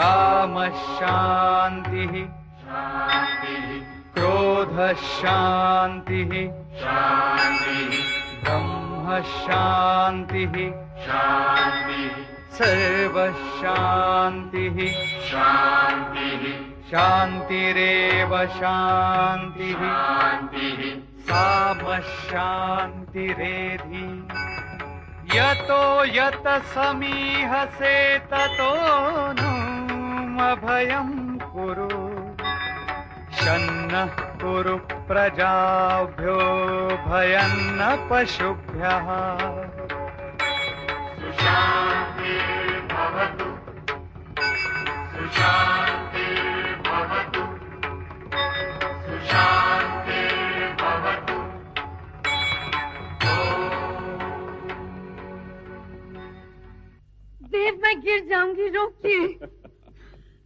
कामशान्तिः। शान्तिः क्रोधशान्तिः। शान्तिः ब्रह्मशान्तिः। शान्तिः सर्वशान्तिः शान्तिः शान्तिरेव शान्तिः शान्तिः। सामशान्तिरेधि। यतो यत समीहसे ततो नो अभयं कुरु। शन्नः कुरु प्रजाभ्यो भयन्न पशुभ्यः। सुशान्तिर्भवतु सुशान्तिर्भवतु सुशान्तिर्भवतु देव मैं गिर जाऊँगी रोकिए।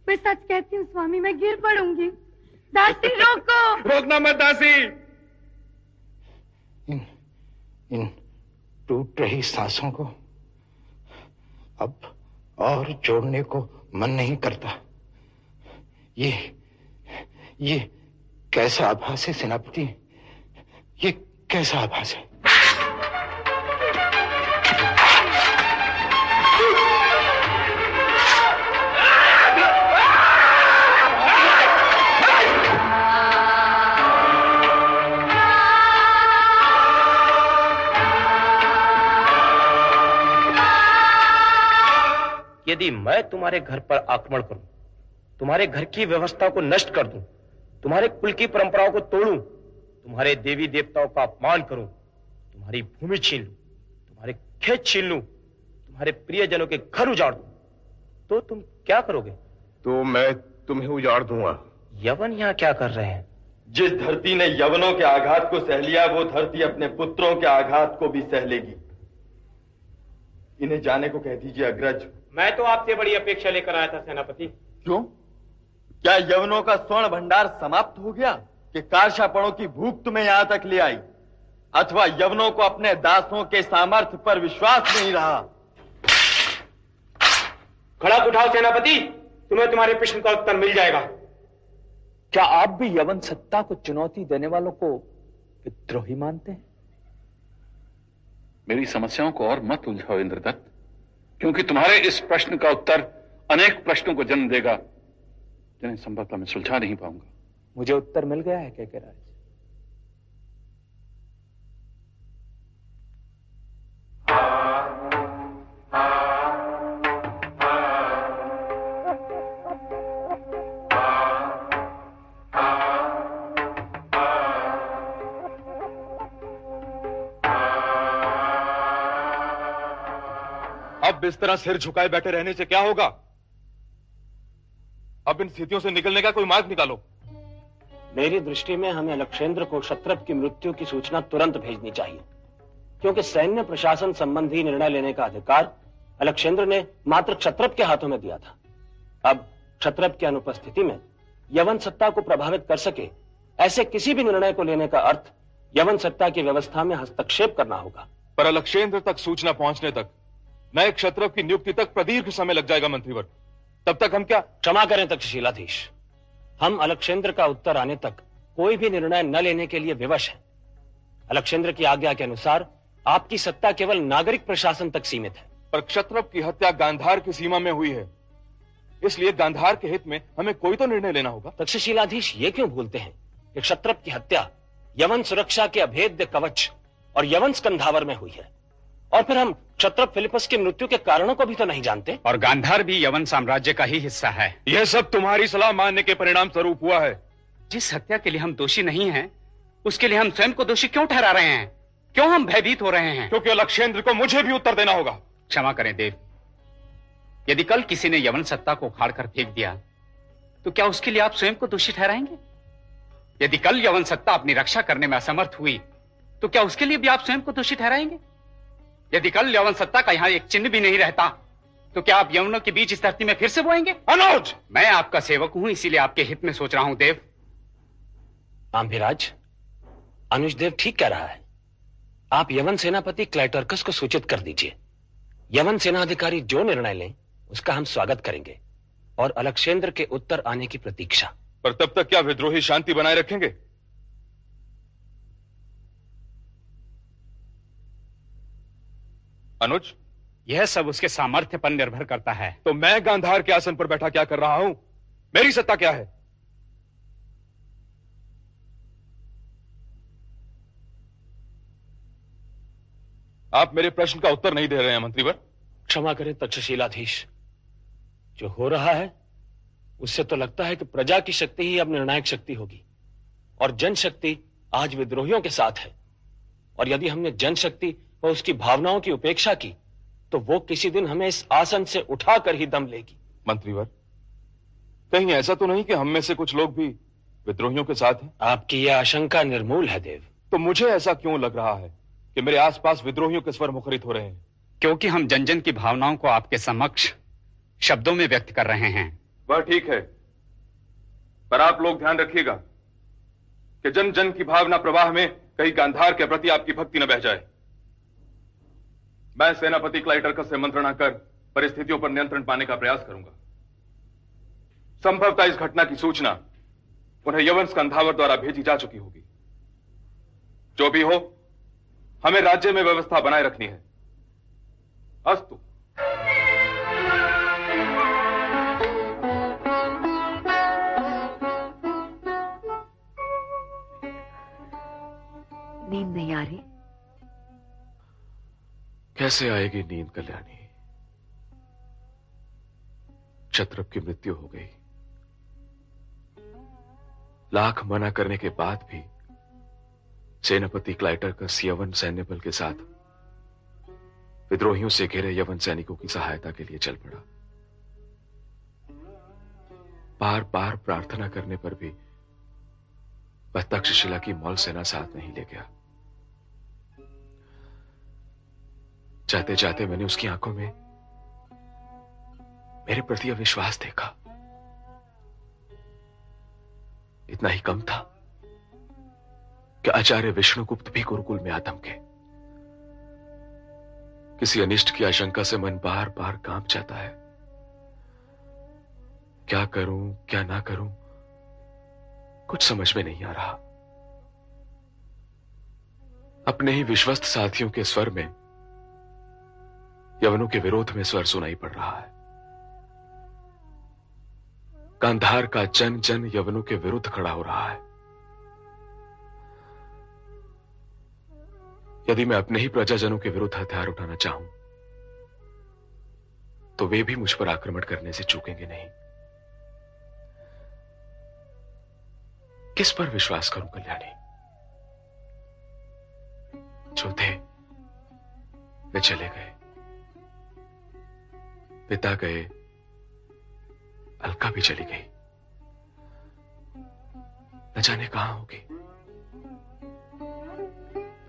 मैं सच कहती हूँ स्वामी मैं गिर पड़ूँगी। दासी रोको! रोकना मत दासी। इन इन टूट रही सांसों को अब और जोड़ने को मन नहीं करता। ये ये कैसा आभास है सेनापति? ये कैसा आभास है? यदि मैं तुम्हारे घर पर आक्रमण करूँ तुम्हारे घर की व्यवस्था को नष्ट कर दूँ तुम्हारे कुल की परंपराओं को तोड़ूं तुम्हारे देवी देवताओं का अपमान करूँ तुम्हारी भूमि छीन लूँ तुम्हारे खेत छीन लूँ तुम्हारे प्रियजनों के घर उजाड़ दूँ तो तुम क्या करोगे? तो मैं तुम्हें उजाड़ दूँगा। यवन यहाँ क्या कर रहे हैं? जिस धरती ने यवनों के आघात को सह लिया वो धरती अपने पुत्रों के आघात को भी सह लेगी। इन्हें जाने को कह दीजिए अग्रज मैं तो आपसे बड़ी अपेक्षा लेकर आया था सेनापति। क्यों? क्या यवनों का स्वर्ण भंडार समाप्त हो गया कि कारशापणों की भूख तुम्हें यहाँ तक ले आई? अथवा यवनों को अपने दासों के सामर्थ्य पर विश्वास नहीं रहा? खड़ा उठाओ सेनापति। तुम्हें तुम्हारे प्रश्न का उत्तर मिल जाएगा। क्या आप भी यवन सत्ता को चुनौती देने वालों को विद्रोही मानते हैं? मेरी समस्याओं को और मत उलझाओ इंद्रदत्त। क्योंकि तुम्हारे इस प्रश्न का उत्तर अनेक प्रश्नों को जन्म देगा जिन्हें संभवतः मैं सुलझा नहीं पाऊँगा। मुझे उत्तर मिल गया है क्या के अब इस तरह सिर झुकाए बैठे रहने से क्या होगा? अब इन स्थितियों से निकलने का कोई मार्ग निकालो। मेरी दृष्टि में हमें लक्षेंद्र को क्षत्रप की मृत्यु की सूचना तुरंत भेजनी चाहिए क्योंकि सैन्य प्रशासन संबंधी निर्णय लेने का अधिकार अलक्षेंद्र ने मात्र क्षत्रप के हाथों में दिया था। अब क्षत्रप की अनुपस्थिति में यवन सत्ता को प्रभावित कर सके ऐसे किसी भी निर्णय को लेने का अर्थ यवन सत्ता की व्यवस्था में हस्तक्षेप करना होगा। पर अलक्षेंद्र तक सूचना पहुँचने तक नए क्षत्रप की नियुक्ति तक प्रदीर्घ समय लग जाएगा मंत्रीवर तब तक हम क्या? क्षमा करें तक्षशिलाधीश। हम अलक्षेंद्र का उत्तर आने तक कोई भी निर्णय न लेने के लिए विवश है। अलक्षेंद्र की आज्ञा के अनुसार आपकी सत्ता केवल नागरिक प्रशासन तक सीमित है। पर क्षत्रप की हत्या गांधार की सीमा में हुई है। इसलिए गांधार के हित में हमें कोई तो निर्णय लेना होगा। तक्षशिलाधीश ये क्यों भूलते हैं कि क्षत्रप की हत्या यवन सुरक्षा के अभेद्य कवच और यवन स्कंधावर में हुई है? और फिर हम क्षत्रप फिलिपस की मृत्यु के कारणों को भी तो नहीं जानते। और गांधार भी यवन साम्राज्य का ही हिस्सा है। यह सब तुम्हारी सलाह मानने के परिणाम स्वरूप हुआ है। जिस हत्या के लिए हम दोषी नहीं हैं, उसके लिए हम स्वयं को दोषी क्यों ठहरा रहे हैं? क्यों हम भयभीत हो रहे हैं? क्योंकि लक्षेंद्र को मुझे भी उत्तर देना होगा। क्षमा करें देव। यदि कल किसी ने यवन सत्ता को उखाड़ कर फेंक दिया तो क्या उसके लिए आप स्वयं को दोषी ठहराएँगे? यदि कल यवन सत्ता अपनी रक्षा करने में असमर्थ हुई तो क्या उसके लिए भी आप स्वयं को दोषी ठहराएँगे? यदि कल यवन सत्ता का यहाँ एक चिन्ह भी नहीं रहता तो क्या आप यवनों के बीच इस धरती में फिर से बोएँगे? अनुज मैं आपका सेवक हूँ इसीलिए आपके हित में सोच रहा हूँ देव। आम्भिराज अनुज देव ठीक कह रहा है। आप यवन सेनापति क्लैटर्कस को सूचित कर दीजिए। यवन सेना अधिकारी जो निर्णय लें उसका हम स्वागत करेंगे। और अलक्षेंद्र के उत्तर आने की प्रतीक्षा। पर तब तक क्या विद्रोही शांति बनाए रखेंगे? अनुज यह सब उसके सामर्थ्य पर निर्भर करता है। तो मैं गांधार के आसन पर बैठा क्या कर रहा हूँ? मेरी सत्ता क्या है? आप मेरे प्रश्न का उत्तर नहीं दे रहे हैं मंत्रीवर। क्षमा करें तक्षशिलाधीश। जो हो रहा है उससे तो लगता है कि प्रजा की शक्ति ही अब निर्णायक शक्ति होगी। और जनशक्ति आज विद्रोहियों के साथ है। और यदि हमने जनशक्ति व उसकी भावनाओं की उपेक्षा की तो वो किसी दिन हमें इस आसन से उठाकर ही दम लेगी। मंत्रीवर कहीं ऐसा तो नहीं कि हम में से कुछ लोग भी विद्रोहियों के साथ हैं? आपकी यह आशंका निर्मूल है देव। तो मुझे ऐसा क्यों लग रहा है कि मेरे आसपास विद्रोहियों के स्वर मुखरित हो रहे हैं? क्योंकि हम जन जन की भावनाओं को आपके समक्ष शब्दों में व्यक्त कर रहे हैं। वह ठीक है पर आप लोग ध्यान रखिएगा कि जन जन की भावना प्रवाह में कहीं गांधार के प्रति आपकी भक्ति न बह जाए। मैं सेनापति क्लाइटरकस से मंत्रणा कर परिस्थितियों पर नियंत्रण पाने का प्रयास करूँगा। संभवतः इस घटना की सूचना उन्हें यवन स्कंधावर द्वारा भेजी जा चुकी होगी। जो भी हो, हमें राज्य में व्यवस्था बनाए रखनी है। अस्तु। नींद नहीं आ रही? कैसे आएगी नींद कल्याणी। छत्रप की मृत्यु हो गई। लाख मना करने के बाद भी सेनापति क्लाइटर का यवन सैन्य बल के साथ विद्रोहियों से घिरे यवन सैनिकों की सहायता के लिए चल पड़ा। बार बार प्रार्थना करने पर भी वह तक्षशिला की मौल सेना साथ नहीं ले गया। जाते जाते मैंने उसकी आँखों में मेरे प्रति अविश्वास देखा। इतना ही कम था कि आचार्य विष्णुगुप्त भी गुरुकुल में आतम के। किसी अनिष्ट की आशंका से मन बार बार काँप जाता है। क्या करूँ, क्या ना करूँ, कुछ समझ में नहीं आ रहा। अपने ही विश्वस्त साथियों के स्वर में यवनों के विरोध में स्वर सुनाई पड़ रहा है। गांधार का जन जन यवनों के विरुद्ध खड़ा हो रहा है। यदि मैं अपने ही प्रजाजनों के विरुद्ध हथियार उठाना चाहूँ तो वे भी मुझ पर आक्रमण करने से चूकेंगे नहीं। किस पर विश्वास करूँ, कल्याणी? जो थे वे चले गए। पिता गए अलका भी चली गई। न जाने कहाँ होगी।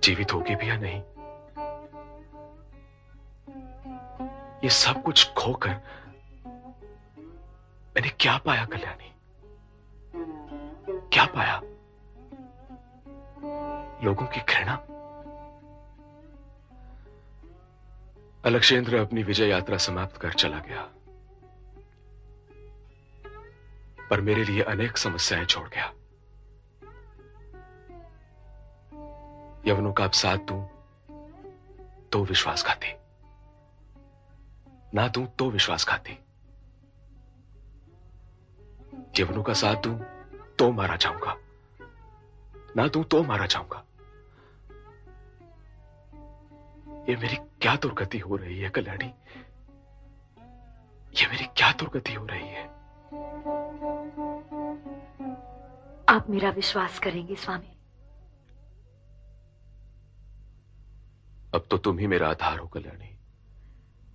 जीवित होगी भी या नहीं। ये सब कुछ खोकर मैंने क्या पाया, कल्याणी? क्या पाया? लोगों की घृणा। अलक्षेंद्र अपनी विजय यात्रा समाप्त कर चला गया। पर मेरे लिए अनेक समस्याएँ छोड़ गया। यवनों का अब साथ दूँ तो विश्वास विश्वासघाती ना दूँ तो विश्वास विश्वासघाती यवनों का साथ दूँ तो मारा जाऊँगा। ना दूँ तो मारा जाऊँगा। ये मेरी क्या दुर्गति हो रही है कल्याणी? ये मेरी क्या दुर्गति हो रही है? आप मेरा विश्वास करेंगे स्वामी। अब तो तुम ही मेरा आधार हो कल्याणी।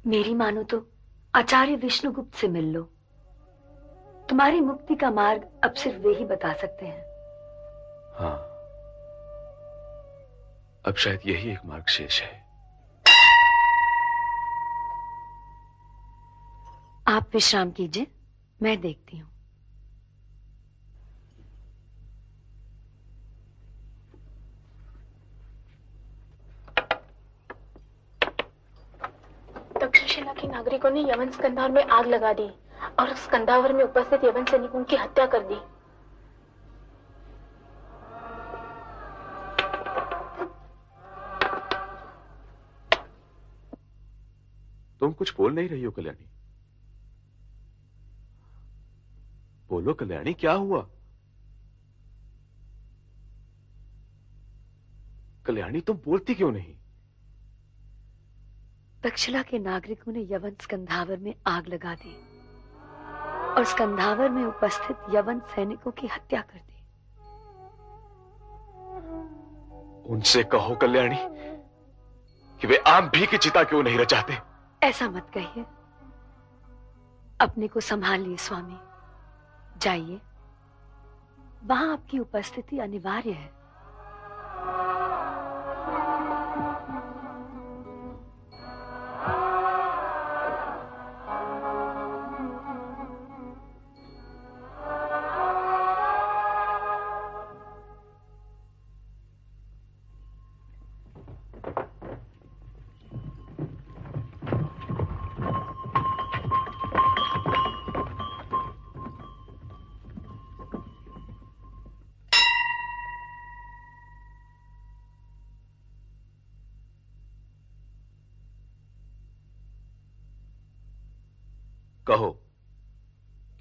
मेरी मानो तो आचार्य विष्णुगुप्त से मिल लो। तुम्हारी मुक्ति का मार्ग अब सिर्फ़ वे ही बता सकते हैं। हाँ। अब शायद यही एक मार्ग शेष है। आप विश्राम कीजिए मैं देखती हूँ। तक्षशिला के नागरिकों ने यवन स्कंधावर में आग लगा दी और स्कंदावर में उपस्थित यवन सैनिकों की हत्या कर दी। तुम कुछ बोल नहीं रही हो कल्याणी। बोलो कल्याणी क्या हुआ? कल्याणी तुम बोलती क्यों नहीं? तक्षशिला के नागरिकों ने यवन स्कंधावर में आग लगा दी और स्कंधावर में उपस्थित यवन सैनिकों की हत्या कर दी। उनसे कहो कल्याणी कि वे आम भी की चिता क्यों नहीं रचाते? ऐसा मत कहिए। अपने को संभालिए स्वामी। जाइए। वहाँ आपकी उपस्थिति अनिवार्य है।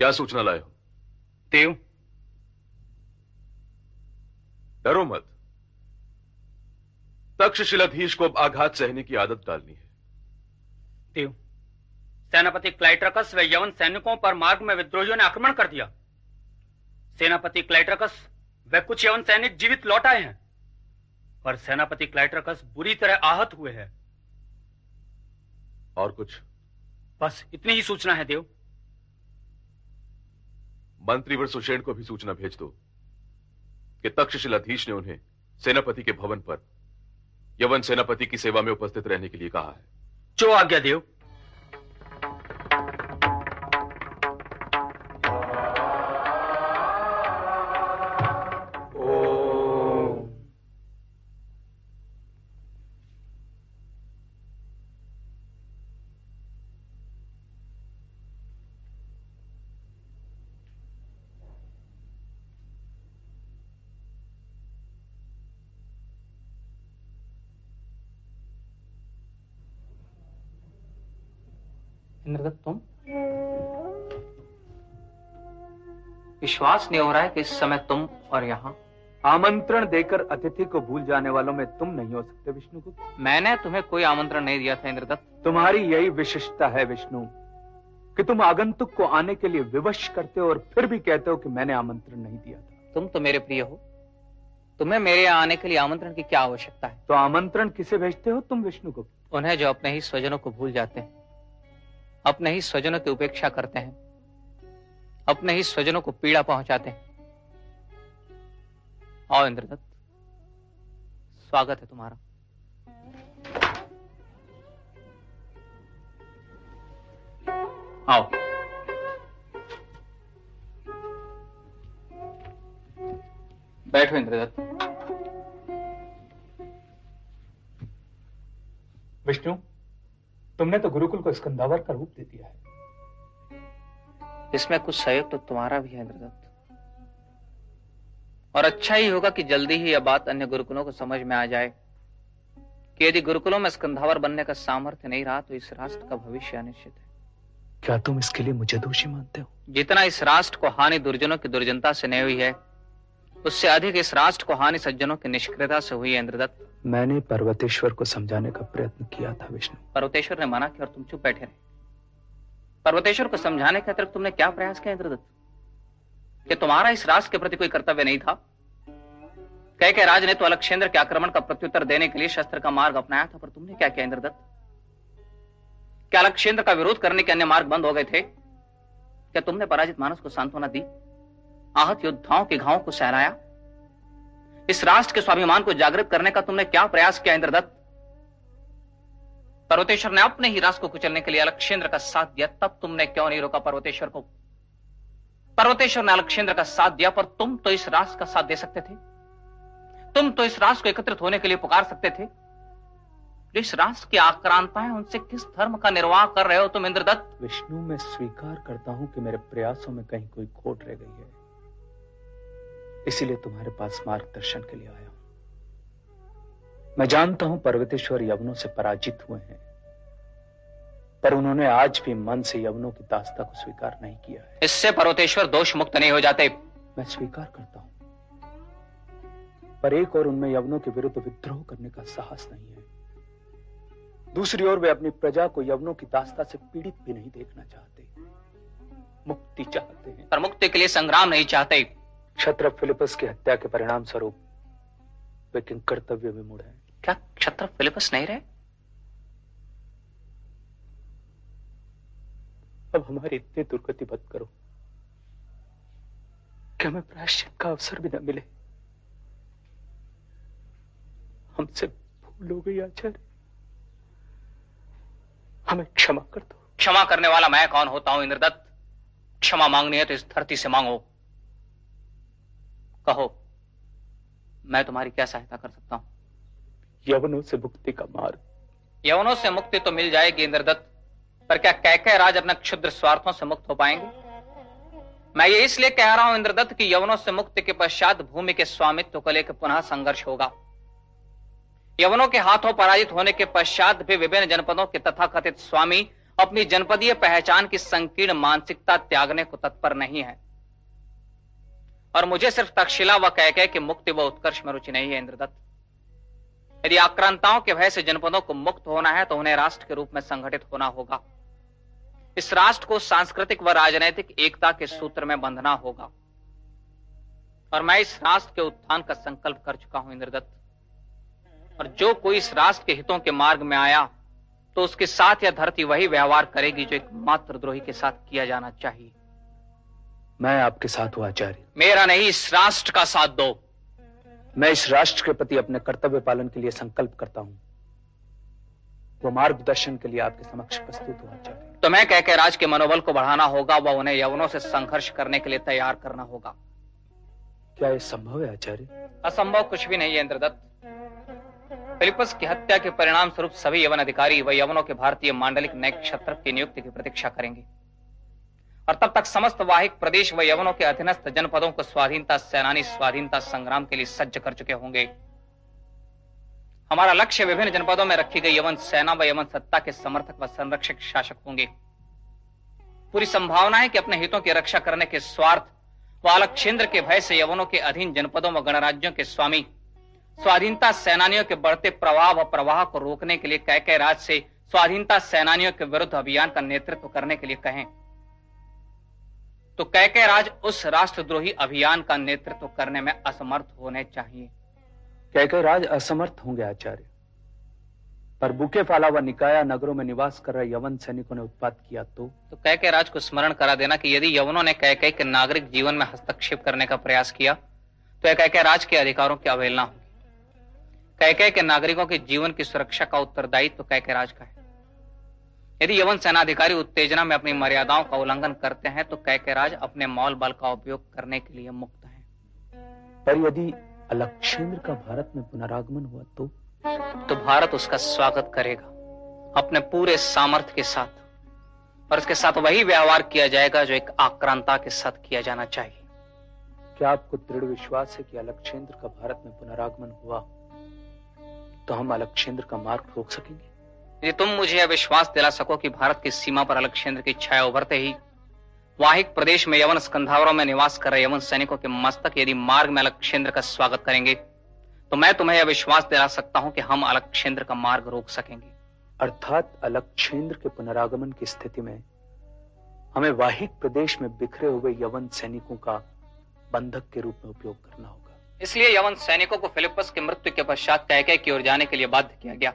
क्या सूचना लाए हो? देव। डरो मत। तक्षशिलाधीश को अब आघात सहने की आदत डालनी है। देव। सेनापति क्लाइट्रकस व यवन सैनिकों पर मार्ग में विद्रोहियों ने आक्रमण कर दिया। सेनापति क्लाइट्रकस व कुछ यवन सैनिक जीवित लौट आए हैं। पर सेनापति क्लाइट्रकस बुरी तरह आहत हुए हैं। और कुछ? बस इतनी ही सूचना है देव। मंत्रीवर सुषेण को भी सूचना भेज दो कि तक्षशिलाधीश ने उन्हें सेनापति के भवन पर यवन सेनापति की सेवा में उपस्थित रहने के लिए कहा है। जो आज्ञा देव। विश्वास नहीं हो रहा है कि इस समय तुम और यहाँ। आमंत्रण देकर अतिथि को भूल जाने वालों में तुम नहीं हो सकते विष्णुगुप्त मैंने तुम्हें कोई आमंत्रण नहीं दिया था इंद्रदत्त। तुम्हारी यही विशिष्टता है विष्णु कि तुम आगंतुक को आने के लिए विवश करते हो और फिर भी कहते हो कि मैंने आमंत्रण नहीं दिया था। तुम तो मेरे प्रिय हो। तुम्हें मेरे यहाँ आने के लिए आमंत्रण की क्या आवश्यकता है? तो आमंत्रण किसे भेजते हो तुम विष्णु को? उन्हें जो अपने ही स्वजनों को भूल जाते हैं अपने ही स्वजनों की उपेक्षा करते हैं। अपने ही स्वजनों को पीड़ा पहुंचाते हैं। आओ, इंद्रदत्त। स्वागत है तुम्हारा। आओ। बैठो, इंद्रदत्त। विष्णु, तुमने तो गुरुकुल को स्कंदावर का रूप दे दिया है। इसमें कुछ सहयोग तो तुम्हारा भी है इंद्रदत्त। और अच्छा ही होगा कि जल्दी ही यह बात अन्य गुरुकुलों को समझ में आ जाए कि यदि गुरुकुलों में स्कंधावर बनने का सामर्थ्य नहीं रहा तो इस राष्ट्र का भविष्य अनिश्चित है। क्या तुम इसके लिए मुझे दोषी मानते हो? जितना इस राष्ट्र को हानि दुर्जनों की दुर्जनता से नहीं हुई है उससे अधिक इस राष्ट्र को हानि सज्जनों की निष्क्रियता से हुई है इंद्रदत्त। मैंने पर्वतेश्वर को समझाने का प्रयत्न किया था विष्णु। पर्वतेश्वर ने मना किया और तुम चुप बैठे रहे। पर्वतेश्वर को समझाने के अतिरिक्त तुमने क्या प्रयास किया इंद्रदत्त? कि तुम्हारा इस राष्ट्र के प्रति कोई कर्तव्य नहीं था? कह के राज ने तो अलक्षेंद्र के आक्रमण का प्रत्युत्तर देने के लिए शस्त्र का मार्ग अपनाया था, पर तुमने क्या किया, इंद्रदत्त? क्या अलक्षेंद्र का विरोध करने के अन्य मार्ग बंद हो गए थे? क्या तुमने पराजित मानस को सांत्वना दी? आहत योद्धाओं के घावों को सहलाया इस राष्ट्र के स्वाभिमान को जागृत करने का तुमने क्या प्रयास किया, इंद्रदत्त? पर्वतेश्वर ने अपने ही राष्ट्र को कुचलने के लिए अलक्षेंद्र का साथ दिया, तब तुमने क्यों नहीं रोका पर्वतेश्वर को? पर्वतेश्वर ने अलक्षेंद्र का साथ दिया, पर तुम तो इस राष्ट्र का साथ दे सकते थे। तुम तो इस राष्ट्र को एकत्रित होने के लिए पुकार सकते थे। जो इस राष्ट्र की आक्रांताएँ उनसे किस धर्म का निर्वाह कर रहे हो तुम, इंद्रदत्त? विष्णु, मैं स्वीकार करता हूँ कि मेरे प्रयासों में कहीं कोई खोट रह गई है। इसीलिए तुम्हारे पास मार्गदर्शन के लिए आया हूँ। मैं जानता हूँ पर्वतेश्वर यवनों से पराजित हुए हैं पर उन्होंने आज भी मन से यवनों की दास्ता को स्वीकार नहीं किया है। इससे पर्वतेश्वर दोष मुक्त नहीं हो जाते। मैं स्वीकार करता हूँ पर एक और उनमें यवनों के विरुद्ध विद्रोह करने का साहस नहीं है। दूसरी ओर वे अपनी प्रजा को यवनों की दास्ता से पीड़ित भी नहीं देखना चाहते मुक्ति चाहते हैं। पर मुक्ति के लिए संग्राम नहीं चाहते। क्षत्र फिलिपस की हत्या के परिणाम स्वरूप वे किन कर्तव्य विमूढ़ हैं। क्या क्षत्र फिलिपस नहीं रहे? अब हमारी इतनी दुर्गति मत करो। कि हमें प्रायश्चित का अवसर भी न मिले? हमसे भूल हो गई आचार्य। हमें क्षमा कर दो। क्षमा करने वाला मैं कौन होता हूँ इंद्रदत्त? क्षमा मांगनी है तो इस धरती से मांगो। कहो मैं तुम्हारी क्या सहायता कर सकता हूँ? यवनों से मुक्ति का मार्ग। यवनों से मुक्ति तो मिल जाएगी, इंद्रदत्त। पर क्या कह राज अपने क्षुद्र स्वार्थों से मुक्त हो पाएँगे? मैं ये इसलिए कह रहा हूँ, इंद्रदत्त, कि यवनों से मुक्ति के पश्चात भूमि के स्वामित्व को लेकर पुनः संघर्ष होगा। यवनों के हाथों पराजित होने के पश्चात भी विभिन्न जनपदों के तथाकथित स्वामी अपनी जनपदीय पहचान की संकीर्ण मानसिकता त्यागने को तत्पर नहीं है। और मुझे सिर्फ़ तक्षशिला व कह कह कि मुक्ति व उत्कर्ष में रुचि नहीं है, इंद्रदत्त। यदि आक्रांताओं के भय से जनपदों को मुक्त होना है तो उन्हें राष्ट्र के रूप में संगठित होना होगा। इस राष्ट्र को सांस्कृतिक व राजनैतिक एकता के सूत्र में बंधना होगा। और मैं इस राष्ट्र के उत्थान का संकल्प कर चुका हूँ इंद्रदत्त। और जो कोई इस राष्ट्र के हितों के मार्ग में आया तो उसके साथ यह धरती वही व्यवहार करेगी जो एक मात्र द्रोही के साथ किया जाना चाहिए। मैं आपके साथ हूँ आचार्य। मेरा नहीं इस राष्ट्र का साथ दो। मैं इस राष्ट्र के प्रति अपने कर्तव्य पालन के लिए संकल्प करता हूँ। वो मार्गदर्शन के लिए आपके समक्ष प्रस्तुत हुआ आचार्य तो मैं कह के राज के मनोबल को बढ़ाना होगा व उन्हें यवनों से संघर्ष करने के लिए तैयार करना होगा। क्या यह संभव है आचार्य? असंभव कुछ भी नहीं है इंद्रदत्त। फिलिपस की हत्या के परिणाम स्वरूप सभी यवन अधिकारी व यवनों के भारतीय मांडलिक नए क्षत्र की नियुक्ति की प्रतीक्षा करेंगे। और तब तक समस्त वाहिक प्रदेश व यवनों के अधीनस्थ जनपदों को स्वाधीनता सेनानी, स्वाधीनता संग्राम के लिए सज्ज कर चुके होंगे। हमारा लक्ष्य विभिन्न जनपदों में रखी गई यवन सेना व यवन सत्ता के समर्थक व संरक्षक शासक होंगे। पूरी संभावना है कि अपने हितों की रक्षा करने के स्वार्थ व अलक्षेंद्र के भय से यवनों के अधीन जनपदों व गणराज्यों के स्वामी, स्वाधीनता सेनानियों के बढ़ते प्रवाह व प्रवाह को रोकने के लिए कह राज से स्वाधीनता सेनानियों के विरुद्ध अभियान का नेतृत्व करने के लिए कहें। तो कह राज उस राष्ट्रद्रोही अभियान का नेतृत्व करने में असमर्थ होने चाहिए। कहकर राज असमर्थ होंगे आचार्य। पर बुके फाला व निकाया नगरों में निवास कर रहे यवन सैनिकों ने उत्पात किया तो? तो कह के राज को स्मरण करा देना कि यदि यवनों ने कह के नागरिक जीवन में हस्तक्षेप करने का प्रयास किया तो कह के राज के अधिकारों की अवहेलना होगी। कह के नागरिकों के जीवन की सुरक्षा का उत्तरदायित्व तो कह के राज का है। यदि यवन सेनाधिकारी उत्तेजना में अपनी मर्यादाओं का उल्लंघन करते हैं तो कह के राज अपने मौल बल का उपयोग करने के लिए मुक्त है। पर यदि अलक्षेंद्र का भारत में पुनरागमन हुआ तो? तो भारत उसका स्वागत करेगा अपने पूरे सामर्थ्य के साथ। और उसके साथ वही व्यवहार किया जाएगा जो एक आक्रांता के साथ किया जाना चाहिए। क्या आपको दृढ़ विश्वास है कि अलक्षेंद्र का भारत में पुनरागमन हुआ तो हम अलक्षेंद्र का मार्ग रोक सकेंगे? यदि तुम मुझे यह विश्वास दिला सको कि भारत की सीमा पर अलक्षेंद्र की छाया उभरते ही वाहिक प्रदेश में यवन स्कंधावरों में निवास कर रहे यवन सैनिकों के मस्तक यदि मार्ग में अलक्षेंद्र का स्वागत करेंगे तो मैं तुम्हें यह विश्वास दिला सकता हूँ कि हम अलक्षेंद्र का मार्ग रोक सकेंगे। अर्थात अलक्षेंद्र के पुनरागमन की स्थिति में हमें वाहिक प्रदेश में बिखरे हुए यवन सैनिकों का बंधक के रूप में उपयोग करना होगा। इसलिए यवन सैनिकों को फिलिपस की मृत्यु के पश्चात कैके की ओर जाने के लिए बाध्य किया गया।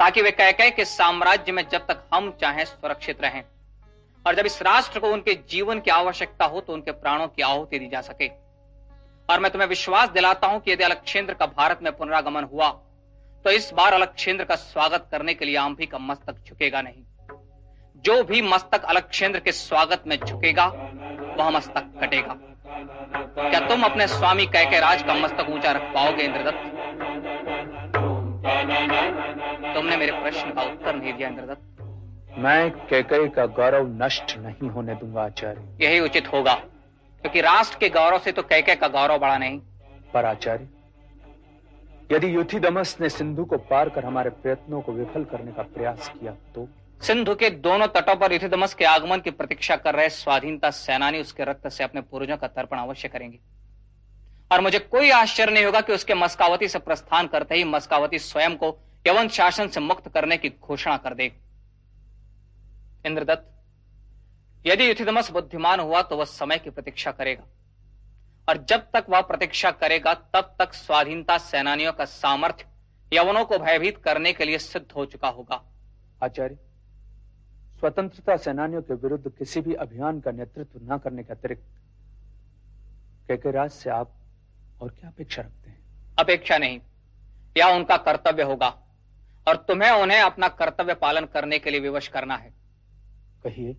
ताकि वे कैके के साम्राज्य में जब तक हम चाहें सुरक्षित रहें। और जब इस राष्ट्र को उनके जीवन की आवश्यकता हो तो उनके प्राणों की आहुति दी जा सके। और मैं तुम्हें विश्वास दिलाता हूँ कि यदि अलक्षेंद्र का भारत में पुनरागमन हुआ तो इस बार अलक्षेंद्र का स्वागत करने के लिए आंभी का मस्तक झुकेगा नहीं। जो भी मस्तक अलक्षेंद्र के स्वागत में झुकेगा, वह मस्तक कटेगा। क्या तुम अपने स्वामी कह के राज का मस्तक ऊँचा रख पाओगे, इंद्रदत्त? तुमने मेरे प्रश्न का उत्तर नहीं दिया इंद्रदत्त। मैं कैकई का गौरव नष्ट नहीं होने दूँगा आचार्य। यही उचित होगा क्योंकि राष्ट्र के गौरव से तो कैके का गौरव बड़ा नहीं। पर आचार्य यदि युथिदमस ने सिंधु को पार कर हमारे प्रयत्नों को विफल करने का प्रयास किया तो? सिंधु के दोनों तटों पर युथिदमस के आगमन की प्रतीक्षा कर रहे स्वाधीनता सेनानी उसके रक्त से अपने पूर्वजों का तर्पण अवश्य करेंगे। और मुझे कोई आश्चर्य नहीं होगा कि उसके मस्कावती से प्रस्थान करते ही मस्कावती स्वयं को यवन शासन से मुक्त करने की घोषणा कर देगी इंद्रदत्त, यदि युथिदमस बुद्धिमान हुआ तो वह समय की प्रतीक्षा करेगा। और जब तक वह प्रतीक्षा करेगा, तब तक स्वाधीनता सेनानियों का सामर्थ्य यवनों को भयभीत करने के लिए सिद्ध हो चुका होगा। आचार्य, स्वतंत्रता सेनानियों के विरुद्ध किसी भी अभियान का नेतृत्व न करने के अतिरिक्त से आप और क्या अपेक्षा रखते हैं? अपेक्षा नहीं। यह उनका कर्तव्य होगा? और तुम्हें उन्हें अपना कर्तव्य पालन करने के लिए विवश करना है। कहिए।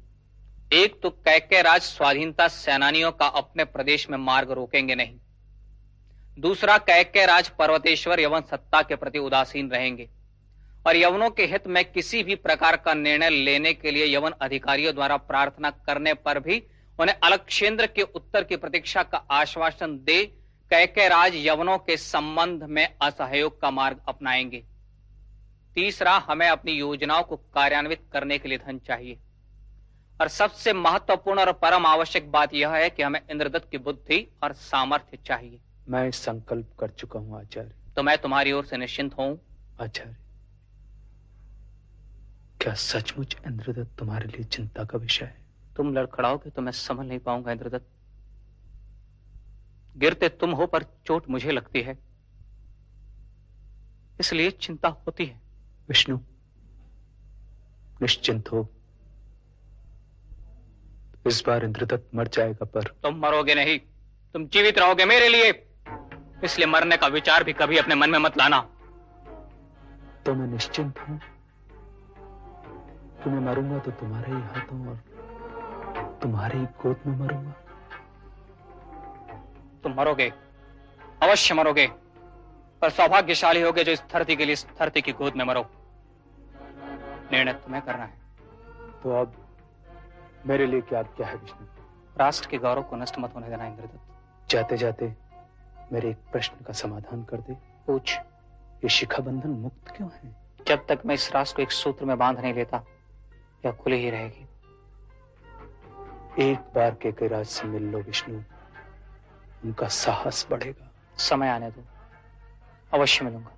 एक तो कैके राज स्वाधीनता सेनानियों का अपने प्रदेश में मार्ग रोकेंगे नहीं। दूसरा कैके राज पर्वतेश्वर यवन सत्ता के प्रति उदासीन रहेंगे। और यवनों के हित में किसी भी प्रकार का निर्णय लेने के लिए यवन अधिकारियों द्वारा प्रार्थना करने पर भी उन्हें अलक्षेंद्र के उत्तर की प्रतीक्षा का आश्वासन दे कैके राज यवनों के संबंध में असहयोग का मार्ग अपनाएँगे। तीसरा हमें अपनी योजनाओं को कार्यान्वित करने के लिए धन चाहिए। और सबसे महत्वपूर्ण और परम आवश्यक बात यह है कि हमें इंद्रदत्त की बुद्धि और सामर्थ्य चाहिए। मैं संकल्प कर चुका हूँ आचार्य। तो मैं तुम्हारी ओर से निश्चिंत हूँ। आचार्य क्या सचमुच इंद्रदत्त तुम्हारे लिए चिंता का विषय है? तुम लड़खड़ाओगे तो मैं समझ नहीं पाऊँगा इंद्रदत्त। गिरते तुम हो पर चोट मुझे लगती है। इसलिए चिंता होती है। विष्णु निश्चिंत हो। इस बार इंद्रदत्त मर जाएगा पर। तुम मरोगे नहीं तुम जीवित रहोगे मेरे लिए। इसलिए मरने का विचार भी कभी अपने मन में मत लाना। तो मैं निश्चिंत हूँ। तुम्हें मरूँगा तो तुम्हारे ही हाथों और तुम्हारे ही गोद में मरूँगा। तुम मरोगे अवश्य मरोगे पर सौभाग्यशाली होगे जो इस धरती के लिए इस धरती की गोद में मरो। निर्णय तुम्हें करना है। तो अब मेरे लिए क्या क्या है विष्णु? राष्ट्र के गौरव को नष्ट मत होने देना इंद्रदत्त। जाते जाते मेरे एक प्रश्न का समाधान कर दे। पूछ। ये शिखा बंधन मुक्त क्यों है? जब तक मैं इस राष्ट्र को एक सूत्र में बाँध नहीं लेता यह खुली ही रहेगी। एक बार के कैराज से मिल लो विष्णु। उनका साहस बढ़ेगा। समय आने दो। अवश्य मिलूँगा।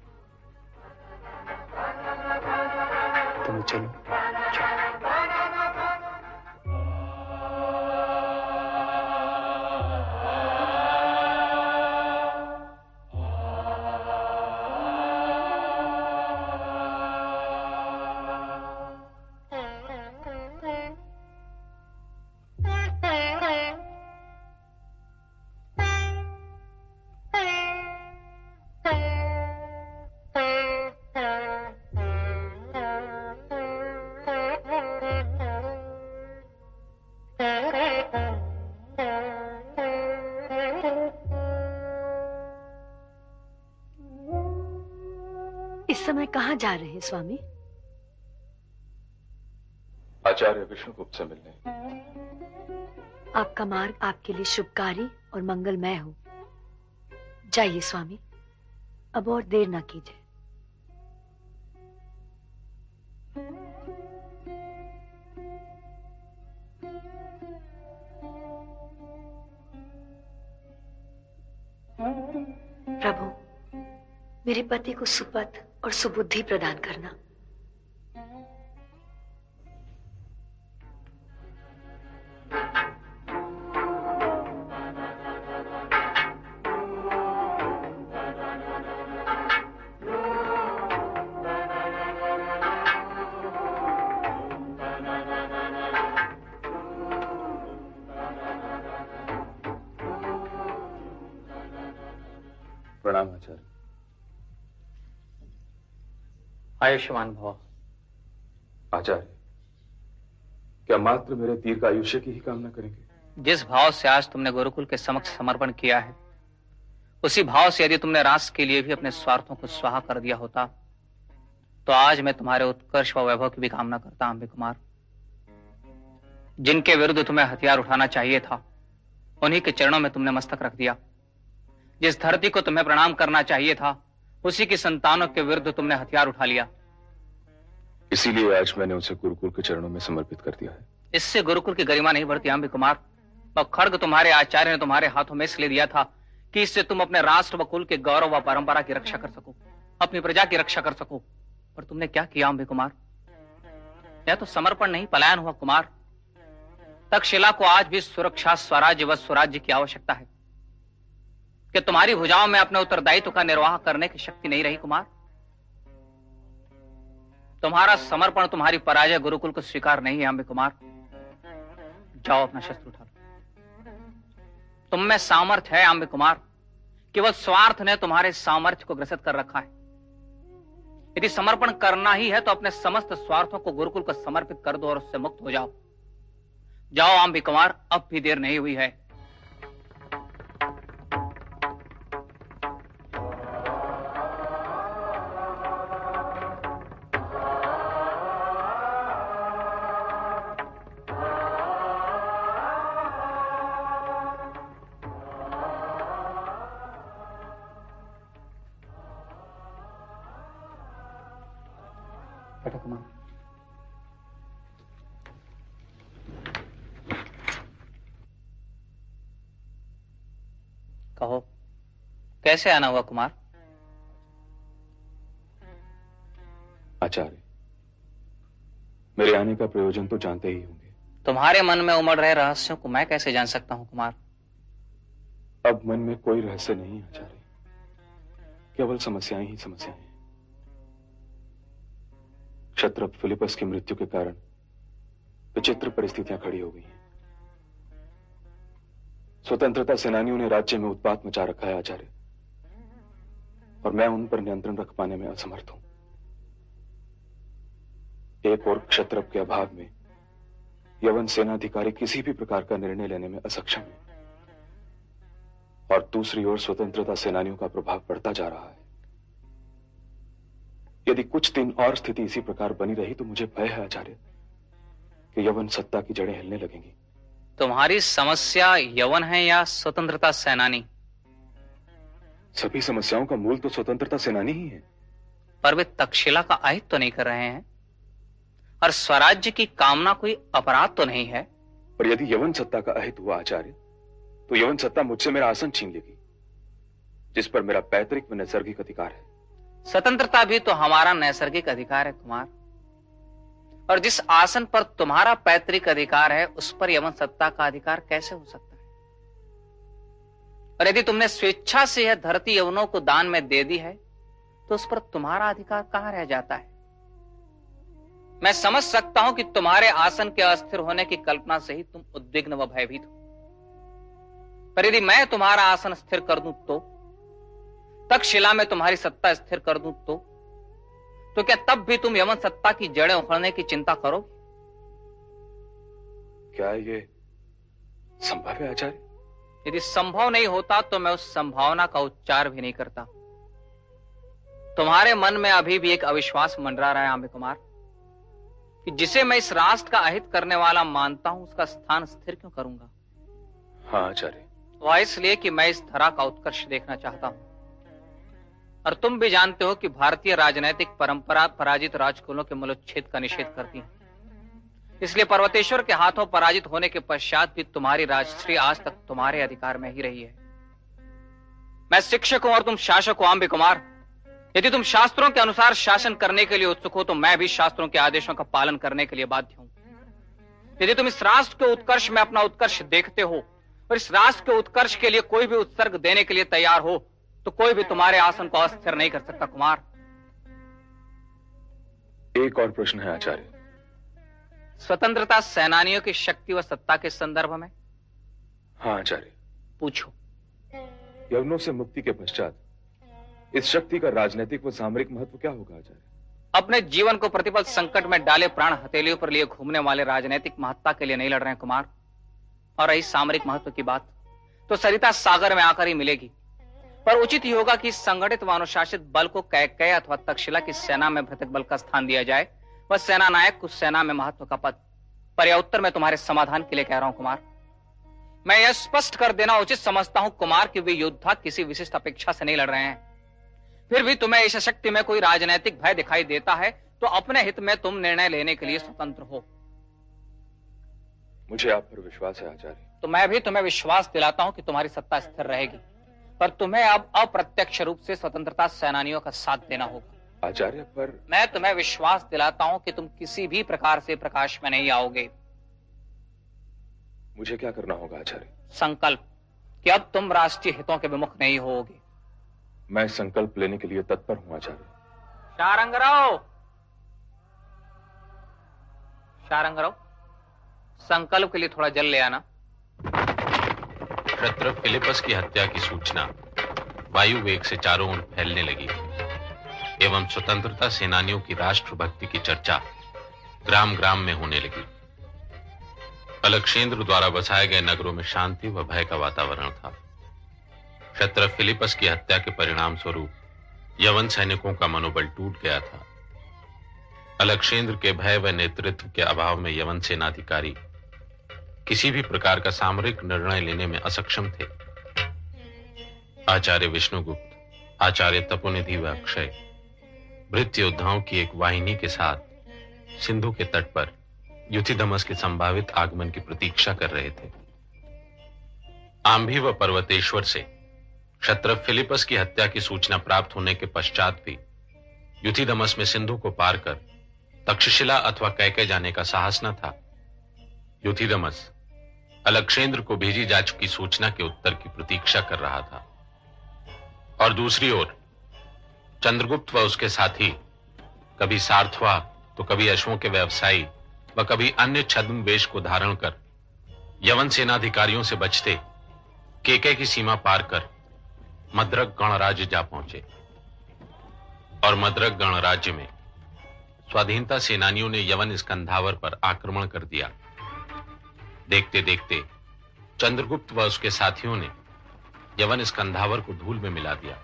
तुम्हें चलो। जा रहे हैं स्वामी? आचार्य विष्णुगुप्त से मिलने। आपका मार्ग आपके लिए शुभकारी और मंगलमय हो। जाइए स्वामी। अब और देर ना कीजिए। प्रभु मेरे पति को सुपथ और सुबुद्धि प्रदान करना। आयुष्मान भव। आचार्य क्या मात्र मेरे दीर्घ आयुष्य की ही कामना करेंगे? जिस भाव से आज तुमने गुरुकुल के समक्ष समर्पण किया है उसी भाव से यदि तुमने राष्ट्र के लिए भी अपने स्वार्थों को स्वाहा कर दिया होता तो आज मैं तुम्हारे उत्कर्ष व वैभव की भी कामना करता अम्बे कुमार जिनके विरुद्ध तुम्हें हथियार उठाना चाहिए था उन्हीं के चरणों में तुमने मस्तक रख दिया। जिस धरती को तुम्हें प्रणाम करना चाहिए था उसी की संतानों के विरुद्ध तुमने हथियार उठा लिया। इसीलिए आज मैंने उसे गुरुकुल के चरणों में समर्पित कर दिया है। इससे गुरुकुल की गरिमा नहीं बढ़ती अम्बे कुमार। वह खड़ग तुम्हारे आचार्य ने तुम्हारे हाथों में इसलिए दिया था कि इससे तुम अपने राष्ट्र व कुल के गौरव व परंपरा की रक्षा कर सको अपनी प्रजा की रक्षा कर सको। पर तुमने क्या किया अम्बे कुमार? यह तो समर्पण नहीं पलायन हुआ कुमार। तक्षशिला को आज भी सुरक्षा स्वराज्य व स्वराज्य की आवश्यकता है। कि तुम्हारी भुजाओं में अपने उत्तरदायित्व का निर्वाह करने की शक्ति नहीं रही, कुमार। तुम्हारा समर्पण, तुम्हारी पराजय गुरुकुल को स्वीकार नहीं है, अम्बे कुमार। जाओ अपना शस्त्र उठा लो। तुम में सामर्थ्य है, अम्बे कुमार केवल स्वार्थ ने तुम्हारे सामर्थ्य को ग्रसित कर रखा है। यदि समर्पण करना ही है तो अपने समस्त स्वार्थों को गुरुकुल को समर्पित कर दो और उससे मुक्त हो जाओ। जाओ, अम्बे कुमार, अब भी देर नहीं हुई है। कैसे आना हुआ कुमार? आचार्य मेरे आने का प्रयोजन तो जानते ही होंगे। तुम्हारे मन में उमड़ रहे रहस्यों को मैं कैसे जान सकता हूँ कुमार? अब मन में कोई रहस्य नहीं आचार्य। केवल समस्याएँ ही समस्याएँ क्षत्रप फिलिपस की मृत्यु के कारण विचित्र परिस्थितियाँ खड़ी हो गई हैं। स्वतंत्रता सेनानियों ने राज्य में उत्पात मचा रखा है आचार्य। और मैं उन पर नियंत्रण रख पाने में असमर्थ हूँ। एक और क्षत्रप के अभाव में यवन सेनाधिकारी किसी भी प्रकार का निर्णय लेने में असक्षम है। और दूसरी ओर स्वतंत्रता सेनानियों का प्रभाव बढ़ता जा रहा है। यदि कुछ दिन और स्थिति इसी प्रकार बनी रही तो मुझे भय है, आचार्य, कि यवन सत्ता की जड़ें हिलने लगेंगी। तुम्हारी समस्या यवन है या स्वतंत्रता सेनानी? सभी समस्याओं का मूल तो स्वतंत्रता सेनानी ही है। पर वे तक्षशिला का आहित तो नहीं कर रहे हैं। और स्वराज्य की कामना कोई अपराध तो नहीं है? पर यदि यवन सत्ता का अहित हुआ आचार्य तो यवन सत्ता मुझसे मेरा आसन छीन लेगी जिस पर मेरा पैतृक व नैसर्गिक अधिकार है। स्वतंत्रता भी तो हमारा नैसर्गिक अधिकार है कुमार। और जिस आसन पर तुम्हारा पैतृक अधिकार है उस पर यमन सत्ता का अधिकार कैसे हो सकता है? और यदि तुमने स्वेच्छा से यह धरती यवनों को दान में दे दी है तो उस पर तुम्हारा अधिकार कहाँ रह जाता है? मैं समझ सकता हूँ कि तुम्हारे आसन के अस्थिर होने की कल्पना से ही तुम उद्विग्न व भयभीत हो। पर यदि मैं तुम्हारा आसन स्थिर कर दूँ तो तक्षशिला में तुम्हारी सत्ता स्थिर कर दूँ तो तो क्या तब भी तुम यमन सत्ता की जड़ें उखड़ने की चिंता करोगे? क्या ये संभव है, आचार्य? यदि संभव नहीं होता तो मैं उस संभावना का उच्चार भी नहीं करता। तुम्हारे मन में अभी भी एक अविश्वास मंडरा रहा है आम्बे कुमार कि जिसे मैं इस राष्ट्र का अहित करने वाला मानता हूँ उसका स्थान स्थिर क्यों करूँगा? हाँ आचार्य। वह इसलिए कि मैं इस धरा का उत्कर्ष देखना चाहता हूँ। और तुम भी जानते हो कि भारतीय राजनैतिक परंपरा पराजित राजकुलों के मूलोच्छेद का निषेध करती है। इसलिए पर्वतेश्वर के हाथों पराजित होने के पश्चात भी तुम्हारी राजश्री आज तक तुम्हारे अधिकार में ही रही है। मैं शिक्षक हूँ और तुम शासक हो आम्बी कुमार। यदि तुम शास्त्रों के अनुसार शासन करने के लिए उत्सुक हो तो मैं भी शास्त्रों के आदेशों का पालन करने के लिए बाध्य हूँ। यदि तुम इस राष्ट्र के उत्कर्ष में अपना उत्कर्ष देखते हो और इस राष्ट्र के उत्कर्ष के लिए कोई भी उत्सर्ग देने के लिए तैयार हो तो कोई भी तुम्हारे आसन को अस्थिर नहीं कर सकता, कुमार। एक और प्रश्न है आचार्य। स्वतंत्रता सेनानियों की शक्ति व सत्ता के संदर्भ में? हाँ आचार्य। पूछो। यवनों से मुक्ति के पश्चात इस शक्ति का राजनीतिक व सामरिक महत्व क्या होगा आचार्य? अपने जीवन को प्रतिपल संकट में डाले प्राण हथेलियों पर लिए घूमने वाले राजनीतिक महत्ता के लिए नहीं लड़ रहे हैं कुमार। और रही सामरिक महत्व की बात तो सरिता सागर में आकर ही मिलेगी। पर उचित ही होगा कि संगठित व अनुशासित बल को कैकय अथवा तक्षशिला की सेना में भृतक बल का स्थान दिया जाए। वह सेना नायक को सेना में महत्व का पद। पर उत्तर मैं तुम्हारे समाधान के लिए कह रहा हूँ कुमार। मैं यह स्पष्ट कर देना उचित समझता हूँ कुमार कि वे योद्धा किसी विशिष्ट अपेक्षा से नहीं लड़ रहे हैं। फिर भी तुम्हें इस शक्ति में कोई राजनैतिक भय दिखाई देता है तो अपने हित में तुम निर्णय लेने के लिए स्वतंत्र हो। मुझे आप पर विश्वास है आचार्य। तो मैं भी तुम्हें विश्वास दिलाता हूँ कि तुम्हारी सत्ता स्थिर रहेगी। पर तुम्हें अब अप्रत्यक्ष रूप से स्वतंत्रता सेनानियों का साथ देना होगा। आचार्य पर मैं तुम्हें विश्वास दिलाता हूँ कि तुम किसी भी प्रकार से प्रकाश में नहीं आओगे। मुझे क्या करना होगा आचार्य? संकल्प कि अब तुम राष्ट्रीय हितों के विमुख नहीं होगे। मैं संकल्प लेने के लिए तत्पर हूँ आचार्य। शारंगराव! शारंगराव संकल्प के लिए थोड़ा जल ले आना। शत्रु फिलिपस की हत्या की सूचना वायु वेग से चारों ओर फैलने लगी। एवं स्वतंत्रता सेनानियों की राष्ट्रभक्ति की चर्चा ग्राम ग्राम में होने लगी। अलक्षेंद्र द्वारा बसाए गए नगरों में शांति व भय का वातावरण था। शत्रु फिलिपस की हत्या के परिणाम स्वरूप यवन सैनिकों का मनोबल टूट गया था। अलक्षेंद्र के भय व नेतृत्व के अभाव में यवन सेनाधिकारी किसी भी प्रकार का सामरिक निर्णय लेने में असक्षम थे। आचार्य विष्णुगुप्त, आचार्य तपोनिधि व अक्षय भृत्य योद्धाओं की एक वाहिनी के साथ सिंधु के तट पर युथिधमस के संभावित आगमन की प्रतीक्षा कर रहे थे। आंभी व पर्वतेश्वर से शत्रु फिलिपस की हत्या की सूचना प्राप्त होने के पश्चात भी युथिधमस में सिंधु को पार कर तक्षशिला अथवा कैके जाने का साहस न था। युथिधमस अलक्षेंद्र को भेजी जा चुकी सूचना के उत्तर की प्रतीक्षा कर रहा था। और दूसरी ओर चंद्रगुप्त व उसके साथी। कभी सार्थवा तो कभी अश्वों के व्यवसायी, व कभी अन्य छद्म वेश को धारण कर, यवन सेनाधिकारियों से बचते, केके की सीमा पार कर, मद्रक गणराज्य जा पहुँचे। और मद्रक गणराज्य में स्वाधीनता सेनानियों ने यवन स्कंधावर पर आक्रमण कर दिया। देखते देखते चंद्रगुप्त व उसके साथियों ने यवन स्कंधावर को धूल में मिला दिया।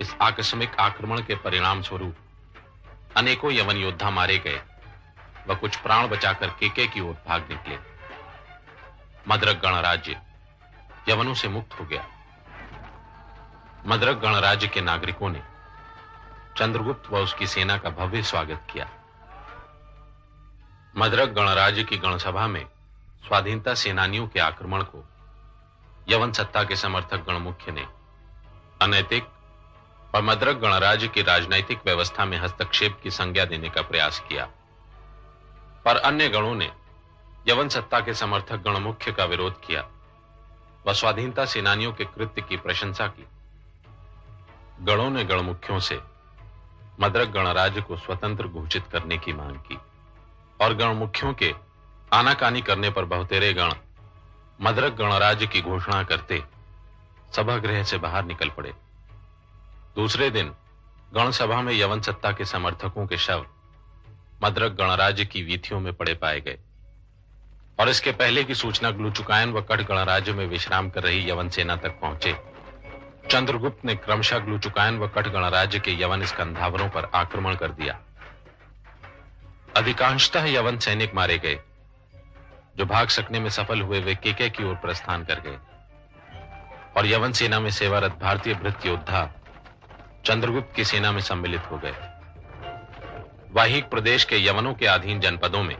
इस आकस्मिक आक्रमण के परिणाम स्वरूप अनेकों यवन योद्धा मारे गए व कुछ प्राण बचाकर केके की ओर भाग निकले। मद्रक गणराज्य यवनों से मुक्त हो गया। मद्रक गणराज्य के नागरिकों ने चंद्रगुप्त व उसकी सेना का भव्य स्वागत किया। मद्रक गणराज्य की गणसभा में स्वाधीनता सेनानियों के आक्रमण को यवन सत्ता के समर्थक गण मुख्य ने अनैतिक और मद्रक गणराज्य की राजनैतिक व्यवस्था में हस्तक्षेप की संज्ञा देने का प्रयास किया। पर अन्य गणों ने यवन सत्ता के समर्थक गण मुख्य का विरोध किया व स्वाधीनता सेनानियों के कृत्य की प्रशंसा की। गणों ने गणमुख्यों से मद्रक गणराज्य को स्वतंत्र घोषित करने की मांग की और गणमुख्यों के आनाकानी करने पर बहुतेरे गण मद्रक गणराज्य की घोषणा करते सभागृह से बाहर निकल पड़े। दूसरे दिन गणसभा में यवन सत्ता के समर्थकों के शव मद्रक गणराज्य की वीथियों में पड़े पाए गए। और इसके पहले की सूचना ग्लूचुकायन व कट गणराज्य में विश्राम कर रही यवन सेना तक पहुँचे। चंद्रगुप्त ने क्रमशः ग्लूचुकायन व कट गणराज्य के यवन स्कंधावरों पर आक्रमण कर दिया। अधिकांशतः यवन सैनिक मारे गए, जो भाग सकने में सफल हुए वे केके की ओर प्रस्थान कर गए। और यवन सेना में सेवारत भारतीय भृत योद्धा चंद्रगुप्त की सेना में सम्मिलित हो गए। वाहिक प्रदेश के यवनों के अधीन जनपदों में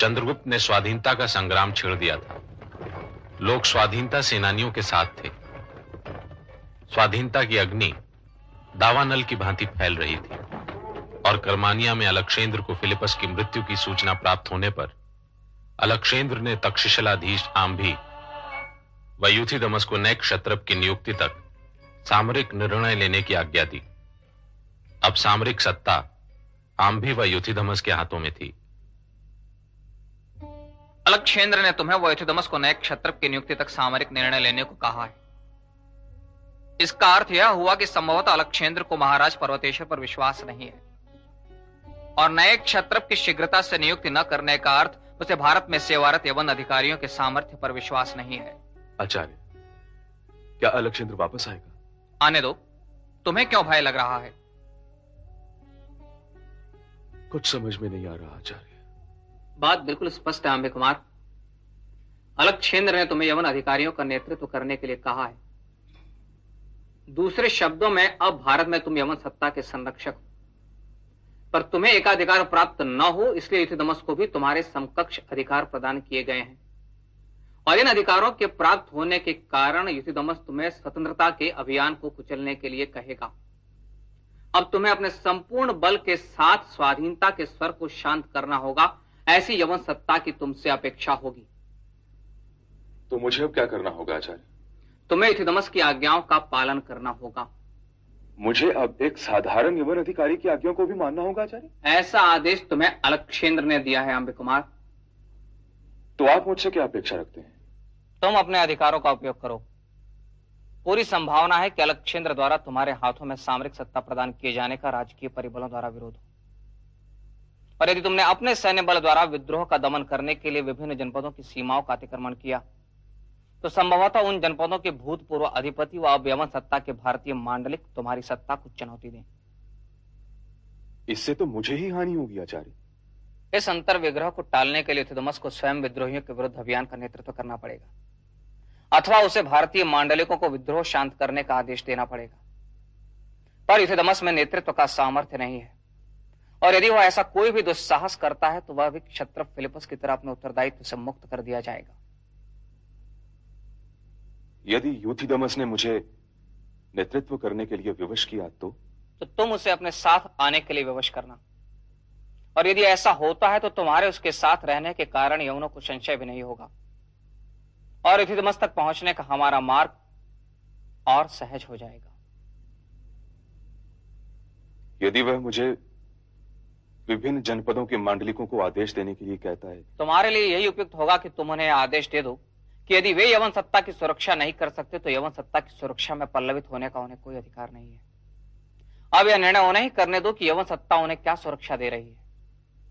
चंद्रगुप्त ने स्वाधीनता का संग्राम छेड़ दिया था। लोग स्वाधीनता सेनानियों के साथ थे। स्वाधीनता की अग्नि दावानल की भांति फैल रही थी और कर्मानिया में अलक्षेंद्र को फिलिपस की मृत्यु की सूचना प्राप्त होने पर अलक्षेंद्र ने तक्षशिलाधीश आंभी व यूथिदमस को नए क्षत्रप की नियुक्ति तक सामरिक निर्णय लेने की आज्ञा दी। अब सामरिक सत्ता आंभी व युथिधमस के हाथों में थी। अलक्षेंद्र ने तुम्हें वैथुदमस को नए क्षत्रप की नियुक्ति तक सामरिक निर्णय लेने को कहा है। इसका अर्थ यह हुआ कि संभवतः अलक्षेंद्र को महाराज पर्वतेश्वर पर विश्वास नहीं है। और नए क्षत्रप की शीघ्रता से नियुक्ति न करने का अर्थ उसे भारत में सेवारत एवं अधिकारियों के सामर्थ्य पर विश्वास नहीं है। आचार्य क्या अलक्षेंद्र वापस आएगा? आने दो। तुम्हें क्यों भय लग रहा है? कुछ समझ में नहीं आ रहा आचार्य। बात बिल्कुल स्पष्ट है आंबे कुमार। अलक्षेंद्र ने तुम्हें यवन अधिकारियों का नेतृत्व करने के लिए कहा है। दूसरे शब्दों में अब भारत में तुम यवन सत्ता के संरक्षक हो। पर तुम्हें एकाधिकार प्राप्त न हो इसलिए युथिदमस को भी तुम्हारे समकक्ष अधिकार प्रदान किए गए हैं। और इन अधिकारों के प्राप्त होने के कारण युथिदमस तुम्हें स्वतंत्रता के अभियान को कुचलने के लिए कहेगा। अब तुम्हें अपने संपूर्ण बल के साथ स्वाधीनता के स्वर को शांत करना होगा। ऐसी यवन सत्ता की तुमसे अपेक्षा होगी। तो मुझे अब क्या करना होगा आचार्य? तुम्हें युथिदमस की आज्ञाओं का पालन करना होगा। मुझे अब एक साधारण यवन अधिकारी की आज्ञा को भी मानना होगा आचार्य? ऐसा आदेश तुम्हें अलक्षेंद्र ने दिया है अंबे कुमार तो आप मुझसे क्या अपेक्षा रखते हैं? तुम अपने अधिकारों का उपयोग करो। पूरी संभावना है कि अलक्षेंद्र द्वारा तुम्हारे हाथों में सामरिक सत्ता प्रदान किए जाने का राजकीय परिबलों द्वारा विरोध हो। और यदि तुमने अपने सैन्य बल द्वारा विद्रोह का दमन करने के लिए विभिन्न जनपदों की सीमाओं का अतिक्रमण किया तो संभवतः उन जनपदों के भूतपूर्व अधिपति व अब सत्ता के भारतीय मांडलिक तुम्हारी सत्ता को चुनौती दें। इससे तो मुझे ही हानि होगी आचार्य। इस अंतर विग्रह को टालने के लिए थिदमस को स्वयं विद्रोहियों के विरुद्ध अभियान का नेतृत्व करना पड़ेगा। अथवा उसे भारतीय मांडलिकों को विद्रोह शांत करने का आदेश देना पड़ेगा। पर युथिदमस में नेतृत्व का सामर्थ्य नहीं है। और यदि वह ऐसा कोई भी दुस्साहस करता है तो वह भी क्षत्र फिलिपस की तरह अपने उत्तरदायित्व से मुक्त कर दिया जाएगा। यदि यूथिदमस ने मुझे नेतृत्व करने के लिए विवश किया तो? तो तुम उसे अपने साथ आने के लिए विवश करना। और यदि ऐसा होता है तो तुम्हारे उसके साथ रहने के कारण यमुनों को संशय भी नहीं होगा। और युथिदमस तक पहुँचने का हमारा मार्ग और सहज हो जाएगा। यदि वह मुझे विभिन्न जनपदों के मांडलिकों को आदेश देने के लिए कहता है। तुम्हारे लिए यही उपयुक्त होगा कि तुम उन्हें आदेश दे दो कि यदि वे यवन सत्ता की सुरक्षा नहीं कर सकते तो यवन सत्ता की सुरक्षा में पल्लवित होने का उन्हें कोई अधिकार नहीं है। अब यह निर्णय उन्हें ही करने दो कि यवन सत्ता उन्हें क्या सुरक्षा दे रही है।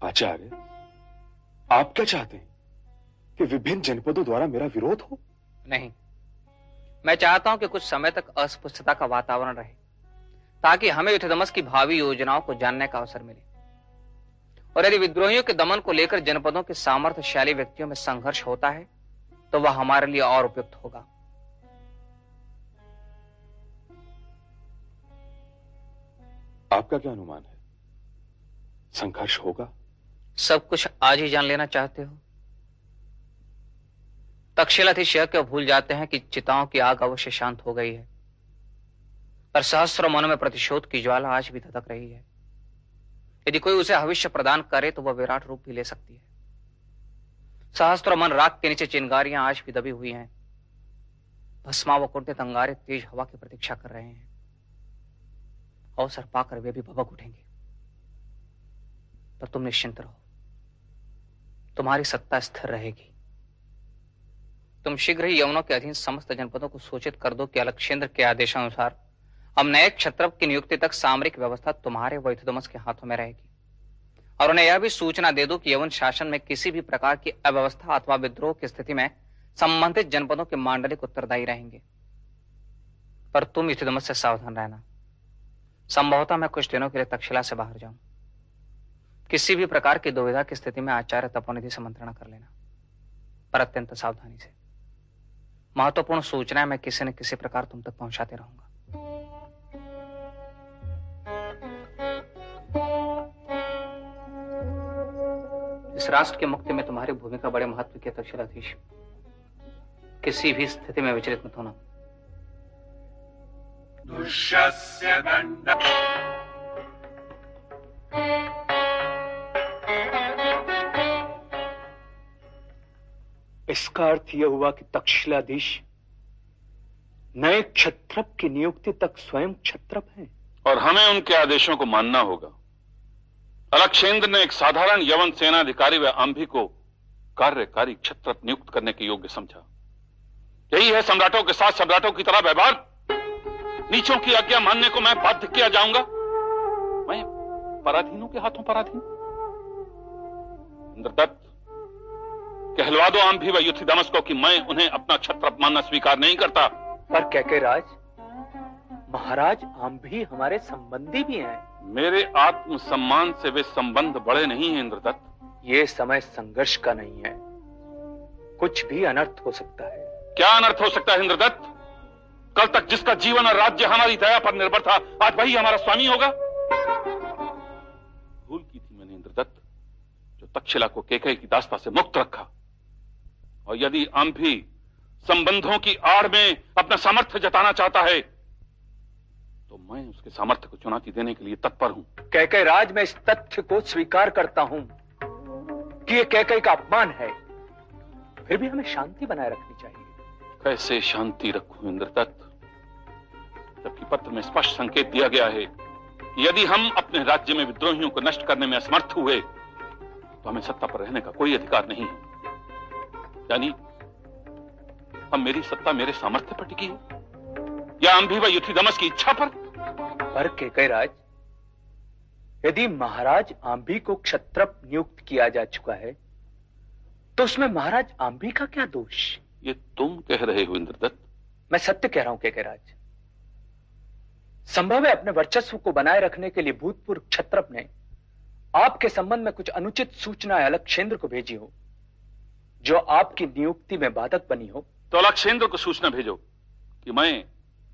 आचार्य आप क्या चाहते हैं? कि विभिन्न जनपदों द्वारा मेरा विरोध हो? नहीं। मैं चाहता हूँ कि कुछ समय तक अस्पष्टता का वातावरण रहे ताकि हमें युद्धदमस की भावी योजनाओं को जानने का अवसर मिले। और यदि विद्रोहियों के दमन को लेकर जनपदों के सामर्थ्यशाली व्यक्तियों में संघर्ष होता है तो वह हमारे लिए और उपयुक्त होगा। आपका क्या अनुमान है? संघर्ष होगा? सब कुछ आज ही जान लेना चाहते हो? तक्षशिलाधीश यह क्यों भूल जाते हैं कि चिताओं की आग अवश्य शांत हो गई है। पर सहस्रों मनों में प्रतिशोध की ज्वाला आज भी धधक रही है। यदि कोई उसे भविष्य प्रदान करे तो वह विराट रूप भी ले सकती है। सहस्त्र मन राग के नीचे चिंगारियाँ आज भी दबी हुई हैं। भस्मा व कुंठित अंगारे तेज हवा की प्रतीक्षा कर रहे हैं। अवसर पाकर वे भी भबक उठेंगे। पर तुम निश्चिंत रहो। तुम्हारी सत्ता स्थिर रहेगी। तुम शीघ्र ही यमुनों के अधीन समस्त जनपदों को सूचित कर दो कि अलक्षेंद्र के आदेशानुसार अब नए क्षत्रप की नियुक्ति तक सामरिक व्यवस्था तुम्हारे वैधुदमस के हाथों में रहेगी। और उन्हें यह भी सूचना दे दो कि यवन शासन में किसी भी प्रकार की अव्यवस्था अथवा विद्रोह की स्थिति में संबंधित जनपदों के मांडलिक उत्तरदायी रहेंगे। पर तुम युद्धदमस से सावधान रहना। संभवतः मैं कुछ दिनों के लिए तक्षशिला से बाहर जाऊँ। किसी भी प्रकार की दुविधा की स्थिति में आचार्य तपोनिधि से मंत्रणा कर लेना। पर अत्यंत सावधानी से। महत्वपूर्ण सूचनाएँ मैं किसी न किसी प्रकार तुम तक पहुंचाते रहूँगा। इस राष्ट्र की मुक्ति में तुम्हारी भूमिका बड़े महत्व की तक्षराधीश किसी भी स्थिति में विचलित मत होना। दुष्यस्य दण्ड इसका अर्थ यह हुआ कि तक्षशिलाधीश नए क्षत्रप की नियुक्ति तक स्वयं क्षत्रप हैं। और हमें उनके आदेशों को मानना होगा। अलक्षेंद्र ने एक साधारण यवन सेनाधिकारी व आंभी को कार्यकारी क्षत्रप नियुक्त करने के योग्य समझा। यही है सम्राटों के साथ सम्राटों की तरह व्यवहार। नीचों की आज्ञा मानने को मैं बाध्य किया जाऊँगा। मैं पराधीनों के हाथों पराधीन। इंद्रदत्त कहलवा दो आंभी व युथिदमस को कि मैं उन्हें अपना क्षत्रप मानना स्वीकार नहीं करता। पर कैके राज महाराज हम भी हमारे संबंधी भी हैं। मेरे आत्म सम्मान से वे संबंध बड़े नहीं हैं इंद्रदत्त। ये समय संघर्ष का नहीं है। कुछ भी अनर्थ हो सकता है। क्या अनर्थ हो सकता है इंद्रदत्त? कल तक जिसका जीवन और राज्य हमारी दया पर निर्भर था आज वही हमारा स्वामी होगा। भूल की थी मैंने इंद्रदत्त जो तक्षशिला को केकई की दास्ता से मुक्त रखा। और यदि आम भी संबंधों की आड़ में अपना सामर्थ्य जताना चाहता है तो मैं उसके सामर्थ्य को चुनौती देने के लिए तत्पर हूँ। कैके राज मैं इस तथ्य को स्वीकार करता हूँ कि यह कैके का अपमान है। फिर भी हमें शांति बनाए रखनी चाहिए। कैसे शांति रखू इंद्र इंद्रदत्त जबकि पत्र में स्पष्ट संकेत दिया गया है कि यदि हम अपने राज्य में विद्रोहियों को नष्ट करने में असमर्थ हुए तो हमें सत्ता पर रहने का कोई अधिकार नहीं है। यानी अब मेरी सत्ता मेरे सामर्थ्य पर टिकी है या अंभी व युथिदमस की इच्छा पर? पर केके राज यदि महाराज आंबी को क्षत्रप नियुक्त किया जा चुका है तो उसमें महाराज आंबी का क्या दोष? ये तुम कह रहे हो इंद्रदत्त। मैं सत्य कह रहा हूँ केके राज। संभव है अपने वर्चस्व को बनाए रखने के लिए भूतपूर्व क्षत्रप ने आपके संबंध में कुछ अनुचित सूचना अलग क्षेत्र को भेजी हो। जो आपकी नियुक्ति में बाधक बनी हो। तो अलक्षेंद्र को सूचना भेजो कि मैं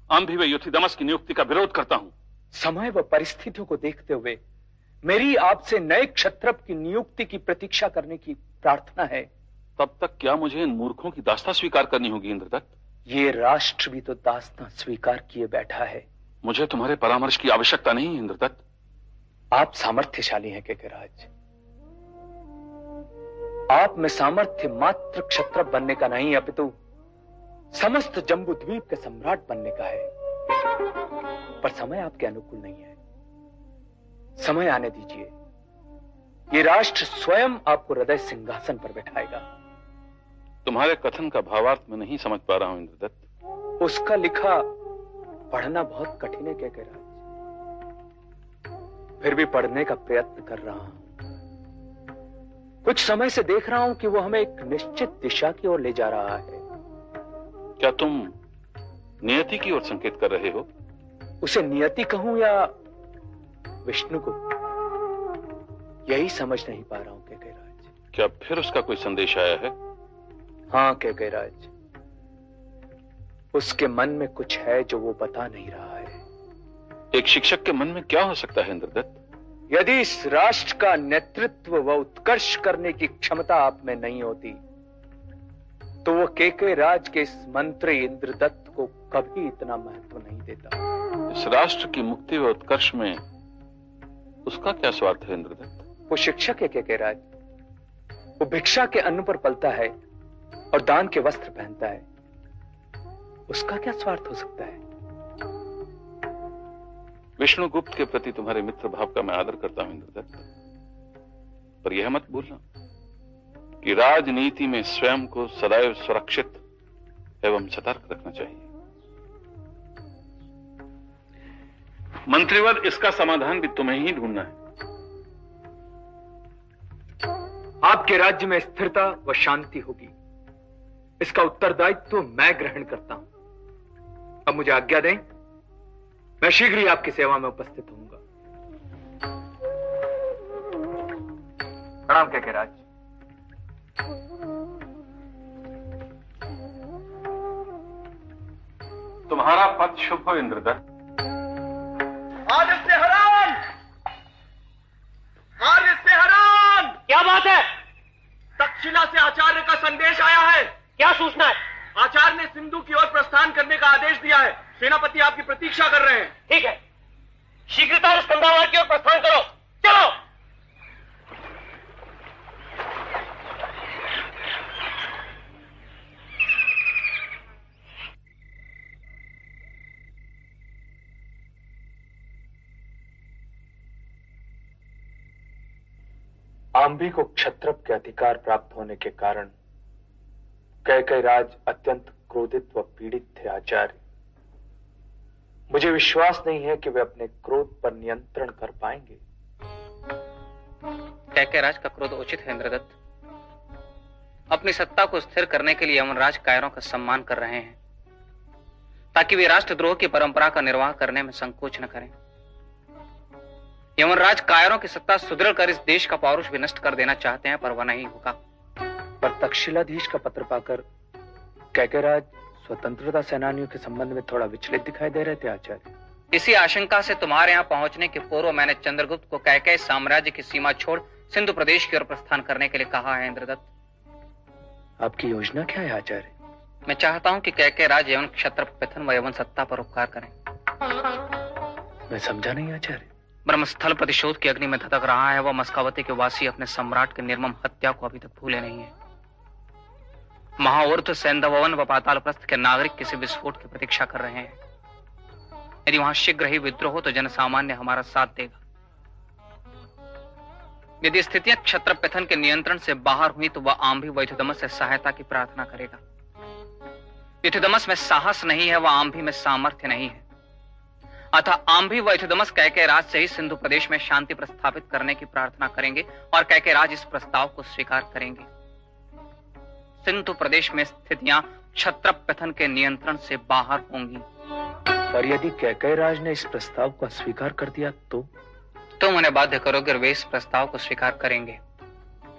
आंभी व युथिदमस की नियुक्ति का विरोध करता हूँ। समय व परिस्थितियों को देखते हुए मेरी आपसे नए क्षत्रप की नियुक्ति की प्रतीक्षा करने की प्रार्थना है। तब तक क्या मुझे इन मूर्खों की दास्ता स्वीकार करनी होगी इंद्रदत्त? ये राष्ट्र भी तो दास्ता स्वीकार किए बैठा है। मुझे तुम्हारे परामर्श की आवश्यकता नहीं इंद्रदत्त। आप सामर्थ्यशाली हैं के राज आप में सामर्थ्य मात्र क्षत्र बनने का नहीं अपितु समस्त जम्बू द्वीप के सम्राट बनने का है। पर समय आपके अनुकूल नहीं है। समय आने दीजिए। ये राष्ट्र स्वयं आपको हृदय सिंहासन पर बैठाएगा। तुम्हारे कथन का भावार्थ मैं नहीं समझ पा रहा हूँ इंद्रदत्त। उसका लिखा पढ़ना बहुत कठिन है क्या कह रहा फिर भी पढ़ने का प्रयत्न कर रहा हूँ। कुछ समय से देख रहा हूँ कि वो हमें एक निश्चित दिशा की ओर ले जा रहा है। क्या तुम नियति की ओर संकेत कर रहे हो? उसे नियति कहूँ या विष्णु को? यही समझ नहीं पा रहा हूँ के राज क्या फिर उसका कोई संदेश आया है? हाँ के राज उसके मन में कुछ है जो वो बता नहीं रहा है। एक शिक्षक के मन में क्या हो सकता है इंद्रदत्त? यदि इस राष्ट्र का नेतृत्व व उत्कर्ष करने की क्षमता आप में नहीं होती तो वो केके राज के इस मंत्री इंद्रदत्त को कभी इतना महत्व नहीं देता। इस राष्ट्र की मुक्ति व उत्कर्ष में उसका क्या स्वार्थ है इंद्रदत्त? वो शिक्षक है केके राज वो भिक्षा के अन्न पर पलता है और दान के वस्त्र पहनता है। उसका क्या स्वार्थ हो सकता है? विष्णुगुप्त के प्रति तुम्हारे मित्र भाव का मैं आदर करता हूँ, इंद्रदत्त। पर यह मत भूलना कि राजनीति में स्वयं को सदैव सुरक्षित एवं सतर्क रखना चाहिए। मंत्रीवर, इसका समाधान भी तुम्हें ही ढूंढना है। आपके राज्य में स्थिरता व शांति होगी। इसका उत्तरदायित्व तो मैं ग्रहण करता हूँ। अब मुझे आज्ञा दें मैं शीघ्र ही आपकी सेवा में उपस्थित होऊँगा। प्रणाम कह के राज। तुम्हारा पद शुभ हो इंद्रदत्त आदित्य हरान! आदित्य हरान! क्या बात है? तक्षशिला से आचार्य का संदेश आया है। क्या सूचना है? आचार्य ने सिंधु की ओर प्रस्थान करने का आदेश दिया है। सेनापति आपकी प्रतीक्षा कर रहे हैं। ठीक है। शीघ्रता इस कंधावर की ओर प्रस्थान करो। चलो। आंबी को क्षत्रप के अधिकार प्राप्त होने के कारण कह राज अत्यंत क्रोधित व पीड़ित थे आचार्य। मुझे विश्वास नहीं है कि वे अपने क्रोध पर नियंत्रण कर पाएँगे। कैकेराज का क्रोध उचित है, इंद्रदत्त। अपनी सत्ता को स्थिर करने के लिए यमनराज कायरों का सम्मान कर रहे हैं, ताकि वे राष्ट्रद्रोह की परंपरा का निर्वाह करने में संकोच न करें। यमनराज कायरों की सत्ता सुदृढ़ कर इस देश का पौरुष भी नष्ट कर देना चाहते हैं, पर वह नहीं होगा। पर तक्षशिलाधीश का पत्र पाकर कैकेराज स्वतंत्रता सेनानियों के संबंध में थोड़ा विचलित दिखाई दे रहे थे आचार्य। इसी आशंका से तुम्हारे यहाँ पहुँचने के पूर्व मैंने चंद्रगुप्त को कैके साम्राज्य की सीमा छोड़ सिंधु प्रदेश की ओर प्रस्थान करने के लिए कहा है इंद्रदत्त। आपकी योजना क्या है आचार्य? मैं चाहता हूँ कि कैके राज एवं क्षत्र पथन व यवन सत्ता पर उपकार करें। मैं समझा नहीं आचार्य। ब्रह्मस्थल प्रतिशोध की अग्नि में धतक रहा है वह मस्कावती के वासी अपने सम्राट के निर्मम हत्या को अभी तक भूले नहीं है। महाऊर्ध सैंधवन व पाताल प्रस्थ के नागरिक किसी विस्फोट की प्रतीक्षा कर रहे हैं। यदि वहाँ शीघ्र ही विद्रोह हो तो जनसामान्य हमारा साथ देगा। यदि स्थितियाँ क्षत्र पथन के नियंत्रण से बाहर हुई तो वह आम भी वैथुदमस से सहायता की प्रार्थना करेगा। युद्धदमस में साहस नहीं है, वह आम भी में सामर्थ्य नहीं है। अतः आम भी वैथुदमस कैके राज से ही सिंधु प्रदेश में शांति प्रस्थापित करने की प्रार्थना करेंगे और कैके राज इस प्रस्ताव को स्वीकार करेंगे। सिंधु प्रदेश में स्थितियाँ क्षत्र पथन के नियंत्रण से बाहर होंगी। पर यदि कैके राज ने इस प्रस्ताव को स्वीकार कर दिया तो? तुम उन्हें बाध्य करोगे वे इस प्रस्ताव को स्वीकार करेंगे।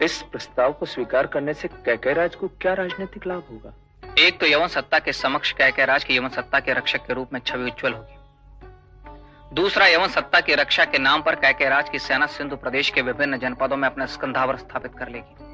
इस प्रस्ताव को स्वीकार करने से कैके राज को क्या राजनीतिक लाभ होगा? एक तो यवन सत्ता के समक्ष कैके राज की यवन सत्ता के रक्षक के रूप में छवि उज्जवल होगी। दूसरा यवन सत्ता की रक्षा के नाम पर कैके राज की सेना सिंधु प्रदेश के विभिन्न जनपदों में अपना स्कंधावर स्थापित कर लेगी।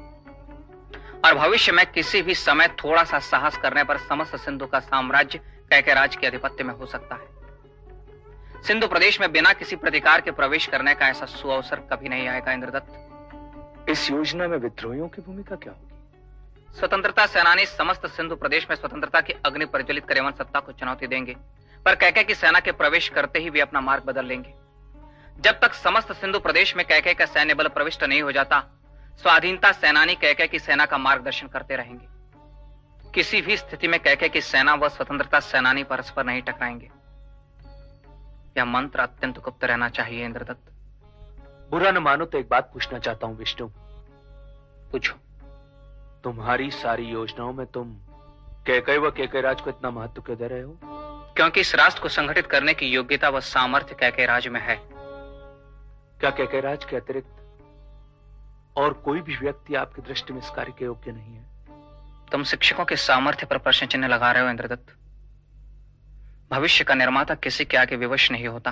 और भविष्य में किसी भी समय थोड़ा सा साहस करने पर समस्त सिंधु का साम्राज्य कैके राज के अधिपत्य में हो सकता है। सिंधु प्रदेश में बिना किसी प्रतिकार के प्रवेश करने का ऐसा सुअवसर कभी नहीं आएगा इंद्रदत्त। इस योजना में विद्रोहियों की भूमिका क्या होगी? स्वतंत्रता सेनानी समस्त सिंधु प्रदेश में स्वतंत्रता की अग्नि प्रज्वलित कर यवन सत्ता को चुनौती देंगे पर कैके की सेना के प्रवेश करते ही वे अपना मार्ग बदल लेंगे। जब तक समस्त सिंधु प्रदेश में कैके का सैन्य बल प्रविष्ट नहीं हो जाता स्वाधीनता सेनानी कैके की सेना का मार्गदर्शन करते रहेंगे। किसी भी स्थिति में कैके की सेना व स्वतंत्रता सेनानी परस्पर नहीं टकराएँगे। यह मंत्र अत्यंत गुप्त रहना चाहिए इंद्रदत्त। बुरा न मानो तो एक बात पूछना चाहता हूँ विष्णु। पूछो। तुम्हारी सारी योजनाओं में तुम कैके व कैके राज को इतना महत्व क्यों दे रहे हो? क्योंकि इस राष्ट्र को संगठित करने की योग्यता व सामर्थ्य कैके राज में है। क्या कैके राज के अतिरिक्त और कोई भी व्यक्ति आपकी दृष्टि में इस कार्य के योग्य नहीं है। तुम शिक्षकों के सामर्थ्य पर प्रश्न चिन्ह लगा रहे हो इंद्रदत्त। भविष्य का निर्माता किसी के आगे विवश नहीं होता।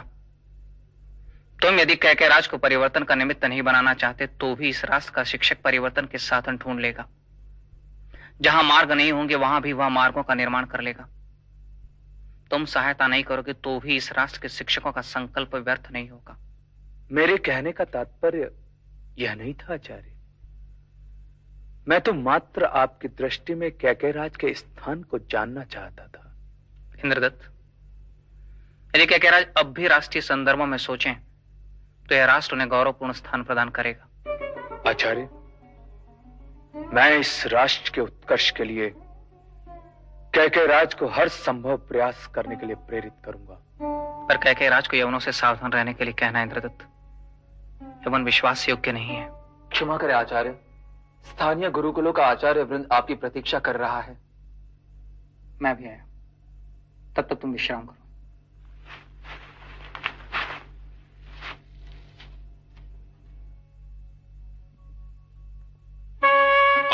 तुम यदि कैके राज को परिवर्तन का निमित्त नहीं बनाना चाहते तो भी इस राष्ट्र का शिक्षक परिवर्तन के साधन ढूंढ लेगा। जहाँ मार्ग नहीं होंगे वहाँ भी वह मार्गों का निर्माण कर लेगा। तुम सहायता नहीं करोगे तो भी इस राष्ट्र के शिक्षकों का संकल्प व्यर्थ नहीं होगा। मेरे कहने का तात्पर्य यह नहीं था आचार्य। मैं तो मात्र आपकी दृष्टि में कैके राज के स्थान को जानना चाहता था। इंद्रदत्त यदि कैकेराज अब भी राष्ट्रीय संदर्भों में सोचें तो यह राष्ट्र उन्हें गौरवपूर्ण स्थान प्रदान करेगा। आचार्य मैं इस राष्ट्र के उत्कर्ष के लिए कैके राज को हर संभव प्रयास करने के लिए प्रेरित करूँगा। पर कैके राज को यवनों से सावधान रहने के लिए कहना इंद्रदत्त। यवन विश्वास योग्य नहीं है। क्षमा करें आचार्य। स्थानीय गुरुकुलों का आचार्य वृंद आपकी प्रतीक्षा कर रहा है। मैं भी आया। तब तक तुम विश्राम करो।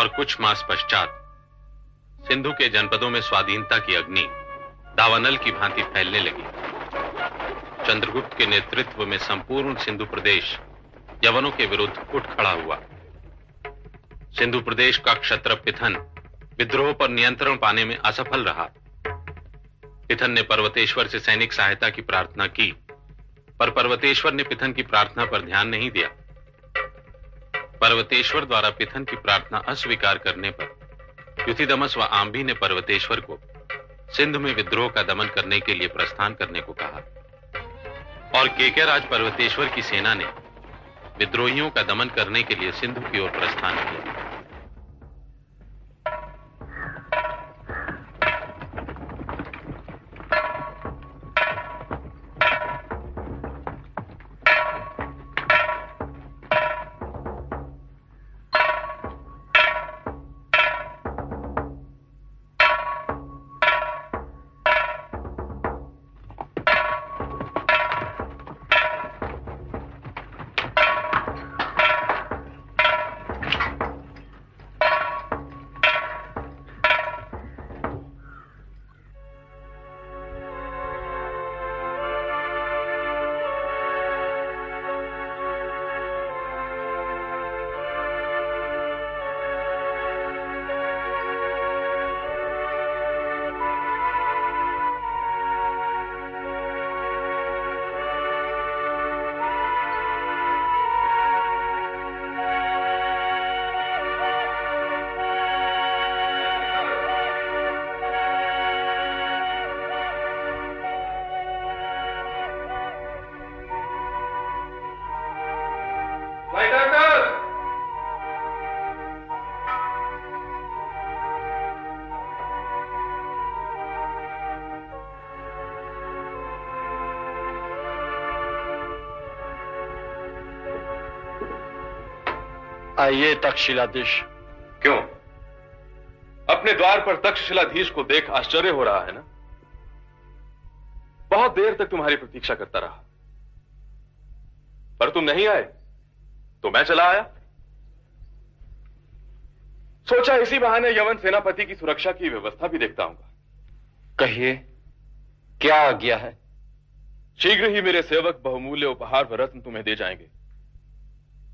और कुछ मास पश्चात सिंधु के जनपदों में स्वाधीनता की अग्नि दावानल की भांति फैलने लगी। चंद्रगुप्त के नेतृत्व में संपूर्ण सिंधु प्रदेश यवनों के विरुद्ध उठ खड़ा हुआ। सिंधु प्रदेश का क्षत्र पिथन विद्रोह पर नियंत्रण पाने में असफल रहा। पिथन ने पर्वतेश्वर से सैनिक सहायता की प्रार्थना की, पर पर्वतेश्वर ने पिथन की प्रार्थना पर ध्यान नहीं दिया। पर्वतेश्वर द्वारा पिथन की प्रार्थना अस्वीकार करने पर युथिदमस व आंबी ने पर्वतेश्वर को सिंध में विद्रोह का दमन करने के लिए प्रस्थान करने को कहा। और केके राज पर्वतेश्वर की सेना ने विद्रोहियों का दमन करने के लिए सिंधु की ओर प्रस्थान किया। आइए तक्षशिलाधीश क्यों? अपने द्वार पर तक्षशिलाधीश को देख आश्चर्य हो रहा है ना? बहुत देर तक तुम्हारी प्रतीक्षा करता रहा। पर तुम नहीं आए तो मैं चला आया। सोचा इसी बहाने यवन सेनापति की सुरक्षा की व्यवस्था भी देखता हूँ कहिए क्या आज्ञा है? शीघ्र ही मेरे सेवक बहुमूल्य उपहार व रत्न तुम्हें दे जाएँगे।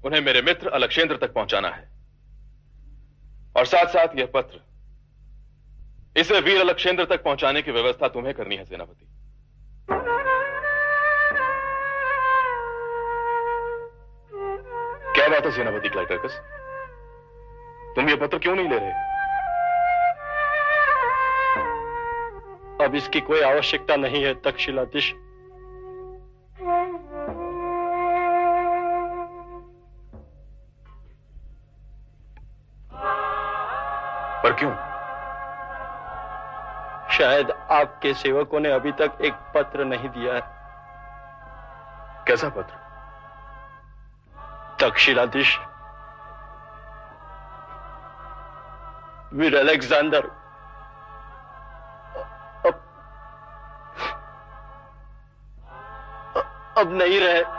उन्हें मेरे मित्र अलक्षेंद्र तक पहुंचाना है। और साथ साथ यह पत्र इसे वीर अलक्षेंद्र तक पहुँचाने की व्यवस्था तुम्हें करनी है, सेनापति। क्या बात है, सेनापति क्लाइटर्कस तुम यह पत्र क्यों नहीं ले रहे? अब इसकी कोई आवश्यकता नहीं है तक्षशिलाधीश शायद आपके सेवकों ने अभी तक एक पत्र नहीं दिया है। कैसा पत्र? तक्षशिलाधीश वीर अलेक्जेंडर। अब अब नहीं रहे।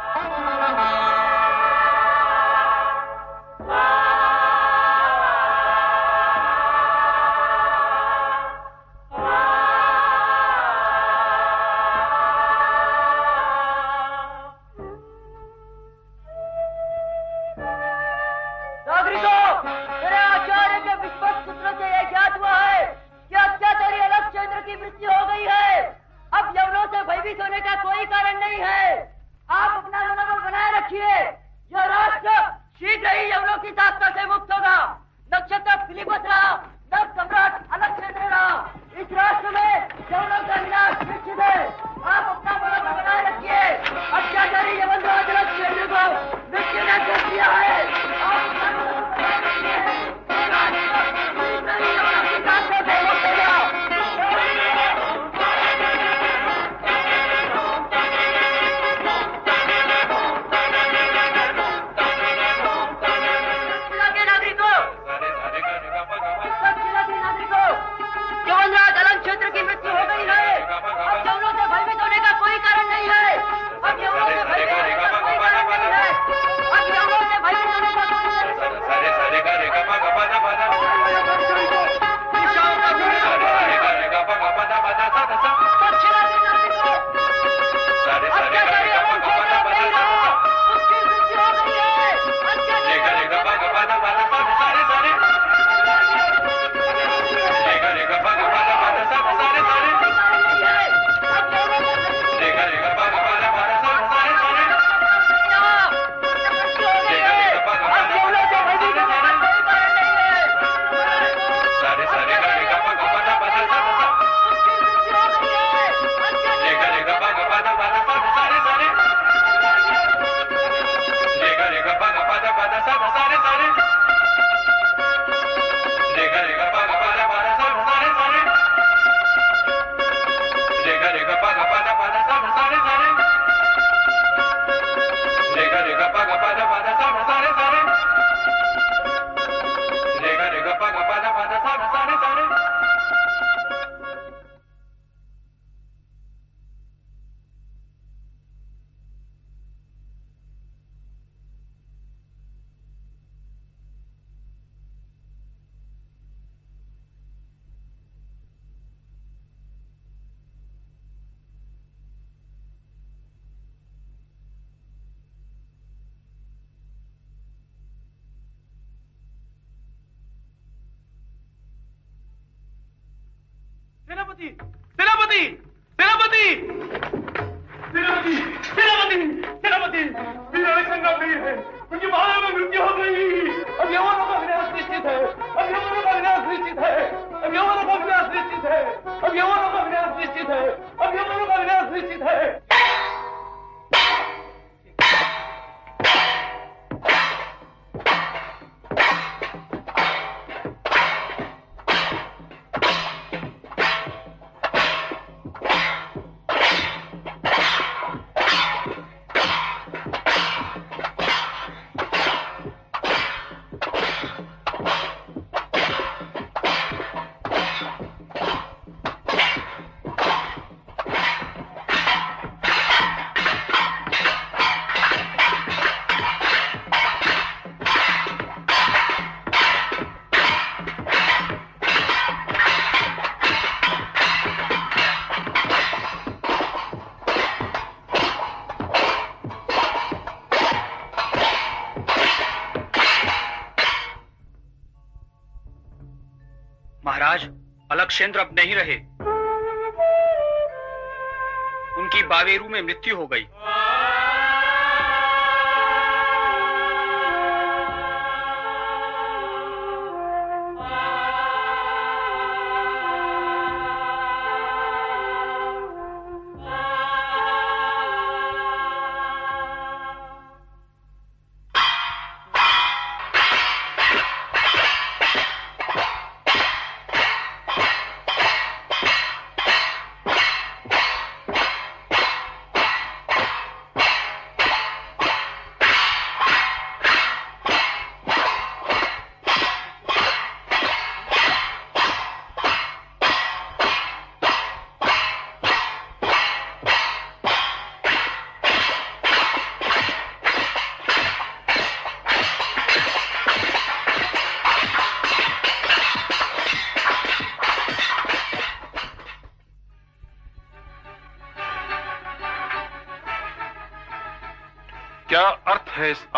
महाराज अलक्षेंद्र अब नहीं रहे। उनकी बावेरू में मृत्यु हो गई।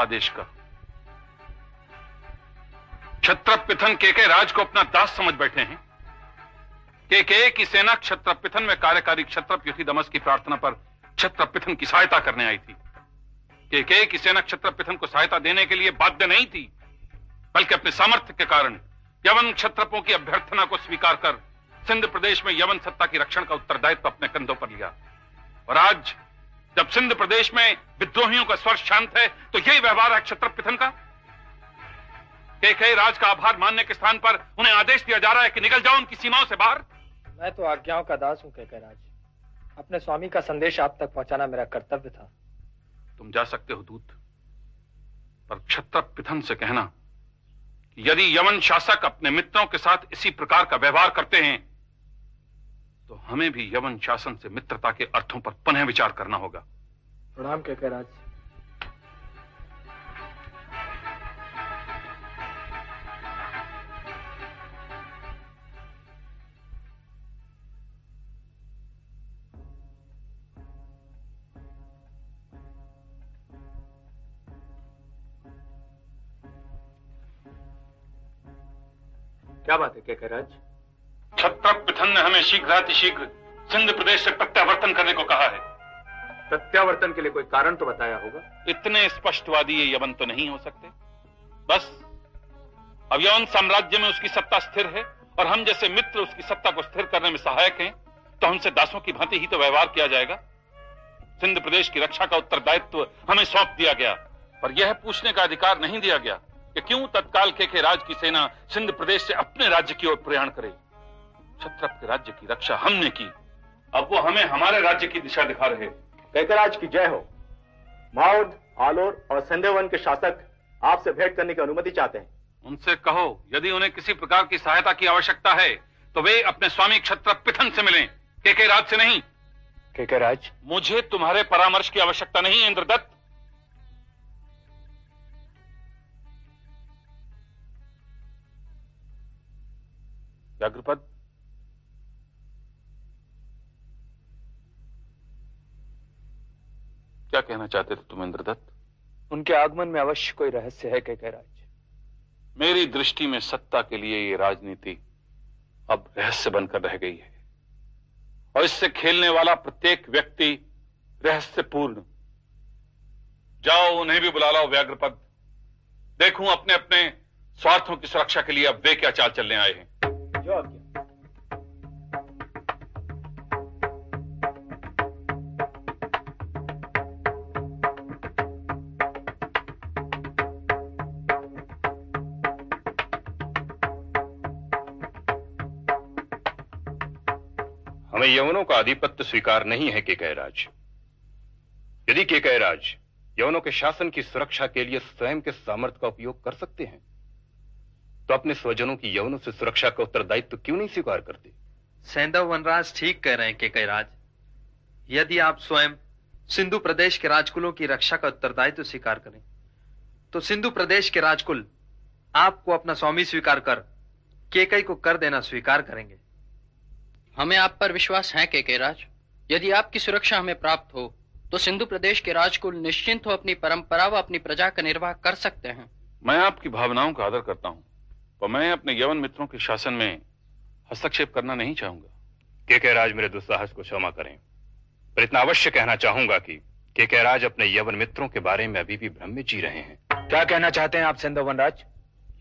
आदेश का। क्षत्रपिथन के के राज को अपना दास समझ बैठे हैं। के के सेना क्षत्रपिथन में कार्यकारी क्षत्रप युथिदमस की प्रार्थना पर क्षत्रपिथन की सहायता करने आई थी। के के की सेना क्षत्रपिथन को सहायता देने के लिए बाध्य नहीं थी, बल्कि अपने सामर्थ्य के कारण यवन क्षत्रपों की अभ्यर्थना को स्वीकार कर सिंध प्रदेश में यवन सत्ता की रक्षण का उत्तरदायित्व अपने कंधों पर लिया। और आज जब सिंध प्रदेश में विद्रोहियों का स्वर शांत है तो यही व्यवहार है क्षत्रपिथन का। केके राज का आभार मानने के स्थान पर उन्हें आदेश दिया जा रहा है कि निकल जाओ उनकी सीमाओं से बाहर। मैं तो आज्ञाओं का दास हूँ कहकर राज। अपने स्वामी का संदेश आप तक पहुंचाना मेरा कर्तव्य था। तुम जा सकते हो दूत। पर क्षत्रपिथन से कहना यदि यमन शासक अपने मित्रों के साथ इसी प्रकार का व्यवहार करते हैं तो हमें भी यवन शासन से मित्रता के अर्थों पर पुनः विचार करना होगा। प्रणाम कहकर राज क्या बात है कहकर राज छत्रपिथन ने हमें शीघ्रातिशीघ्र सिंध प्रदेश से प्रत्यावर्तन करने को कहा है। प्रत्यावर्तन के लिए कोई कारण तो बताया होगा? इतने स्पष्टवादी ये यवन तो नहीं हो सकते। बस अब यवन साम्राज्य में उसकी सत्ता स्थिर है और हम जैसे मित्र उसकी सत्ता को स्थिर करने में सहायक हैं तो हमसे दासों की भांति ही तो व्यवहार किया जाएगा। सिंध प्रदेश की रक्षा का उत्तरदायित्व हमें सौंप दिया गया पर यह पूछने का अधिकार नहीं दिया गया कि क्यों तत्काल के, के राज की सेना सिंध प्रदेश से अपने राज्य की ओर प्रयाण करे। छत्रप के राज्य की रक्षा हमने की। अब वो हमें हमारे राज्य की दिशा दिखा रहे। कैकराज की जय हो। माउद आलोर और संदेवन के शासक आपसे भेंट करने की अनुमति चाहते हैं। उनसे कहो यदि उन्हें किसी प्रकार की सहायता की आवश्यकता है तो वे अपने स्वामी क्षत्र पिथन से मिलें। के के राज से नहीं। के के राज मुझे तुम्हारे परामर्श की आवश्यकता नहीं इंद्रदत्त। व्याघ्रपद क्या कहना चाहते थे तुम इंद्रदत्त? उनके आगमन में अवश्य कोई रहस्य है कहकर राज। मेरी दृष्टि में सत्ता के लिए ये राजनीति अब रहस्य बनकर रह गई है। और इससे खेलने वाला प्रत्येक व्यक्ति रहस्यपूर्ण। जाओ उन्हें भी बुला लाओ व्याग्रपद देखूँ अपने अपने स्वार्थों की सुरक्षा के लिए अब वे क्या चाल चलने आए हैं। जो आज्ञा हमें यवनों का आधिपत्य स्वीकार नहीं है, के केकयराज यदि के केकयराज यवनों के शासन की सुरक्षा के लिए स्वयं के सामर्थ्य का उपयोग कर सकते हैं तो अपने स्वजनों की यवनों से सुरक्षा का उत्तरदायित्व क्यों नहीं स्वीकार करते? सैंधव वनराज ठीक कह रहे हैं, के केकयराज यदि आप स्वयं सिंधु प्रदेश के राजकुलों की रक्षा का उत्तरदायित्व स्वीकार करें तो सिंधु प्रदेश के राजकुल आपको अपना स्वामी स्वीकार कर, केकई को कर देना स्वीकार करेंगे। हमें आप पर विश्वास है के के राज यदि आपकी सुरक्षा हमें प्राप्त हो तो सिंधु प्रदेश के राजकुल निश्चिंत हो अपनी परंपरा व अपनी प्रजा का निर्वाह कर सकते हैं। मैं आपकी भावनाओं का आदर करता हूँ पर मैं अपने यवन मित्रों के शासन में हस्तक्षेप करना नहीं चाहूँगा। के के केकयराज मेरे दुस्साहस को क्षमा करें पर इतना अवश्य कहना चाहूँगा कि केकयराज अपने यवन मित्रों के बारे में अभी भी भ्रम में जी रहे हैं। क्या कहना चाहते हैं आप सिंधु वनराज?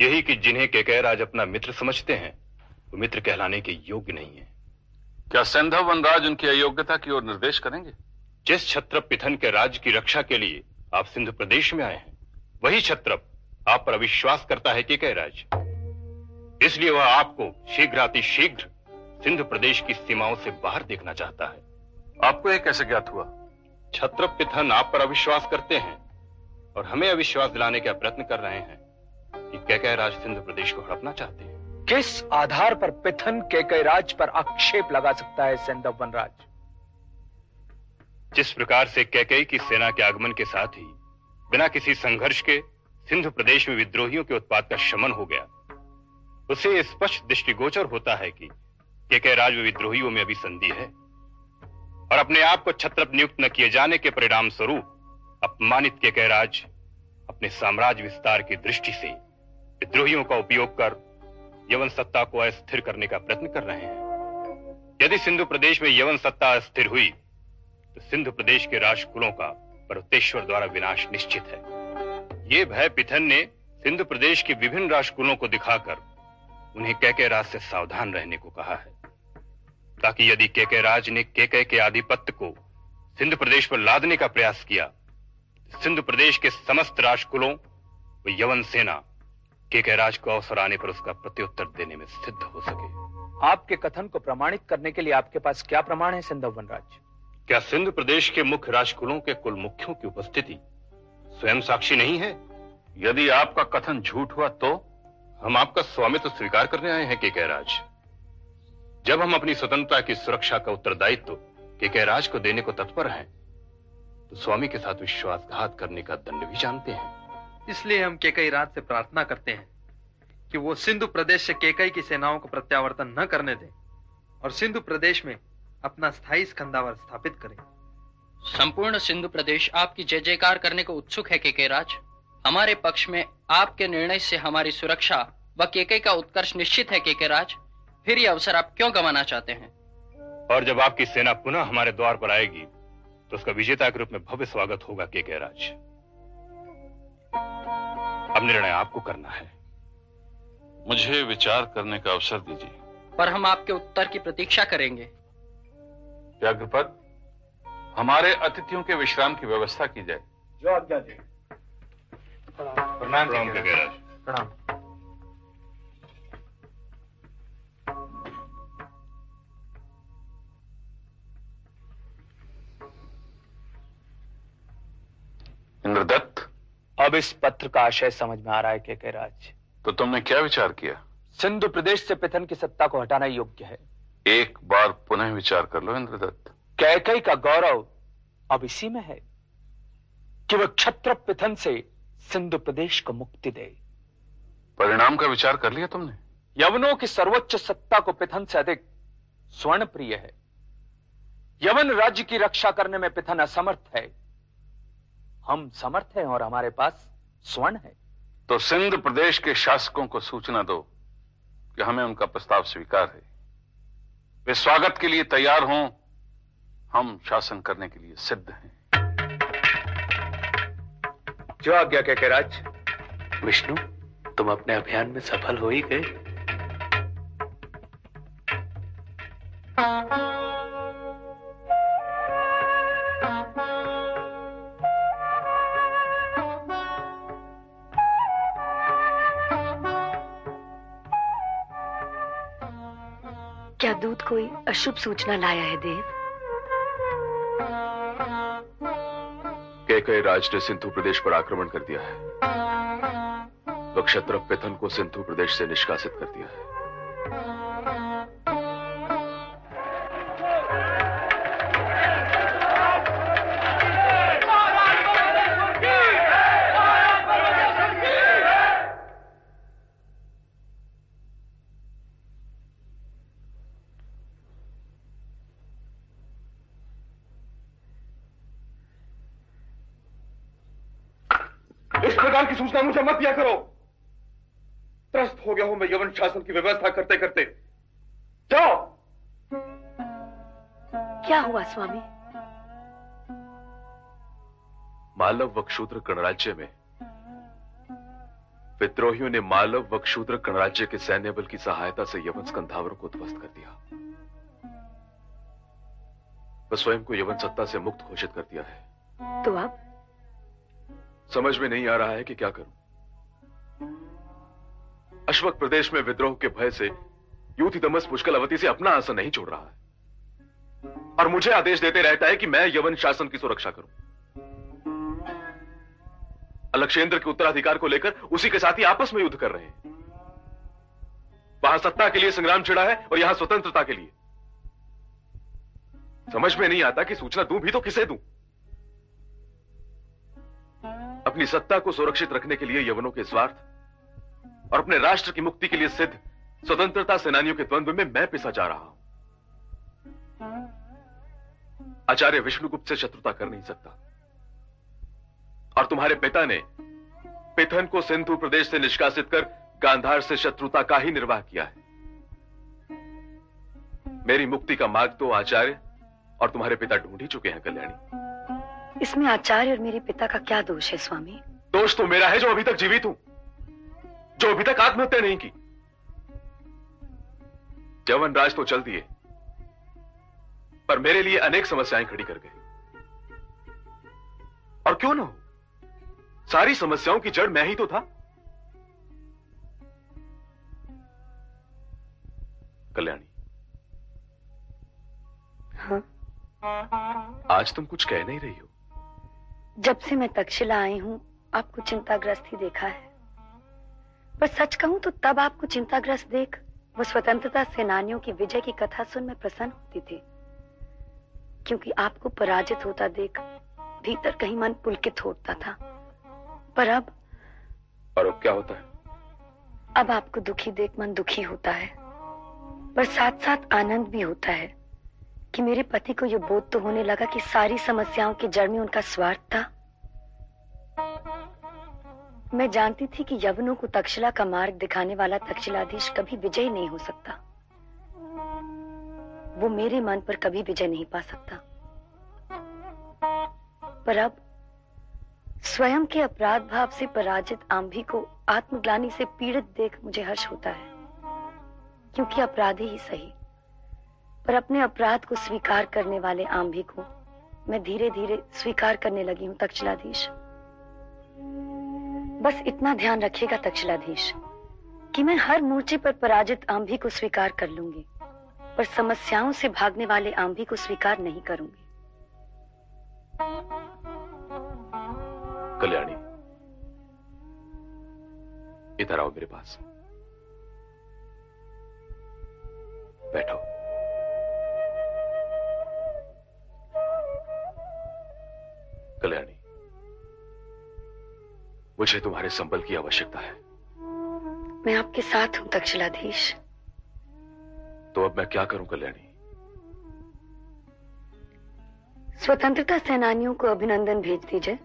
यही कि जिन्हें के के राज अपना मित्र समझते हैं वो मित्र कहलाने के योग्य नहीं है। क्या सैंधव वनराज उनकी अयोग्यता की ओर निर्देश करेंगे? जिस छत्रप पिथन के राज्य की रक्षा के लिए आप सिंधु प्रदेश में आए हैं वही छत्रप आप पर अविश्वास करता है कि कह राज। इसलिए वह आपको शीघ्र शीघ्र सिंधु प्रदेश की सीमाओं से बाहर देखना चाहता है। आपको यह कैसे ज्ञात हुआ? छत्रप पिथन आप पर अविश्वास करते हैं और हमें अविश्वास दिलाने का प्रयत्न कर रहे हैं कि कैकय राज सिंधु प्रदेश को हड़पना चाहते हैं। किस आधार पर पिथन के कई राज पर आक्षेप लगा सकता है सैंधव वनराज? जिस प्रकार से कैकई की सेना के आगमन के साथ ही बिना किसी संघर्ष के सिंधु प्रदेश में विद्रोहियों के उत्पाद का शमन हो गया, उसे स्पष्ट दृष्टिगोचर होता है कि केके राज विद्रोहियों में अभी संधि है और अपने आप को छत्रप नियुक्त न किए जाने के परिणाम स्वरूप अपमानित केके राज अपने साम्राज्य विस्तार की दृष्टि से विद्रोहियों का उपयोग कर यवन सत्ता को अस्थिर करने का प्रयत्न कर रहे हैं। यदि सिंधु प्रदेश में यवन सत्ता अस्थिर हुई तो सिंधु प्रदेश के राजकुलों का पर्वतेश्वर द्वारा विनाश निश्चित है। ये भय पिथन ने सिंधु प्रदेश के विभिन्न राजकुलों को दिखाकर उन्हें कैके राज से सावधान रहने को कहा है। ताकि यदि केके राज ने केके के आधिपत्य को सिंधु प्रदेश पर लादने का प्रयास किया तो सिंधु प्रदेश के समस्त राजकुलों व यवन सेना केके राज को अवसर आने पर उसका प्रत्युत्तर देने में सिद्ध हो सके। आपके कथन को प्रमाणित करने के लिए आपके पास क्या प्रमाण है सिंधु वनराज? क्या सिंधु प्रदेश के मुख्य राजकुलों के कुल मुख्यों की उपस्थिति स्वयं साक्षी नहीं है? यदि आपका कथन झूठ हुआ तो हम आपका स्वामित्व तो स्वीकार करने आए हैं के राज जब हम अपनी स्वतंत्रता की सुरक्षा का उत्तरदायित्व के राज को देने को तत्पर हैं तो स्वामी के साथ विश्वासघात करने का दंड भी जानते हैं। इसलिए हम केकई राज से प्रार्थना करते हैं कि वो सिंधु प्रदेश से केकई की सेनाओं को प्रत्यावर्तन न करने दें और सिंधु प्रदेश में अपना स्थायी स्कंदावर स्थापित करें। संपूर्ण सिंधु प्रदेश आपकी जय जयकार करने को उत्सुक है केके राज। हमारे पक्ष में आपके निर्णय से हमारी सुरक्षा व केके का उत्कर्ष निश्चित है केके राज। फिर यह अवसर आप क्यों गंवाना चाहते हैं? और जब आपकी सेना पुनः हमारे द्वार पर आएगी तो उसका विजेता के रूप में भव्य स्वागत होगा के राज। अब निर्णय आपको करना है। मुझे विचार करने का अवसर दीजिए। पर हम आपके उत्तर की प्रतीक्षा करेंगे। व्याघ्रपद हमारे अतिथियों के विश्राम की व्यवस्था की जाए। जो। आज्ञा दे प्रणाम प्रणाम। इंद्रदत्त अब इस पत्र का आशय समझ में आ रहा है के के राज। तो तुमने क्या विचार किया? सिंधु प्रदेश से पिथन की सत्ता को हटाना योग्य है। एक बार पुनः विचार कर लो इंद्रदत्त कैकई का गौरव अब इसी में है कि वह क्षत्र पिथन से सिंधु प्रदेश को मुक्ति दे। परिणाम का विचार कर लिया तुमने? यवनों की सर्वोच्च सत्ता को पिथन से अधिक स्वर्ण प्रिय है। यवन राज्य की रक्षा करने में पिथन असमर्थ है। हम समर्थ हैं और हमारे पास स्वर्ण है। तो सिंध प्रदेश के शासकों को सूचना दो कि हमें उनका प्रस्ताव स्वीकार है। वे स्वागत के लिए तैयार हों। हम शासन करने के लिए सिद्ध हैं। जो आज्ञा कह के राज। विष्णु तुम अपने अभियान में सफल हो ही गए। कोई अशुभ सूचना लाया है, देव? कैकय राज ने सिंधु प्रदेश पर आक्रमण कर दिया है। वक्षत्र क्षत्र पिथन को सिंधु प्रदेश से निष्कासित कर दिया है। सूचना मुझे मत दिया करो। त्रस्त हो गया हूँ मैं यवन शासन की व्यवस्था करते करते। जाओ। क्या हुआ स्वामी? मालव व क्षूद्र गणराज्य में। विद्रोहियों ने मालव व क्षूद्र गणराज्य के सैन्य बल की सहायता से यवन स्कंधावर को ध्वस्त कर दिया। वह स्वयं को यवन सत्ता से मुक्त घोषित कर दिया है। तो अब? समझ में नहीं आ रहा है कि क्या करूँ। अश्वक प्रदेश में विद्रोह के भय से यूथी दमस पुष्कल अवती से अपना आसन नहीं छोड़ रहा है। और मुझे आदेश देते रहता है कि मैं यवन शासन की सुरक्षा करूँ। अलक्षेंद्र के उत्तराधिकार को लेकर उसी के साथ ही आपस में युद्ध कर रहे हैं। वहाँ सत्ता के लिए संग्राम छिड़ा है और यहाँ स्वतंत्रता के लिए। समझ में नहीं आता कि सूचना दूँ भी तो किसे दूँ? अपनी सत्ता को सुरक्षित रखने के लिए यवनों के स्वार्थ और अपने राष्ट्र की मुक्ति के लिए सिद्ध स्वतंत्रता सेनानियों के द्वंद्व में मैं पिसा जा रहा हूँ। आचार्य विष्णुगुप्त से शत्रुता कर नहीं सकता। और तुम्हारे पिता ने पिथन को सिंधु प्रदेश से निष्कासित कर गांधार से शत्रुता का ही निर्वाह किया है। मेरी मुक्ति का मार्ग तो आचार्य और तुम्हारे पिता ढूंढ ही चुके हैं, कल्याणी। इसमें आचार्य और मेरे पिता का क्या दोष है स्वामी? दोष तो मेरा है जो अभी तक जीवित हूँ जो अभी तक आत्महत्या नहीं की। जवन राज तो चल दिए पर मेरे लिए अनेक समस्याएँ खड़ी कर गई। और क्यों ना हो? सारी समस्याओं की जड़ मैं ही तो था। कल्याणी। हाँ। आज तुम कुछ कह नहीं रही हो। जब से मैं तक्षशिला आई हूँ आपको चिंताग्रस्त ही देखा है। पर सच कहूँ तो तब आपको चिंताग्रस्त देख वो स्वतंत्रता सेनानियों की विजय की कथा सुन मैं प्रसन्न होती थी। क्योंकि आपको पराजित होता देख भीतर कहीं मन पुलकित होता था। पर अब और अब क्या होता है? अब आपको दुखी देख मन दुखी होता है। पर साथ साथ आनंद भी होता है। कि मेरे पति को यह बोध तो होने लगा कि सारी समस्याओं के जड़ में उनका स्वार्थ था। मैं जानती थी कि यवनों को तक्षशिला का मार्ग दिखाने वाला तक्षशिलाधीश कभी विजय नहीं हो सकता। वो मेरे मन पर कभी विजय नहीं पा सकता। पर अब स्वयं के अपराध भाव से पराजित आंभी को आत्मग्लानी से पीड़ित देख मुझे हर्ष होता है, क्योंकि अपराधी ही सही। पर अपने अपराध को स्वीकार करने वाले आंभी को मैं धीरे धीरे स्वीकार करने लगी हूँ तक्षशिलाधीश बस इतना ध्यान रखिएगा तक्षशिलाधीश कि मैं हर मोर्चे पर पराजित आंभी को स्वीकार कर लूँगी, पर समस्याओं से भागने वाले आंभी को स्वीकार नहीं करूँगी। कल्याणी, इधर आओ मेरे पास। बैठो। कल्याणी मुझे तुम्हारे संबल की आवश्यकता है। मैं आपके साथ हूँ तक्षशिलाधीश तो अब मैं क्या करूँ कल्याणी? स्वतंत्रता सेनानियों को अभिनंदन भेज दीजिए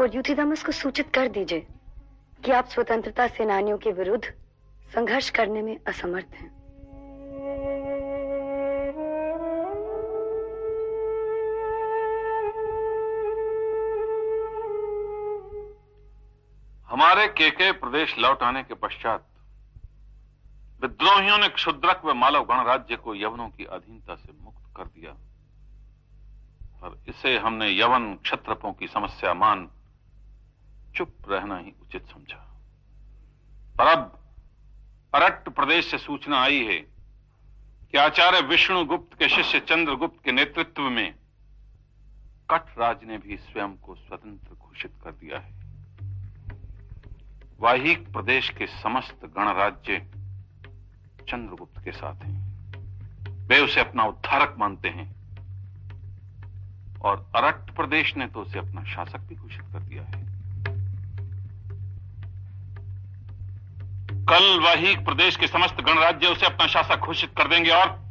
और यूथिदामस को सूचित कर दीजिए कि आप स्वतंत्रता सेनानियों के विरुद्ध संघर्ष करने में असमर्थ हैं। हमारे केके प्रदेश लौट आने के पश्चात विद्रोहियों ने क्षुद्रक व मालव गणराज्य को यवनों की अधीनता से मुक्त कर दिया। और इसे हमने यवन क्षत्रपों की समस्या मान चुप रहना ही उचित समझा। पर अब अरट प्रदेश से सूचना आई है कि आचार्य विष्णुगुप्त के शिष्य चंद्रगुप्त के नेतृत्व में कट राज ने भी स्वयं को स्वतंत्र घोषित कर दिया है। वाहिक प्रदेश के समस्त गणराज्य चंद्रगुप्त के साथ हैं। वे उसे अपना उद्धारक मानते हैं। और अरट प्रदेश ने तो उसे अपना शासक भी घोषित कर दिया है। कल वाहिक प्रदेश के समस्त गणराज्य उसे अपना शासक घोषित कर देंगे और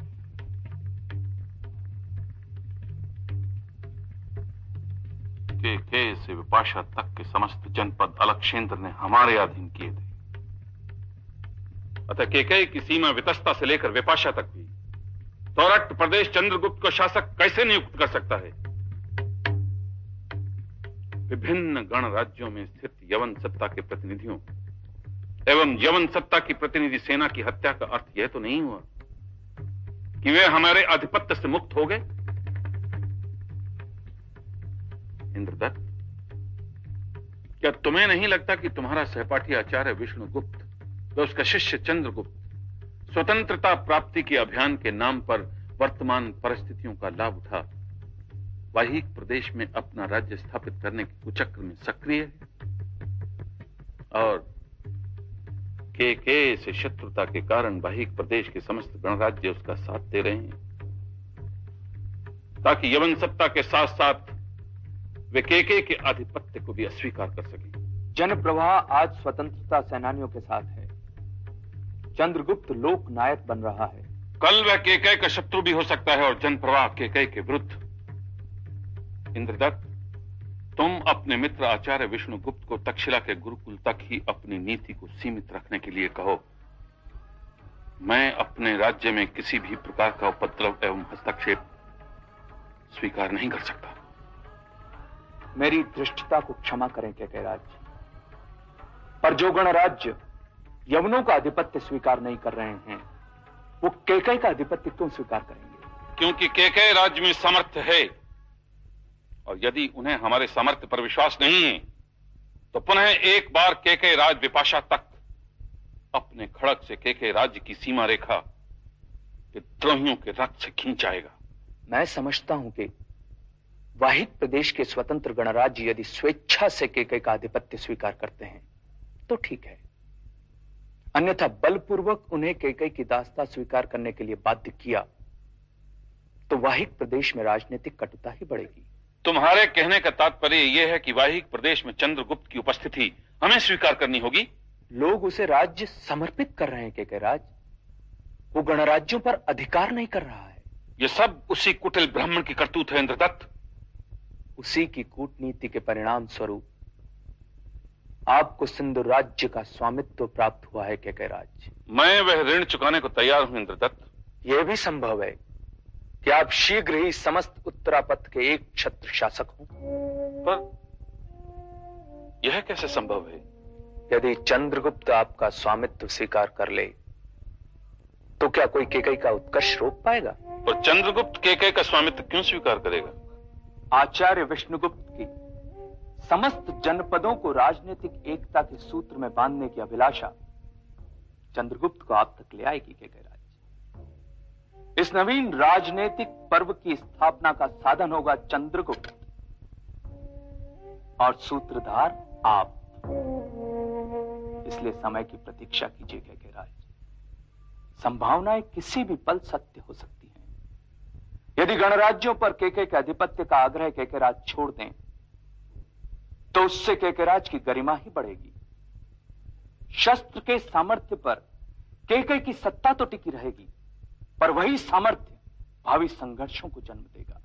के के से विपाशा तक के समस्त जनपद अलक्षेंद्र ने हमारे अधीन किए थे। अतः केकई की सीमा वितस्ता से लेकर विपाशा तक भी तौरट प्रदेश चंद्रगुप्त को शासक कैसे नियुक्त कर सकता है? विभिन्न गण राज्यों में स्थित यवन सत्ता के प्रतिनिधियों एवं यवन सत्ता की प्रतिनिधि सेना की हत्या का अर्थ यह तो नहीं हुआ कि वे हमारे आधिपत्य से मुक्त हो गए। इंद्रदत्त। क्या तुम्हें नहीं लगता कि तुम्हारा सहपाठी आचार्य विष्णुगुप्त व उसका शिष्य चंद्रगुप्त स्वतंत्रता प्राप्ति के अभियान के नाम पर वर्तमान परिस्थितियों का लाभ उठा? वाहिक प्रदेश में अपना राज्य स्थापित करने के कुचक्र में सक्रिय? है और के के से शत्रुता के कारण वाहिक प्रदेश के समस्त गणराज्य उसका साथ दे रहे हैं? ताकि यवन सत्ता के साथ साथ वे केके के आधिपत्य को भी अस्वीकार कर सके। जन प्रवाह आज स्वतंत्रता सेनानियों के साथ है। चंद्रगुप्त लोक नायक बन रहा है। कल वह केके का शत्रु भी हो सकता है और जन प्रवाह केके के विरुद्ध। इंद्रदत्त तुम अपने मित्र आचार्य विष्णुगुप्त को तक्षशिला के गुरुकुल तक ही अपनी नीति को सीमित रखने के लिए कहो। मैं अपने राज्य में किसी भी प्रकार का उपद्रव एवं हस्तक्षेप स्वीकार नहीं कर सकता। मेरी दृष्टता को क्षमा करें के राज्य पर जो गणराज्य यवनों का आधिपत्य स्वीकार नहीं कर रहे हैं वो केकई का आधिपत्य क्यों स्वीकार करेंगे? क्योंकि केकई राज्य में समर्थ है। और यदि उन्हें हमारे सामर्थ्य पर विश्वास नहीं है तो पुनः एक बार केके राज विपाशा तक अपने खड़क से केके राज्य की सीमा रेखा विद्रोहियों के रक्त से खींचाएगा मैं समझता हूँ कि वाहिद प्रदेश के स्वतंत्र गणराज्य यदि स्वेच्छा से केके का आधिपत्य स्वीकार करते हैं तो ठीक है। अन्यथा बलपूर्वक उन्हें केके की दास्ता स्वीकार करने के लिए बाध्य किया तो वाहिक प्रदेश में राजनीतिक कटुता ही बढ़ेगी। तुम्हारे कहने का तात्पर्य यह है कि वाहिक प्रदेश में चंद्रगुप्त की उपस्थिति हमें स्वीकार करनी होगी। लोग उसे राज्य समर्पित कर रहे हैं के राज। वो गणराज्यों पर अधिकार नहीं कर रहा है। यह सब उसी कुटिल ब्राह्मण की करतूत है इंद्रदत्त। उसी की कूटनीति के परिणाम स्वरूप आपको सिंधु राज्य का स्वामित्व प्राप्त हुआ है के राज। मैं वह ऋण चुकाने को तैयार हूँ इंद्रदत्त। यह भी संभव है कि आप शीघ्र ही समस्त उत्तरापथ के एक छत्र शासक हों। पर यह कैसे संभव है? यदि चंद्रगुप्त आपका स्वामित्व स्वीकार कर ले तो क्या कोई केकई का उत्कर्ष रोक पाएगा? और चंद्रगुप्त केकई का स्वामित्व क्यों स्वीकार करेगा? आचार्य विष्णुगुप्त की। समस्त जनपदों को राजनीतिक एकता के सूत्र में बांधने की अभिलाषा चंद्रगुप्त को आप तक ले आएगी, के राज इस नवीन राजनीतिक पर्व की स्थापना का साधन होगा चंद्रगुप्त। और सूत्रधार आप। इसलिए समय की प्रतीक्षा कीजिए, के राज संभावनाएँ किसी भी पल सत्य हो सकती यदि गणराज्यों पर केके के आधिपत्य का आग्रह केके राज छोड़ दें तो उससे केके राज की गरिमा ही बढ़ेगी। शस्त्र के सामर्थ्य पर केके की सत्ता तो टिकी रहेगी, पर वही सामर्थ्य भावी संघर्षों को जन्म देगा।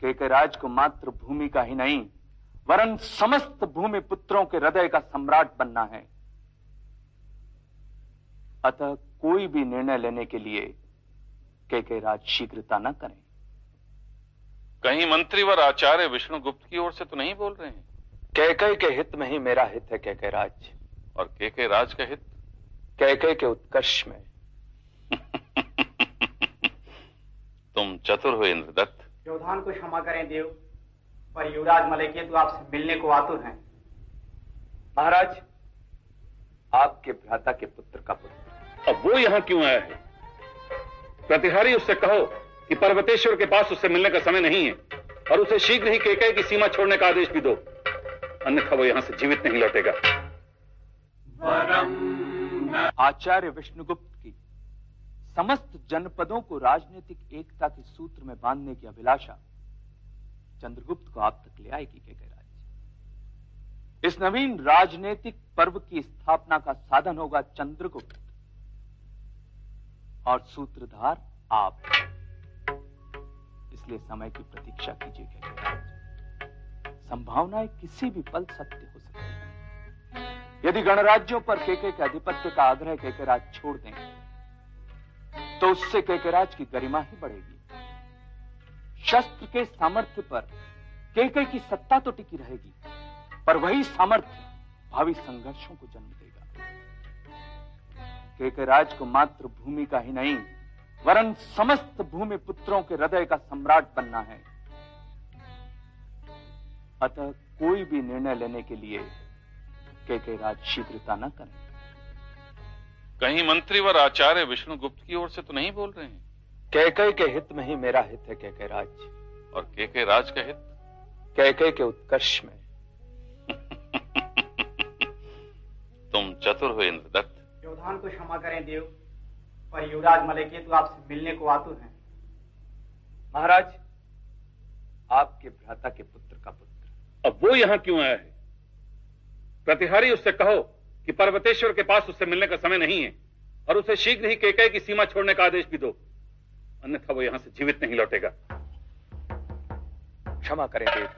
केके राज को मात्र भूमि का ही नहीं, वरन समस्त भूमि पुत्रों के हृदय का सम्राट बनना है। अतः कोई भी निर्णय लेने के लिए केकेराज शीघ्रता न करें। कहीं मंत्री व आचार्य विष्णुगुप्त की ओर से तो नहीं बोल रहे हैं? कैकई के हित में ही मेरा हित है कैके राज। और केके राज का हित? कैकई के उत्कर्ष में। तुम चतुर हो इंद्रदत्त। व्यवधान को क्षमा करें देव। पर युवराज मलकिय तो आपसे मिलने को आतुर हैं। महाराज आपके भ्राता के पुत्र का पुत्र। अब वो यहाँ क्यों आया है? प्रतिहारी उससे कहो कि पर्वतेश्वर के पास उससे मिलने का समय नहीं है, और उसे शीघ्र ही केकई की सीमा छोड़ने का आदेश भी दो। अन्यथा वो यहाँ से जीवित नहीं लौटेगा। आचार्य विष्णुगुप्त की समस्त जनपदों को राजनीतिक एकता के सूत्र में बांधने की अभिलाषा चंद्रगुप्त को आप तक ले आएगी के राज। इस नवीन राजनीतिक पर्व की स्थापना का साधन होगा चंद्रगुप्त। और सूत्रधार आप। इसलिए समय की प्रतीक्षा कीजिए के राज। संभावनाएँ किसी भी पल सत्य हो सकती है। यदि गणराज्यों पर केके के आधिपत्य का आग्रह केके राज छोड़ दें तो उससे केके राज की गरिमा ही बढ़ेगी। शस्त्र के सामर्थ्य पर केके की सत्ता तो टिकी रहेगी, पर वही सामर्थ्य भावी संघर्षों को जन्म देगा। केकेराज को मात्र भूमि का ही नहीं वरन समस्त भूमि पुत्रों के हृदय का सम्राट बनना है। अतः कोई भी निर्णय लेने के लिए केकेराज शीघ्रता न करें। कहीं मंत्री व आचार्य विष्णुगुप्त की ओर से तो नहीं बोल रहे हैं? कैके के हित में ही मेरा हित है कैके राज। और केके राज का हित? कैकई के उत्कर्ष में। तुम चतुर हो इंद्रदत्त। व्यवधान को क्षमा करें देव। पर युवराज मलकिय तो आपसे मिलने को आतुर हैं। महाराज आपके भ्राता के पुत्र का पुत्र। अब वो यहाँ क्यों आया है? प्रतिहारी उससे कहो कि पर्वतेश्वर के पास उससे मिलने का समय नहीं है और उसे शीघ्र ही केकई की सीमा छोड़ने का आदेश भी दो। अन्यथा वो यहाँ से जीवित नहीं लौटेगा। क्षमा करें देव।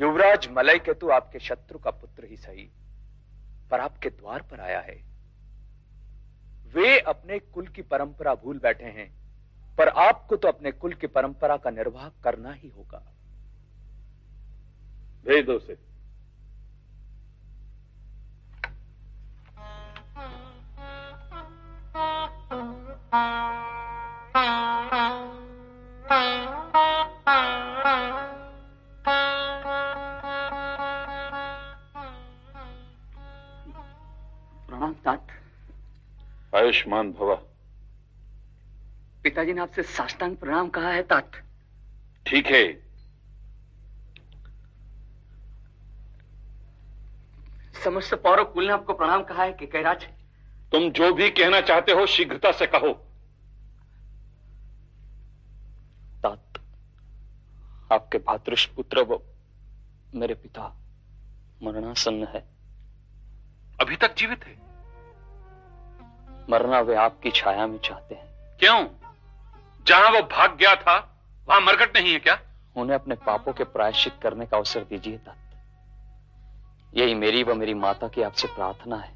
युवराज मलय केतु आपके शत्रु का पुत्र ही सही पर आपके द्वार पर आया है। वे अपने कुल की परंपरा भूल बैठे हैं, पर आपको तो अपने कुल की परंपरा का निर्वाह करना ही होगा। भेज दो उसे। आयुष्मान भवा। पिताजी ने आपसे साष्टांग प्रणाम कहा है तात। ठीक है। समस्त पौरव कुल ने आपको प्रणाम कहा है कि कैराज तुम जो भी कहना चाहते हो शीघ्रता से कहो। तात आपके भातृष पुत्र वो मेरे पिता मरणासन्न है। अभी तक जीवित है? मरना वे आपकी छाया में चाहते हैं। क्यों? जहाँ वो भाग गया था वहाँ मरकट नहीं है क्या? उन्हें अपने पापों के प्रायश्चित करने का अवसर दीजिए तात यही मेरी व मेरी माता की आपसे प्रार्थना है।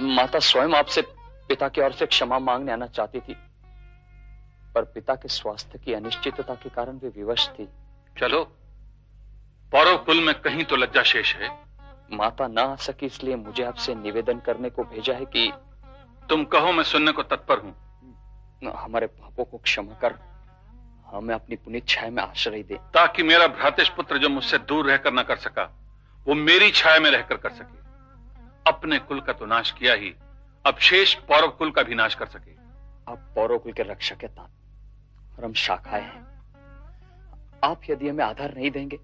माता स्वयं आपसे पिता की ओर से क्षमा मांगने आना चाहती थी पर पिता के स्वास्थ्य की अनिश्चितता के कारण वे विवश थी। चलो पौरव कुल में कहीं तो लज्जा शेष है। माता ना आ सकी इसलिए मुझे आपसे निवेदन करने को भेजा है कि तुम कहो मैं सुनने को तत्पर हूँ। हमारे पापों को क्षमा कर हमें अपनी पुनित छाया में आश्रय दे। ताकि मेरा भ्रातेश पुत्र जो मुझसे दूर रहकर न कर सका वो मेरी छाया में रहकर कर सके। अपने कुल का तो नाश किया ही अब शेष पौरव कुल का भी नाश कर सके। आप पौरव कुल के रक्षक है तात और हम शाखाएँ हैं। आप यदि हमें आधार नहीं देंगे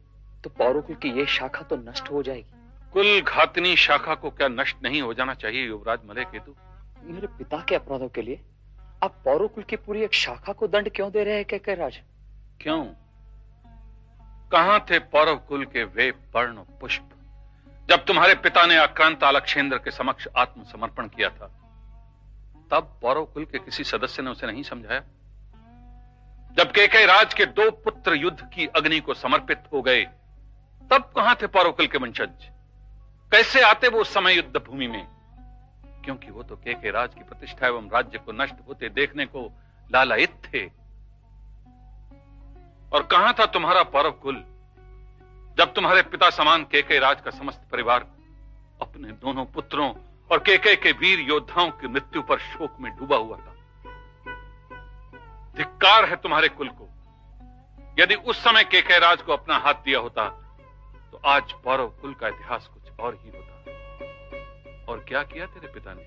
तो पौरव कुल की ये शाखा तो नष्ट हो जाएगी। कुल घातनी शाखा को क्या नष्ट नहीं हो जाना चाहिए युवराज मलय केतु मेरे पिता के अपराधों के लिए आप पौरव कुल की पूरी एक शाखा को दंड क्यों दे रहे हैं कहकर राज? क्यों? कहाँ थे पौरव कुल के वे पर्ण पुष्प? जब तुम्हारे पिता ने आक्रांत अलक्षेंद्र के समक्ष आत्मसमर्पण किया था तब पौरव कुल के किसी सदस्य ने उसे नहीं समझाया? जब केके राज के दो पुत्र युद्ध की अग्नि को समर्पित हो गए तब कहाँ थे पौरव कुल के वंशज? कैसे आते वो उस समय युद्ध भूमि में? क्योंकि वो तो के के राज की प्रतिष्ठा एवं राज्य को नष्ट होते देखने को लालायित थे। और कहाँ था तुम्हारा पौरव कुल, जब तुम्हारे पिता समान केके राज का समस्त परिवार, अपने दोनों पुत्रों और केके के वीर योद्धाओं की मृत्यु पर शोक में डूबा हुआ था? धिक्कार है तुम्हारे कुल को। यदि उस समय केके राज को अपना हाथ दिया होता तो आज पौरव कुल का इतिहास और ही होता और क्या किया तेरे पिता ने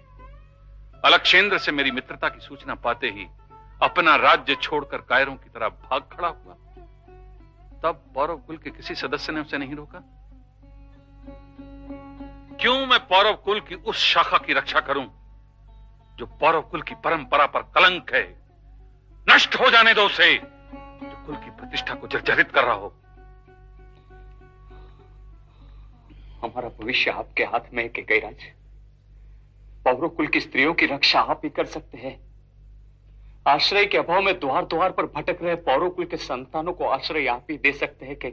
अलक्षेंद्र से मेरी मित्रता की सूचना पाते ही अपना राज्य छोड़कर कायरों की तरह भाग खड़ा हुआ। तब पौरव कुल के किसी सदस्य ने उसे नहीं रोका? क्यों मैं पौरव कुल की उस शाखा की रक्षा करूँ, जो पौरव कुल की परंपरा पर कलंक है? नष्ट हो जाने दो उसे, जो कुल की प्रतिष्ठा को जर्जरित कर रहा हो। हमारा भविष्य आपके हाथ में है के राज पौरव कुल की स्त्रियों की रक्षा आप ही कर सकते हैं। आश्रय के अभाव में द्वार द्वार पर भटक रहे पौरव कुल के संतानों को आश्रय आप ही दे सकते हैं के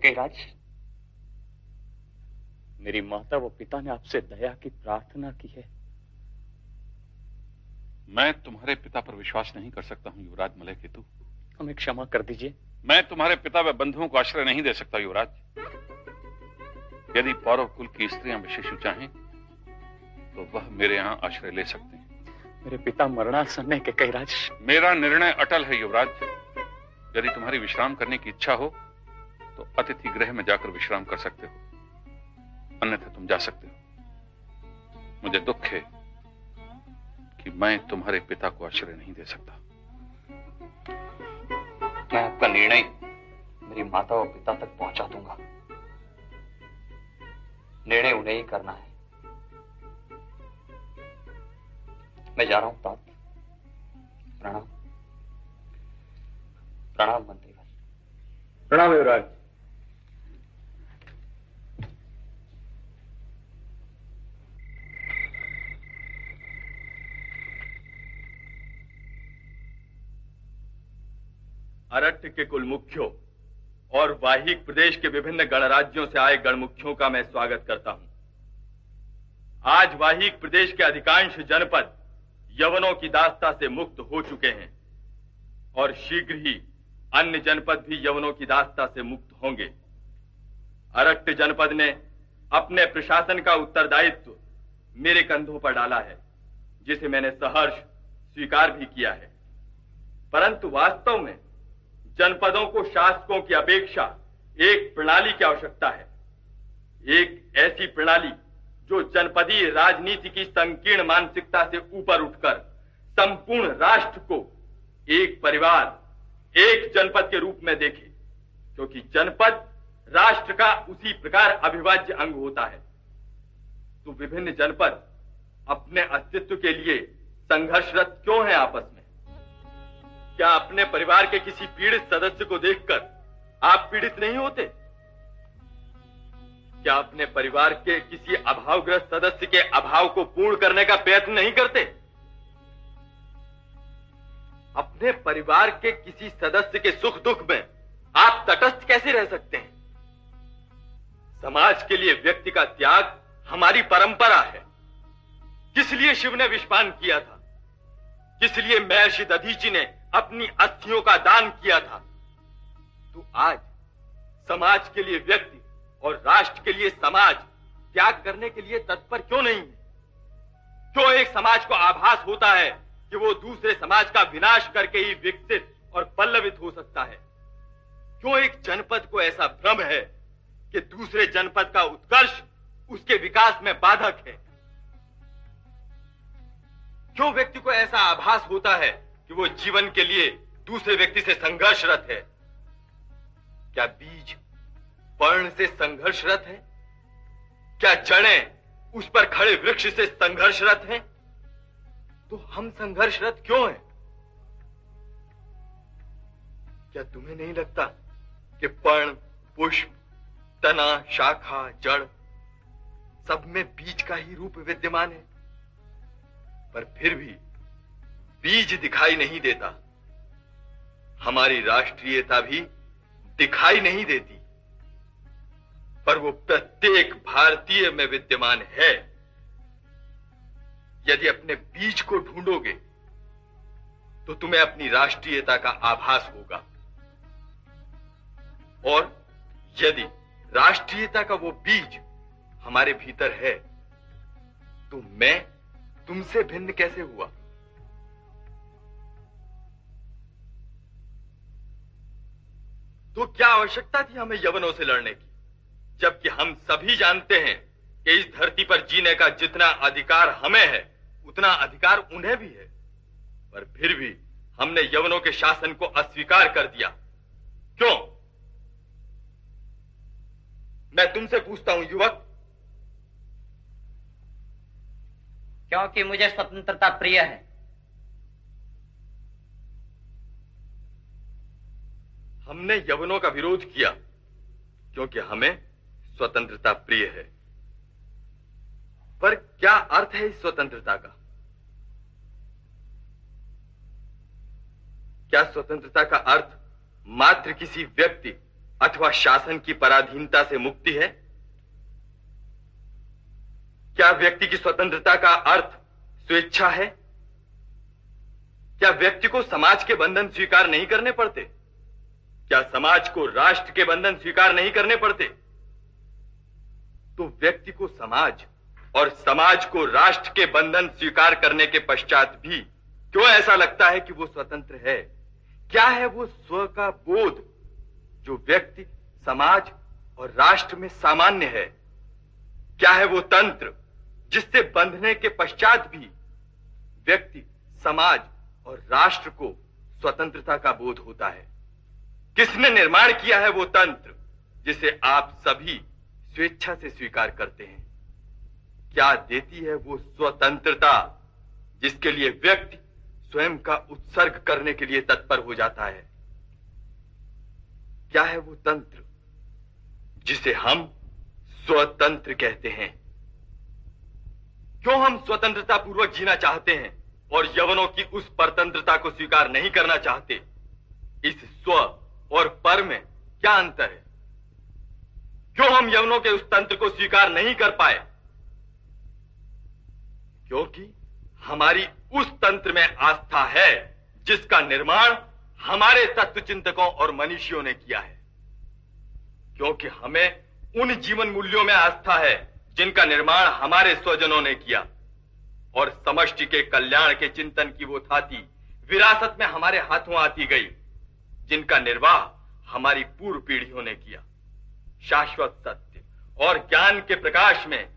मेरी माता व पिता ने आपसे दया की प्रार्थना की है। मैं तुम्हारे पिता पर विश्वास नहीं कर सकता हूँ युवराज मलय केतु हमें क्षमा कर दीजिए। मैं तुम्हारे पिता व बंधुओं को आश्रय नहीं दे सकता युवराज। यदि पौरव कुल की स्त्रियाँ विशेष चाहें तो वह मेरे यहाँ आश्रय ले सकते हैं। मेरे पिता मरणासन है के राज। मेरा निर्णय अटल है युवराज। यदि तुम्हारी विश्राम करने की इच्छा हो तो अतिथि गृह में जाकर विश्राम कर सकते हो। अन्यथा तुम जा सकते हो। मुझे दुख है कि मैं तुम्हारे पिता को आश्रय नहीं दे सकता। मैं आपका निर्णय मेरी माता और पिता तक पहुँचा दूँगा। निर्णय उन्हें ही करना है। मैं जा रहा हूँ तात प्रणाम। प्रणाम मंत्री प्रणाम युवराज। अरट्ठ के कुल मुख्यों और वाहिक प्रदेश के विभिन्न गणराज्यों से आए गणमुखियों का मैं स्वागत करता हूँ। आज वाहिक प्रदेश के अधिकांश जनपद यवनों की दास्ता से मुक्त हो चुके हैं और शीघ्र ही अन्य जनपद भी यवनों की दास्ता से मुक्त होंगे। अरट्ट जनपद ने अपने प्रशासन का उत्तरदायित्व मेरे कंधों पर डाला है, जिसे मैंने सहर्ष स्वीकार भी किया है। परंतु वास्तव में जनपदों को शासकों की अपेक्षा एक प्रणाली की आवश्यकता है। एक ऐसी प्रणाली जो जनपदीय राजनीति की संकीर्ण मानसिकता से ऊपर उठकर संपूर्ण राष्ट्र को एक परिवार, एक जनपद के रूप में देखे, क्योंकि जनपद राष्ट्र का उसी प्रकार अभिवाज्य अंग होता है। तो विभिन्न जनपद अपने अस्तित्व के लिए संघर्षरत क्यों है आपस में? क्या अपने परिवार के किसी पीड़ित सदस्य को देखकर आप पीड़ित नहीं होते? क्या अपने परिवार के किसी अभावग्रस्त सदस्य के अभाव को पूर्ण करने का प्रयत्न नहीं करते? अपने परिवार के किसी सदस्य के सुख दुख में आप तटस्थ कैसे रह सकते हैं? समाज के लिए व्यक्ति का त्याग हमारी परंपरा है। किस लिए शिव ने विष्पान किया था? किस लिए महर्षि दधीची ने अपनी अस्थियों का दान किया था। तो आज समाज के लिए व्यक्ति और राष्ट्र के लिए समाज त्याग करने के लिए तत्पर क्यों नहीं है? क्यों एक समाज को आभास होता है कि वो दूसरे समाज का विनाश करके ही विकसित और पल्लवित हो सकता है? क्यों एक जनपद को ऐसा भ्रम है कि दूसरे जनपद का उत्कर्ष उसके विकास में बाधक है? क्यों व्यक्ति को ऐसा आभास होता है कि वो जीवन के लिए दूसरे व्यक्ति से संघर्षरत है। क्या बीज पर्ण से संघर्षरत है? क्या जड़े उस पर खड़े वृक्ष से संघर्षरत हैं? तो हम संघर्षरत क्यों हैं? क्या तुम्हें नहीं लगता कि पर्ण, पुष्प, तना, शाखा, जड़ सब में बीज का ही रूप विद्यमान है? पर फिर भी बीज दिखाई नहीं देता। हमारी राष्ट्रीयता भी दिखाई नहीं देती। पर वो प्रत्येक भारतीय में विद्यमान है। यदि अपने बीज को ढूंढोगे तो तुम्हें अपनी राष्ट्रीयता का आभास होगा। और यदि राष्ट्रीयता का वो बीज हमारे भीतर है तो मैं तुमसे भिन्न कैसे हुआ? तो क्या आवश्यकता थी हमें यवनों से लड़ने की? जबकि हम सभी जानते हैं कि इस धरती पर जीने का जितना अधिकार हमें है, उतना अधिकार उन्हें भी है। पर फिर भी हमने यवनों के शासन को अस्वीकार कर दिया। क्यों? मैं तुमसे पूछता हूँ, युवक। क्योंकि मुझे स्वतंत्रता प्रिय है। हमने यवनों का विरोध किया, क्योंकि हमें स्वतंत्रता प्रिय है। पर क्या अर्थ है इस स्वतंत्रता का? क्या स्वतंत्रता का अर्थ मात्र किसी व्यक्ति अथवा शासन की पराधीनता से मुक्ति है? क्या व्यक्ति की स्वतंत्रता का अर्थ स्वेच्छा है? क्या व्यक्ति को समाज के बंधन स्वीकार नहीं करने पड़ते? क्या समाज को राष्ट्र के बंधन स्वीकार नहीं करने पड़ते? तो व्यक्ति को समाज और समाज को राष्ट्र के बंधन स्वीकार करने के पश्चात भी क्यों ऐसा लगता है कि वो स्वतंत्र है? क्या है वो स्व का बोध जो व्यक्ति, समाज और राष्ट्र में सामान्य है? क्या है वो तंत्र जिससे बंधने के पश्चात भी व्यक्ति, समाज और राष्ट्र को स्वतंत्रता का बोध होता है? किसने निर्माण किया है वो तंत्र, जिसे आप सभी स्वेच्छा से स्वीकार करते हैं? क्या देती है वो स्वतंत्रता, जिसके लिए व्यक्ति स्वयं का उत्सर्ग करने के लिए तत्पर हो जाता है? क्या है वो तंत्र, जिसे हम स्वतंत्र कहते हैं? क्यों हम स्वतंत्रता पूर्वक जीना चाहते हैं और यवनों की उस परतंत्रता को स्वीकार नहीं करना चाहते? इस स्व और पर में क्या अंतर है? क्यों हम यवनों के उस तंत्र को स्वीकार नहीं कर पाए? क्योंकि हमारी उस तंत्र में आस्था है, जिसका निर्माण हमारे तत्व चिंतकों और मनीषियों ने किया है। क्योंकि हमें उन जीवन मूल्यों में आस्था है, जिनका निर्माण हमारे स्वजनों ने किया। और समष्टि के कल्याण के चिंतन की वो थाती, विरासत में हमारे हाथों आती गई। जिनका निर्वाह हमारी पूर्व पीढ़ियों ने किया। शाश्वत सत्य और ज्ञान के प्रकाश में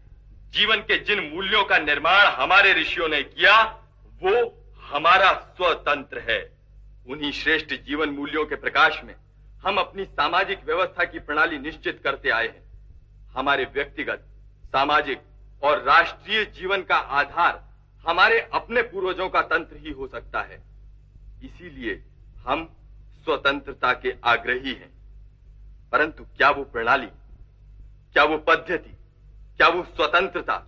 जीवन के जिन मूल्यों का निर्माण हमारे ऋषियों ने किया, वो हमारा स्वतंत्र है। उन्हीं श्रेष्ठ जीवन मूल्यों के प्रकाश में हम अपनी सामाजिक व्यवस्था की प्रणाली निश्चित करते आए हैं। हमारे व्यक्तिगत, सामाजिक और राष्ट्रीय जीवन का आधार हमारे अपने पूर्वजों का तंत्र ही हो सकता है। इसीलिए हम स्वतंत्रता के आग्रही हैं। परंतु क्या वो प्रणाली, क्या वो पद्धति, क्या वो स्वतंत्रता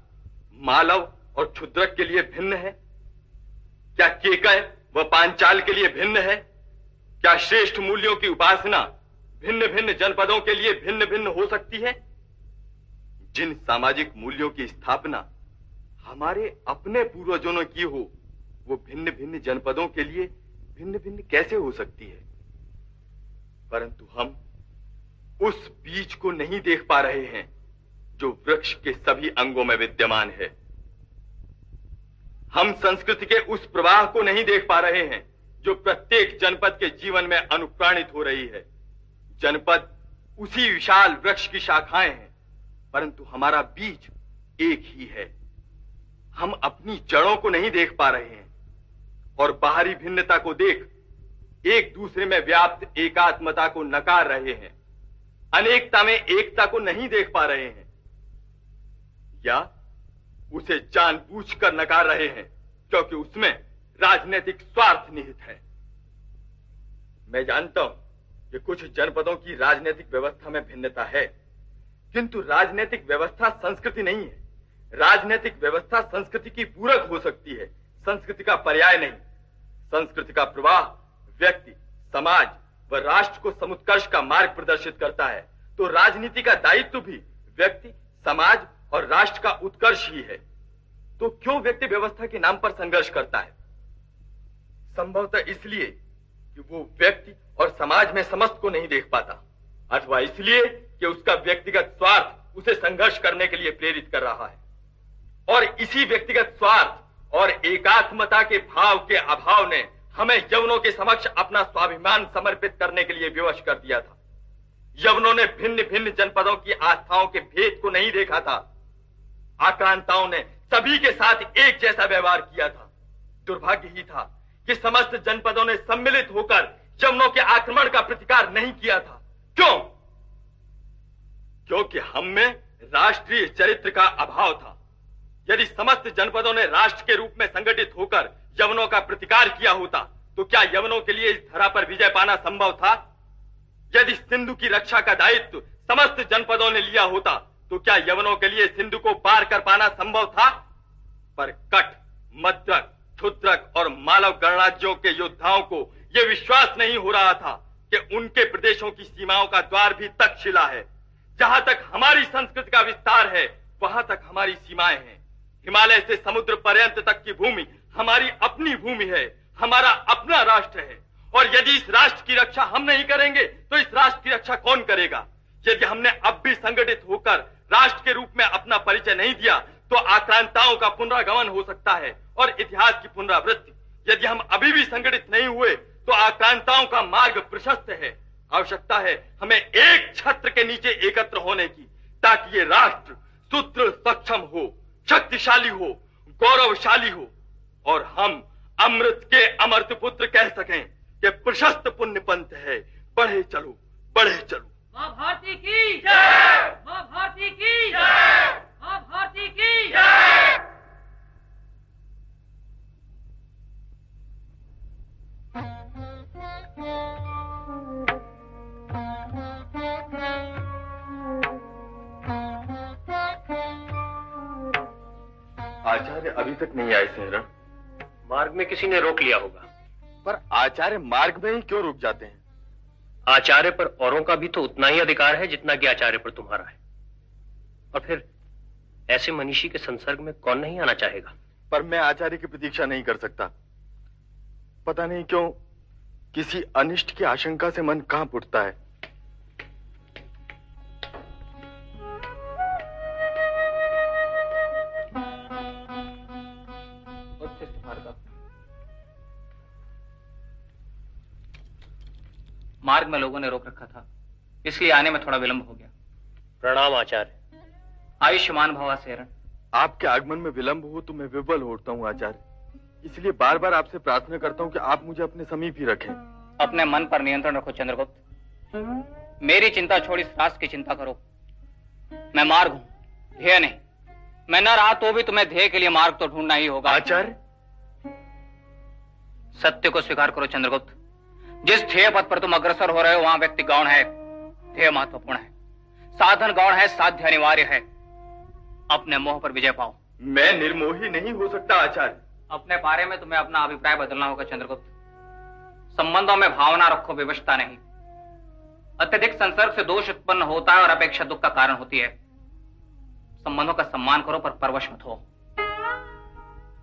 मालव और क्षुद्रक के लिए भिन्न है? क्या केकय व पांचाल के लिए भिन्न है? क्या श्रेष्ठ मूल्यों की उपासना भिन्न भिन्न जनपदों के लिए भिन्न भिन्न हो सकती है? जिन सामाजिक मूल्यों की स्थापना हमारे अपने पूर्वजों ने की हो, वो भिन्न भिन्न जनपदों के लिए भिन्न भिन्न कैसे हो सकती है? परंतु हम उस बीज को नहीं देख पा रहे हैं, जो वृक्ष के सभी अंगों में विद्यमान है। हम संस्कृति के उस प्रवाह को नहीं देख पा रहे हैं, जो प्रत्येक जनपद के जीवन में अनुप्राणित हो रही है। जनपद उसी विशाल वृक्ष की शाखाएँ हैं, परंतु हमारा बीज एक ही है। हम अपनी जड़ों को नहीं देख पा रहे हैं, और बाहरी भिन्नता को देख एक दूसरे में व्याप्त एकात्मता को नकार रहे हैं। अनेकता में एकता को नहीं देख पा रहे हैं। या उसे जानबूझकर नकार रहे हैं, क्योंकि उसमें राजनीतिक स्वार्थ निहित है। मैं जानता हूँ कि कुछ जनपदों की राजनीतिक व्यवस्था में भिन्नता है, किंतु राजनीतिक व्यवस्था संस्कृति नहीं है। राजनीतिक व्यवस्था संस्कृति की पूरक हो सकती है। संस्कृति का पर्याय नहीं। संस्कृति का प्रवाह व्यक्ति, समाज व राष्ट्र को समुत्कर्ष का मार्ग प्रदर्शित करता है तो राजनीति का दायित्व भी व्यक्ति, समाज और राष्ट्र का उत्कर्ष ही है। तो क्यों व्यक्ति व्यवस्था के नाम पर संघर्ष करता है? संभवतः इसलिए कि वो व्यक्ति और समाज में समस्त को नहीं देख पाता, अथवा इसलिए कि उसका व्यक्तिगत स्वार्थ उसे संघर्ष करने के लिए प्रेरित कर रहा है। और इसी व्यक्तिगत स्वार्थ और एकात्मता के भाव के अभाव ने हमें यवनों के समक्ष अपना स्वाभिमान समर्पित करने के लिए विवश कर दिया था। यवनों ने भिन्न भिन्न जनपदों की आस्थाओं के भेद को नहीं देखा था। आक्रांताओं ने सभी के साथ एक जैसा व्यवहार किया था। दुर्भाग्य ही था कि समस्त जनपदों ने सम्मिलित होकर यवनों के आक्रमण का प्रतिकार नहीं किया था। क्यों? क्योंकि हम में राष्ट्रीय चरित्र का अभाव था। यदि समस्त जनपदों ने राष्ट्र के रूप में संगठित होकर यवनों का प्रतिकार किया होता तो क्या यवनों के लिए इस धरा पर विजय पाना संभव था? यदि सिंधु की रक्षा का दायित्व समस्त जनपदों ने लिया होता तो क्या यवनों के लिए सिंधु को पार कर पाना संभव था? पर कट, मद्रक, क्षुद्रक और मालव गणराज्यों के योद्धाओं को यह विश्वास नहीं हो रहा था कि उनके प्रदेशों की सीमाओं का द्वार भी तक्षशिला है। जहाँ तक हमारी संस्कृति का विस्तार है, वहाँ तक हमारी सीमाएँ हैं। हिमालय से समुद्र पर्यंत तक की भूमि हमारी अपनी भूमि है, हमारा अपना राष्ट्र है। और यदि इस राष्ट्र की रक्षा हम नहीं करेंगे तो इस राष्ट्र की रक्षा कौन करेगा? यदि हमने अब भी संगठित होकर राष्ट्र के रूप में अपना परिचय नहीं दिया तो आक्रांताओं का पुनरागमन हो सकता है और इतिहास की पुनरावृत्ति। यदि हम अभी भी संगठित नहीं हुए तो आक्रांताओं का मार्ग प्रशस्त है। आवश्यकता है हमें एक छत्र के नीचे एकत्र होने की, ताकि ये राष्ट्र सूत्र सक्षम हो, शक्तिशाली हो, गौरवशाली हो। और हम अमृत के अमृत पुत्र कह सकें कि प्रशस्त पुण्य पंथ है। बढ़े चलो बढ़े चलो। माँ भारती की जय। माँ भारती की जय। माँ भारती की जय। आचार्य अभी तक नहीं आए सहरण मार्ग में किसी ने रोक लिया होगा। पर आचार्य मार्ग में ही क्यों रुक जाते हैं? आचार्य पर औरों का भी तो उतना ही अधिकार है जितना कि आचार्य पर तुम्हारा है। और फिर ऐसे मनीषी के संसर्ग में कौन नहीं आना चाहेगा? पर मैं आचार्य की प्रतीक्षा नहीं कर सकता। पता नहीं क्यों किसी अनिष्ट की आशंका से मन कहाँ उठता है। मार्ग में लोगों ने रोक रखा था। इसलिए आने में थोड़ा विलंब हो गया। प्रणाम आचार्य। आयुष्मान भवा सेरण आपके आगमन में विलंब हो तो मैं विवल होता हूँ आचार्य। इसलिए बार बार आपसे प्रार्थना करता हूँ कि आप मुझे अपने समीप ही रखें। अपने मन पर नियंत्रण रखो चंद्रगुप्त। मेरी चिंता छोड़ इस राष्ट्र की चिंता करो। मैं मार्ग हूँ ध्येय नहीं। मैं न रहा तो भी तुम्हें ध्येय के लिए मार्ग तो ढूंढना ही होगा। आचार्य? सत्य को स्वीकार करो चंद्रगुप्त। जिस ध्येय पथ पर तुम अग्रसर हो रहे हो वहाँ व्यक्ति गौण है। ध्येय महत्वपूर्ण है। साधन गौण है साध्य अनिवार्य है। अपने मोह पर विजय पाओ। मैं निर्मोही नहीं हो सकता आचार्य। अपने बारे में तुम्हें अपना अभिप्राय बदलना होगा चंद्रगुप्त। संबंधों में भावना रखो विवशता नहीं। अत्यधिक संसर्ग से दोष उत्पन्न होता है और अपेक्षा दुख का कारण होती है। संबंधों का सम्मान करो पर परवश मत हो।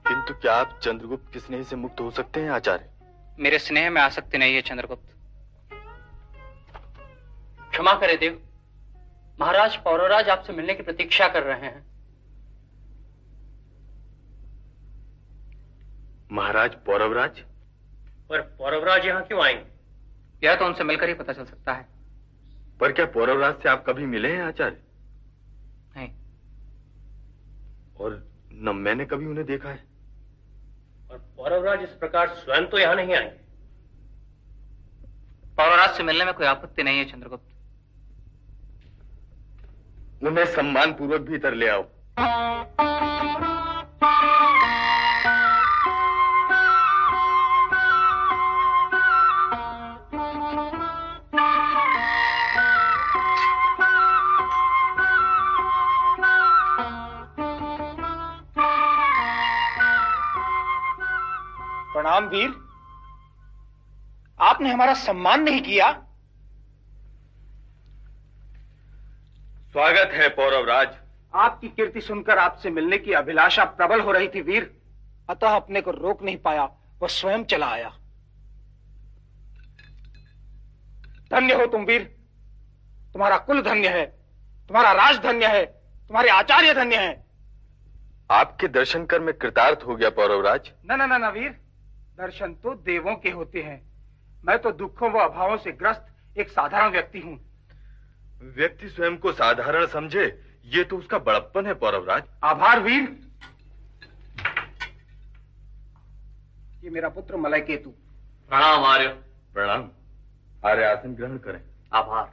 किंतु क्या आप चंद्रगुप्त किसने से मुक्त हो सकते हैं आचार्य? मेरे स्नेह में आसक्ति नहीं है चंद्रगुप्त। क्षमा करे देव। महाराज पौरवराज आपसे मिलने की प्रतीक्षा कर रहे हैं। महाराज पौरवराज पर पौरवराज यहाँ क्यों आएँगे? यह तो उनसे मिलकर ही पता चल सकता है। पर क्या पौरवराज से आप कभी मिले हैं आचार्य? नहीं। और न मैंने कभी उन्हें देखा है। पौरवराज इस प्रकार स्वयं तो यहाँ नहीं आए। पौरवराज से मिलने में कोई आपत्ति नहीं है चंद्रगुप्त। उन्हें सम्मान पूर्वक भीतर ले आओ। प्रणाम वीर आपने हमारा सम्मान नहीं किया। स्वागत है पौरव राज। आपकी कीर्ति सुनकर आपसे मिलने की अभिलाषा प्रबल हो रही थी वीर। अतः अपने को रोक नहीं पाया वह स्वयं चला आया। धन्य हो तुम वीर। तुम्हारा कुल धन्य है तुम्हारा राज धन्य है तुम्हारे आचार्य धन्य है। आपके दर्शन कर मैं कृतार्थ हो गया पौरवराज न न न न वीर। दर्शन तो देवों के होते हैं। मैं तो दुखों व अभावों से ग्रस्त एक साधारण व्यक्ति हूँ। व्यक्ति स्वयं को साधारण समझे ये तो उसका बड़प्पन है पौरवराज। आभार वीर। ये मेरा पुत्र मलय केतु प्रणाम आर्य। प्रणाम। आर्य आसन ग्रहण करें। आभार।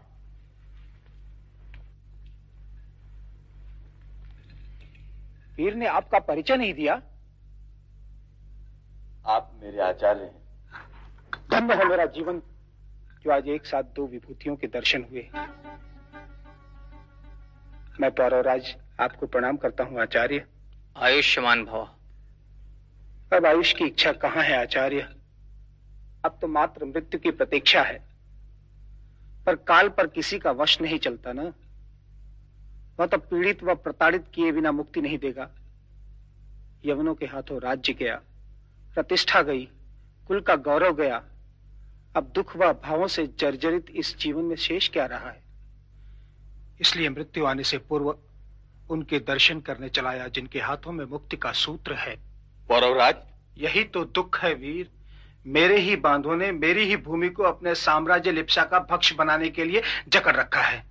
वीर ने आपका परिचय नहीं दिया? आप मेरे आचार्य हैं। धन्य है मेरा जीवन जो आज एक साथ दो विभूतियों के दर्शन हुए। मैं पौरवराज आपको प्रणाम करता हूँ आचार्य। आयुष्यमान भव। अब आयुष की इच्छा कहाँ है आचार्य? अब तो मात्र मृत्यु की प्रतीक्षा है। पर काल पर किसी का वश नहीं चलता ना। वह तो पीड़ित व प्रताड़ित किए बिना मुक्ति नहीं देगा। यवनों के हाथों राज्य गया प्रतिष्ठा गई कुल का गौरव गया। अब दुख व भावों से जर्जरित इस जीवन में शेष क्या रहा है? इसलिए मृत्यु आने से पूर्व उनके दर्शन करने चलाया जिनके हाथों में मुक्ति का सूत्र है। पौरवराज? यही तो दुख है वीर। मेरे ही बांधों ने मेरी ही भूमि को अपने साम्राज्य लिप्सा का भक्ष बनाने के लिए जकड़ रखा है।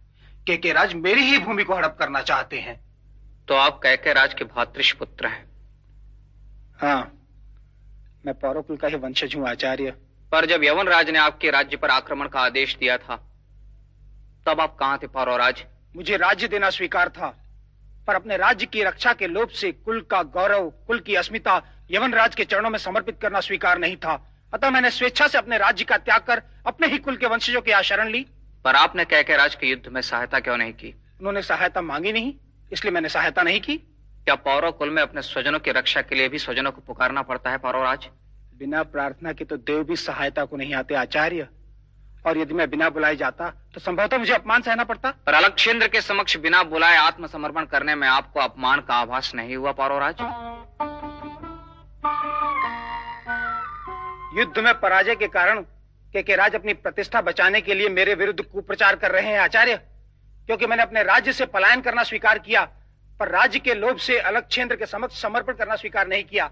के के राज मेरी ही भूमि को हड़प करना चाहते हैं। तो आप कैके राज के भातृष पुत्र हैं। हाँ। मैं पौरकुल का ही वंशज हूँ आचार्य। पर जब यवन राज ने आपके राज्य पर आक्रमण का आदेश दिया था तब आप कहाँ थे पौरवराज? मुझे राज्य देना स्वीकार था पर अपने राज्य की रक्षा के लोभ से कुल का गौरव कुल की अस्मिता यवन राज के चरणों में समर्पित करना स्वीकार नहीं था। अतः मैंने स्वेच्छा से अपने राज्य का त्याग कर अपने ही कुल के वंशजों की आशरण ली। पर आपने कैके राज के युद्ध में सहायता क्यों नहीं की? उन्होंने सहायता मांगी नहीं इसलिए मैंने सहायता नहीं की। क्या पौरव कुल में अपने स्वजनों की रक्षा के लिए भी स्वजनों को पुकारना पड़ता है पौरवराज बिना प्रार्थना के तो देव भी सहायता को नहीं आते आचार्य। और यदि मैं बिना बुलाए जाता तो संभवतः मुझे अपमान सहना पड़ता। पर अलक्षेंद्र के समक्ष बिना बुलाए आत्मसमर्पण करने में आपको अपमान का आभास नहीं हुआ पौरवराज युद्ध में पराजय के कारण के, के राज अपनी प्रतिष्ठा बचाने के लिए मेरे विरुद्ध कुप्रचार कर रहे हैं आचार्य। क्योंकि मैंने अपने राज्य से पलायन करना स्वीकार किया पर राज्य के लोभ से अलग क्षेत्र के समक्ष समर्पण करना स्वीकार नहीं किया।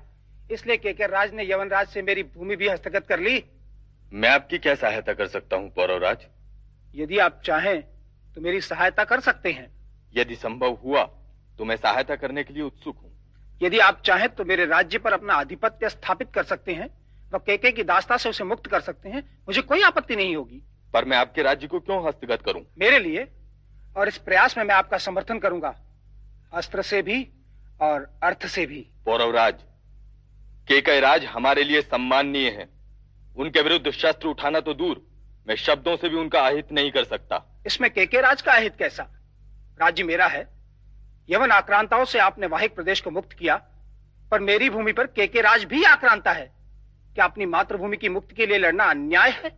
इसलिए के, के राज ने यवन राज से मेरी भूमि भी हस्तगत कर ली। मैं आपकी क्या सहायता कर सकता हूँ पौरवराज यदि आप चाहें तो मेरी सहायता कर सकते हैं। यदि संभव हुआ तो मैं सहायता करने के लिए उत्सुक हूँ। यदि आप चाहें तो मेरे राज्य पर अपना आधिपत्य स्थापित कर सकते हैं व केके की दास्ता से उसे मुक्त कर सकते हैं। मुझे कोई आपत्ति नहीं होगी। पर मैं आपके राज्य को क्यों हस्तगत करूँ? मेरे लिए और इस प्रयास में मैं आपका समर्थन करूँगा। अस्त्र से भी और अर्थ से भी। पौरवराज केकय राज हमारे लिए सम्माननीय है। उनके विरुद्ध शस्त्र उठाना तो दूर। मैं शब्दों से भी उनका अहित नहीं कर सकता। इसमें केके राज का अहित कैसा? राज्य मेरा है। यवन आक्रांताओं से आपने वाहिक प्रदेश को मुक्त किया पर मेरी भूमि पर केके राज भी आक्रांता है। क्या अपनी मातृभूमि की मुक्ति के लिए लड़ना अन्याय है?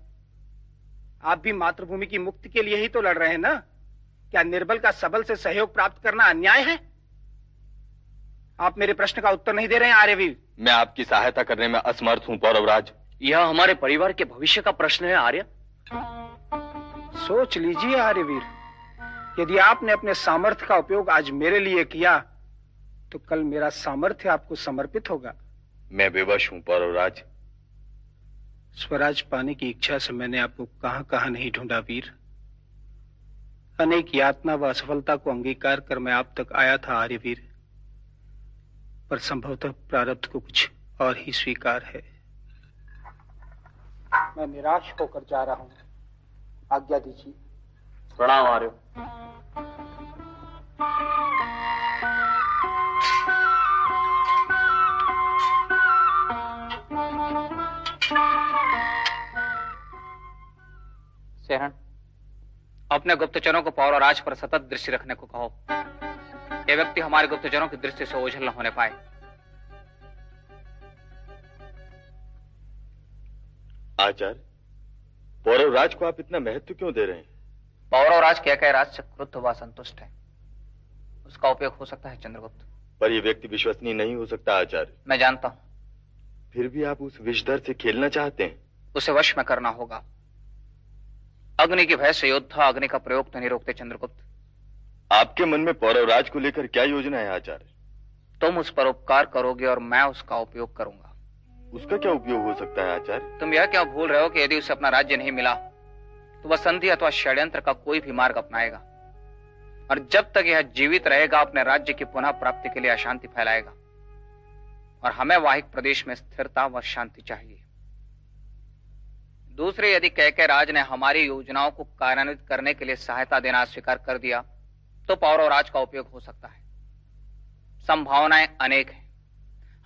आप भी मातृभूमि की मुक्ति के लिए ही तो लड़ रहे हैं ना? क्या निर्बल का सबल से सहयोग प्राप्त करना अन्याय है? आप मेरे प्रश्न का उत्तर नहीं दे रहे हैं आर्यवीर। मैं आपकी सहायता करने में असमर्थ हूँ पौरवराज। यह हमारे परिवार के भविष्य का प्रश्न है आर्य। सोच लीजिए आर्यवीर। यदि आपने अपने सामर्थ्य का उपयोग आज मेरे लिए किया तो कल मेरा सामर्थ्य आपको समर्पित होगा। मैं विवश हूँ पौरवराज। स्वराज पाने की इच्छा से मैंने आपको कहाँ कहाँ नहीं ढूंढा वीर। अनेक यातना व असफलता को अंगीकार कर मैं आप तक आया था आर्यवीर। पर संभवतः प्रारब्ध को कुछ और ही स्वीकार है। मैं निराश होकर जा रहा हूँ। आज्ञा दीजिए। प्रणाम आर्य। अपने गुप्तचरों को पौर और राज पर सतत दृष्टि रखने को कहो। ये व्यक्ति हमारे गुप्तचरों की दृष्टि से ओझल न होने पाए। आचार्य पौरवराज को आप इतना महत्व क्यों दे रहे हैं? पौरवराज क्या कह राज से क्रुद्ध व संतुष्ट है। उसका उपयोग हो सकता है चंद्रगुप्त। पर यह व्यक्ति विश्वसनीय नहीं हो सकता आचार्य। मैं जानता हूँ। फिर भी आप उस विषधर से खेलना चाहते हैं? उसे वश में करना होगा। अग्नि की भय से योद्धा अग्नि का प्रयोग तो नहीं रोकते चंद्रगुप्त। आपके मन में पौरव राज को लेकर क्या योजना है आचार्य? तुम उस पर उपकार करोगे और मैं उसका उपयोग करूँगा। उसका क्या उपयोग हो सकता है आचार्य? तुम यह क्या भूल रहे हो कि यदि उसे अपना राज्य नहीं मिला तो वह संधि अथवा षड्यंत्र का कोई भी मार्ग अपनाएगा। और जब तक यह जीवित रहेगा अपने राज्य की पुनः प्राप्ति के लिए अशांति फैलाएगा। और हमें वाहिक प्रदेश में स्थिरता व शांति चाहिए। दूसरे यदि कह के राज ने हमारी योजनाओं को कार्यान्वित करने के लिए सहायता देना स्वीकार कर दिया तो पौरव राज का उपयोग हो सकता है। संभावनाएँ अनेक हैं।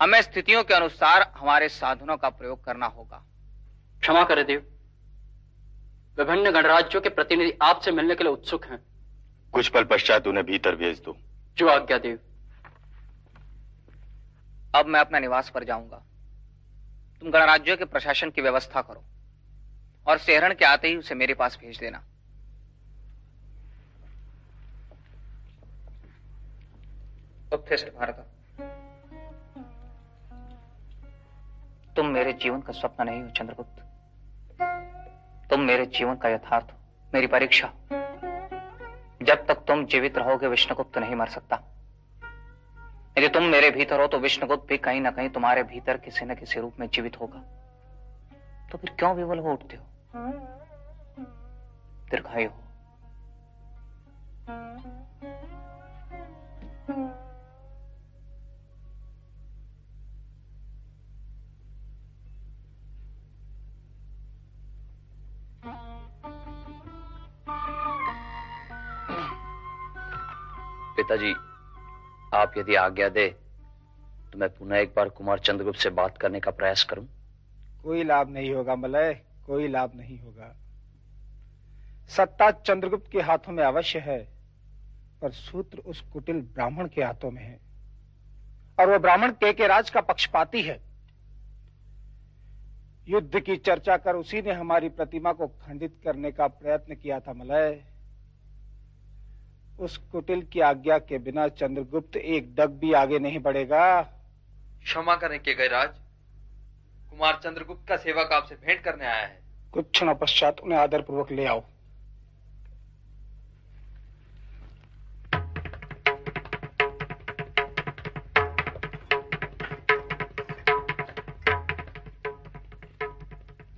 हमें स्थितियों के अनुसार हमारे साधनों का प्रयोग करना होगा। क्षमा करें देव। विभिन्न गणराज्यों के प्रतिनिधि आपसे मिलने के लिए उत्सुक हैं। कुछ पल पश्चात उन्हें भीतर भेज दो। जो आज्ञा देव। अब मैं अपना निवास पर जाऊँगा। तुम गणराज्यों के प्रशासन की व्यवस्था करो। और सेहरण के आते ही उसे मेरे पास भेज देना। उत्थिष्ट भारत, तुम मेरे जीवन का स्वप्न नहीं हो, चंद्रगुप्त। तुम मेरे जीवन का यथार्थ हो, मेरी परीक्षा। जब तक तुम जीवित रहोगे, विष्णुगुप्त नहीं मर सकता। यदि तुम मेरे भीतर हो तो विष्णुगुप्त भी कहीं ना कहीं तुम्हारे भीतर किसी न किसी रूप में जीवित होगा। तो फिर क्यों विवल हो उठते हो? दीर्घायु हो। पिताजी, आप यदि आज्ञा दे तो मैं पुनः एक बार कुमार चंद्रगुप्त से बात करने का प्रयास करूँ। कोई लाभ नहीं होगा मलय। कोई लाभ नहीं होगा। सत्ता चंद्रगुप्त के हाथों में अवश्य है, पर सूत्र उस कुटिल ब्राह्मण के हाथों में है। और वह ब्राह्मण के के राज का पक्षपाती है। युद्ध की चर्चा कर उसी ने हमारी प्रतिमा को खंडित करने का प्रयत्न किया था मलय। उस कुटिल की आज्ञा के बिना चंद्रगुप्त एक डग भी आगे नहीं बढ़ेगा। क्षमा करें के गए राज। कुमार चंद्रगुप्त का सेवक आपसे भेंट करने आया है। कुछ क्षण पश्चात उन्हें आदर पूर्वक ले आओ।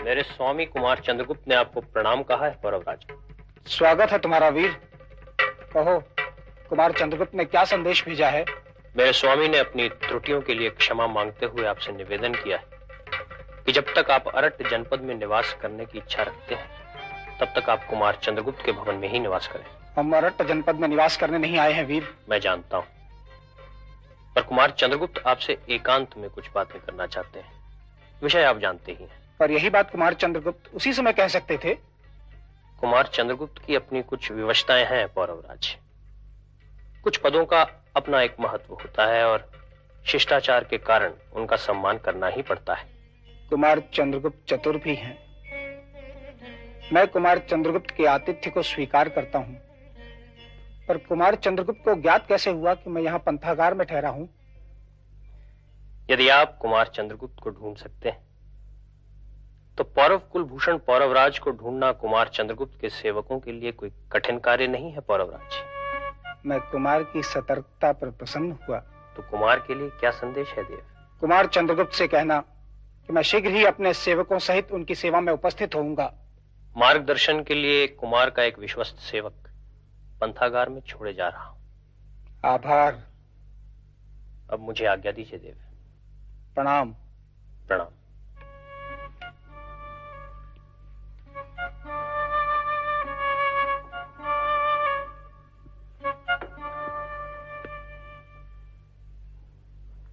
मेरे स्वामी कुमार चंद्रगुप्त ने आपको प्रणाम कहा है पौरवराज स्वागत है तुम्हारा वीर। कहो कुमार चंद्रगुप्त ने क्या संदेश भेजा है? मेरे स्वामी ने अपनी त्रुटियों के लिए क्षमा मांगते हुए आपसे निवेदन किया है। कि जब तक आप अरट जनपद में निवास करने की इच्छा रखते हैं तब तक आप कुमार चंद्रगुप्त के भवन में ही निवास करें। हम अरट जनपद में निवास करने नहीं आए हैं वीर। मैं जानता हूँ। पर कुमार चंद्रगुप्त आपसे एकांत में कुछ बातें करना चाहते हैं। विषय आप जानते ही हैं। पर यही बात कुमार चंद्रगुप्त उसी समय कह सकते थे। कुमार चंद्रगुप्त की अपनी कुछ विवशताएँ हैं पौरवराज कुछ पदों का अपना एक महत्व होता है और शिष्टाचार के कारण उनका सम्मान करना ही पड़ता है। कुमार चंद्रगुप्त चतुर भी हैं। मैं कुमार चंद्रगुप्त के आतिथ्य को स्वीकार करता हूँ। पर कुमार चंद्रगुप्त को ज्ञात कैसे हुआ कि मैं यहाँ पंथागार में ठहरा हूँ? यदि आप कुमार चंद्रगुप्त को ढूंढ सकते हैं तो पौरव कुलभूषण पौरवराज को ढूंढना कुमार चंद्रगुप्त के सेवकों के लिए कोई कठिन कार्य नहीं है पौरवराज मैं कुमार की सतर्कता पर प्रसन्न हुआ। तो कुमार के लिए क्या संदेश है देव? कुमार चंद्रगुप्त से कहना कि मैं शीघ्र ही अपने सेवकों सहित उनकी सेवा में उपस्थित होऊँगा। मार्गदर्शन के लिए कुमार का एक विश्वस्त सेवक पंथागार में छोड़े जा रहा हूँ। आभार। अब मुझे आज्ञा दीजिए देव। प्रणाम। प्रणाम।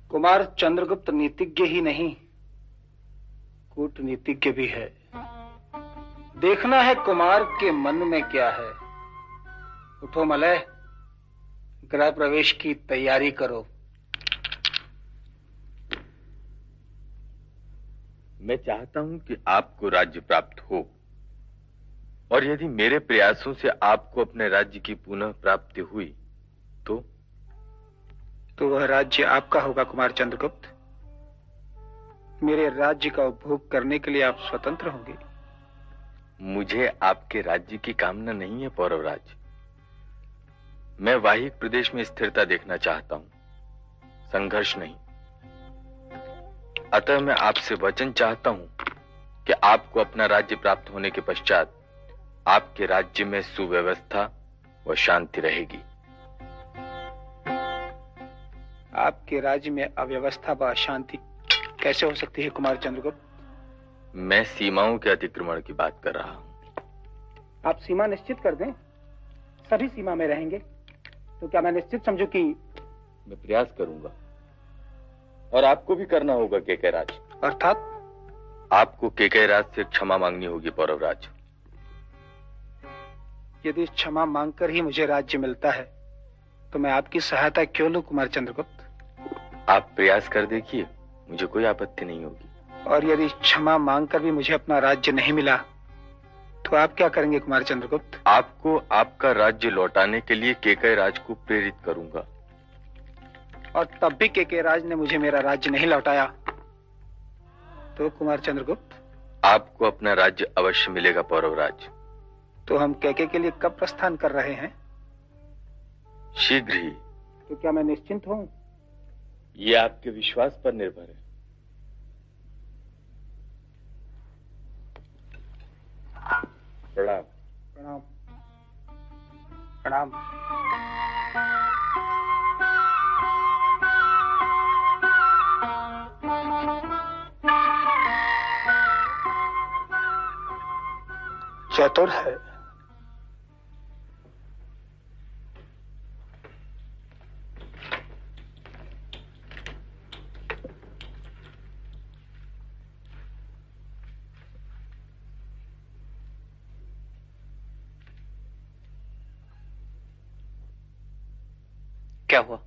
कुमार चंद्रगुप्त नीतिज्ञ ही नहीं। कूटनीतिज्ञ भी है। देखना है कुमार के मन में क्या है। उठो मलय गृह प्रवेश की तैयारी करो। मैं चाहता हूँ कि आपको राज्य प्राप्त हो। और यदि मेरे प्रयासों से आपको अपने राज्य की पुनः प्राप्ति हुई तो? तो वह राज्य आपका होगा कुमार चंद्रगुप्त। मेरे राज्य का उपभोग करने के लिए आप स्वतंत्र होंगे। मुझे आपके राज्य की कामना नहीं है पौरवराज। मैं वाहिक प्रदेश में स्थिरता देखना चाहता हूँ। संघर्ष नहीं। अतः मैं आपसे वचन चाहता हूँ कि आपको अपना राज्य प्राप्त होने के पश्चात आपके राज्य में सुव्यवस्था व शांति रहेगी। आपके राज्य में अव्यवस्था व अशांति कैसे हो सकती है कुमार चंद्रगुप्त? मैं सीमाओं के अतिक्रमण की बात कर रहा हूँ। आप सीमा निश्चित कर दें। सभी सीमा में रहेंगे। तो क्या मैं निश्चित समझू कि मैं प्रयास करूँगा। और आपको भी करना होगा केके राज। अर्थात? आपको केके राज से क्षमा मांगनी होगी पौरव राज। यदि क्षमा मांगकर ही मुझे राज्य मिलता है तो मैं आपकी सहायता क्यों लू कुमार चंद्रगुप्त? आप प्रयास कर देखिए। मुझे कोई आपत्ति नहीं होगी। और यदि क्षमा मांगकर भी मुझे अपना राज्य नहीं मिला तो आप क्या करेंगे कुमार चंद्रगुप्त आपको आपका राज्य लौटाने के लिए केके राज को प्रेरित करूँगा। और तब भी केके राज ने मुझे मेरा राज्य नहीं लौटाया। तो कुमार चंद्रगुप्त आपको अपना राज्य अवश्य मिलेगा पौरव राज। तो हम केके के लिए कब प्रस्थान कर रहे हैं? शीघ्र ही। तो क्या मैं निश्चिंत हूँ? ये आपके विश्वास पर निर्भर है। प्रणाम। प्रणाम। प्रणाम। चतुर है। क्या हुआ?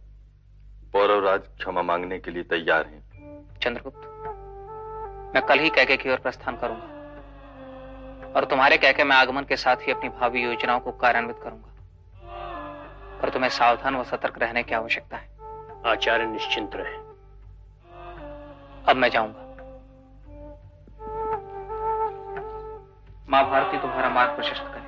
पौरवराज क्षमा मांगने के लिए तैयार हैं। चंद्रगुप्त मैं कल ही कैके की ओर प्रस्थान करूँगा। और तुम्हारे कहके मैं आगमन के साथ ही अपनी भावी योजनाओं को कार्यान्वित करूँगा। पर तुम्हें सावधान व सतर्क रहने की आवश्यकता है। आचार्य निश्चिंत रहे। अब मैं जाऊँगा। माँ भारती तुम्हारा मार्ग प्रशस्त करे।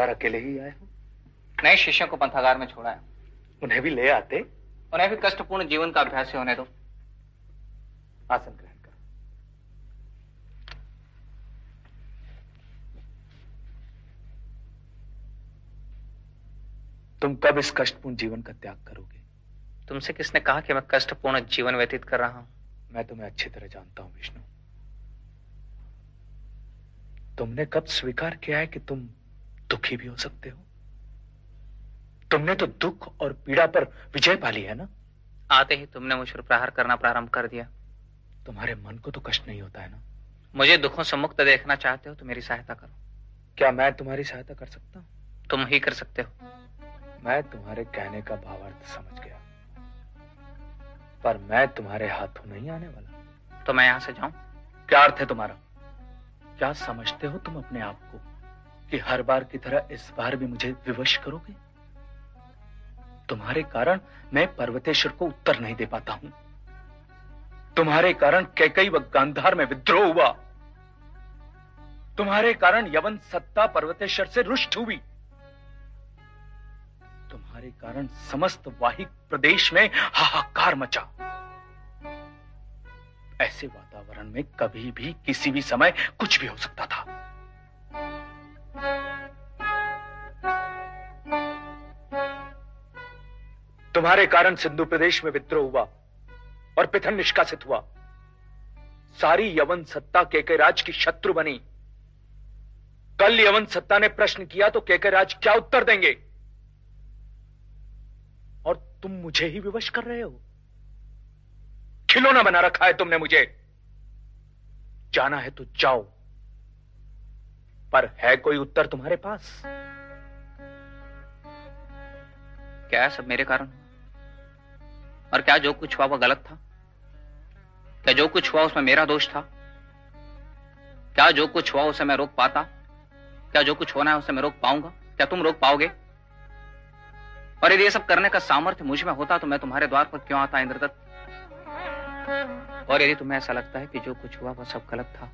बार अकेले ही आए हो? नए शिष्यों को पंथागार में छोड़ा है। उन्हें भी ले आते? उन्हें भी कष्टपूर्ण जीवन का अभ्यास होने दो। आसन ग्रहण करो। तुम कब इस कष्टपूर्ण जीवन का त्याग करोगे? तुमसे किसने कहा कि मैं कष्टपूर्ण जीवन व्यतीत कर रहा हूँ? मैं तुम्हें अच्छी तरह जानता हूँ विष्णु। तुमने कब स्वीकार किया है कि तुम दुखी भी हो सकते हो। तुमने तो दुख और पीड़ा पर विजय पा ली है ना? आते ही तुमने मुझ पर प्रहार करना प्रारंभ कर दिया। तुम्हारे मन को तो कष्ट नहीं होता है ना? मुझे दुखों से मुक्त देखना चाहते हो तो मेरी सहायता करो। क्या मैं तुम्हारी सहायता कर सकता हूँ? तुम ही कर सकते हो। मैं तुम्हारे कहने का भावार्थ समझ गया। पर मैं तुम्हारे हाथों नहीं आने वाला। तो मैं यहाँ से जाऊँ? क्या अर्थ है तुम्हारा? क्या समझते हो तुम अपने आप को? कि हर बार की तरह इस बार भी मुझे विवश करोगे? तुम्हारे कारण मैं पर्वतेश्वर को उत्तर नहीं दे पाता हूँ। तुम्हारे कारण कैकई व गांधार में विद्रोह हुआ। तुम्हारे कारण यवन सत्ता पर्वतेश्वर से रुष्ट हुई। तुम्हारे कारण समस्त वाहिक प्रदेश में हाहाकार मचा। ऐसे वातावरण में कभी भी किसी भी समय कुछ भी हो सकता था। तुम्हारे कारण सिंधु प्रदेश में विद्रोह हुआ और पिथन निष्कासित हुआ। सारी यवन सत्ता केके राज की शत्रु बनी। कल यवन सत्ता ने प्रश्न किया तो केके राज क्या उत्तर देंगे? और तुम मुझे ही विवश कर रहे हो। खिलौना बना रखा है तुमने मुझे। जाना है तो जाओ। पर है कोई उत्तर तुम्हारे पास? क्या है सब मेरे कारण? और क्या जो कुछ हुआ वो गलत था? क्या जो कुछ हुआ उसमें मेरा दोष था? क्या जो कुछ हुआ उसे मैं रोक पाता? क्या जो कुछ होना है उसे मैं रोक पाऊँगा? क्या तुम रोक पाओगे? और यदि ये सब करने का सामर्थ्य मुझमें होता तो मैं तुम्हारे द्वार पर क्यों आता, इंद्रदत्त? और यदि तुम्हें ऐसा लगता है कि जो कुछ हुआ वह सब गलत था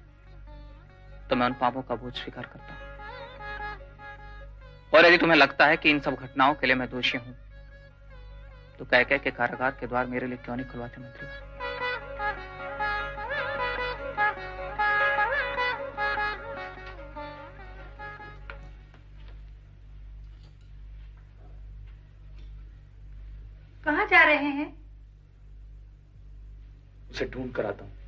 तो मैं उन पापों का बोझ स्वीकार करता हूँ। और यदि तुम्हें लगता है कि इन सब घटनाओं के लिए मैं दोषी हूँ तो कह कह के कारागार के द्वार मेरे लिए क्यों नहीं खुलवाते मंत्री कहा जा रहे हैं? उसे ढूंढ कर आता हूँ।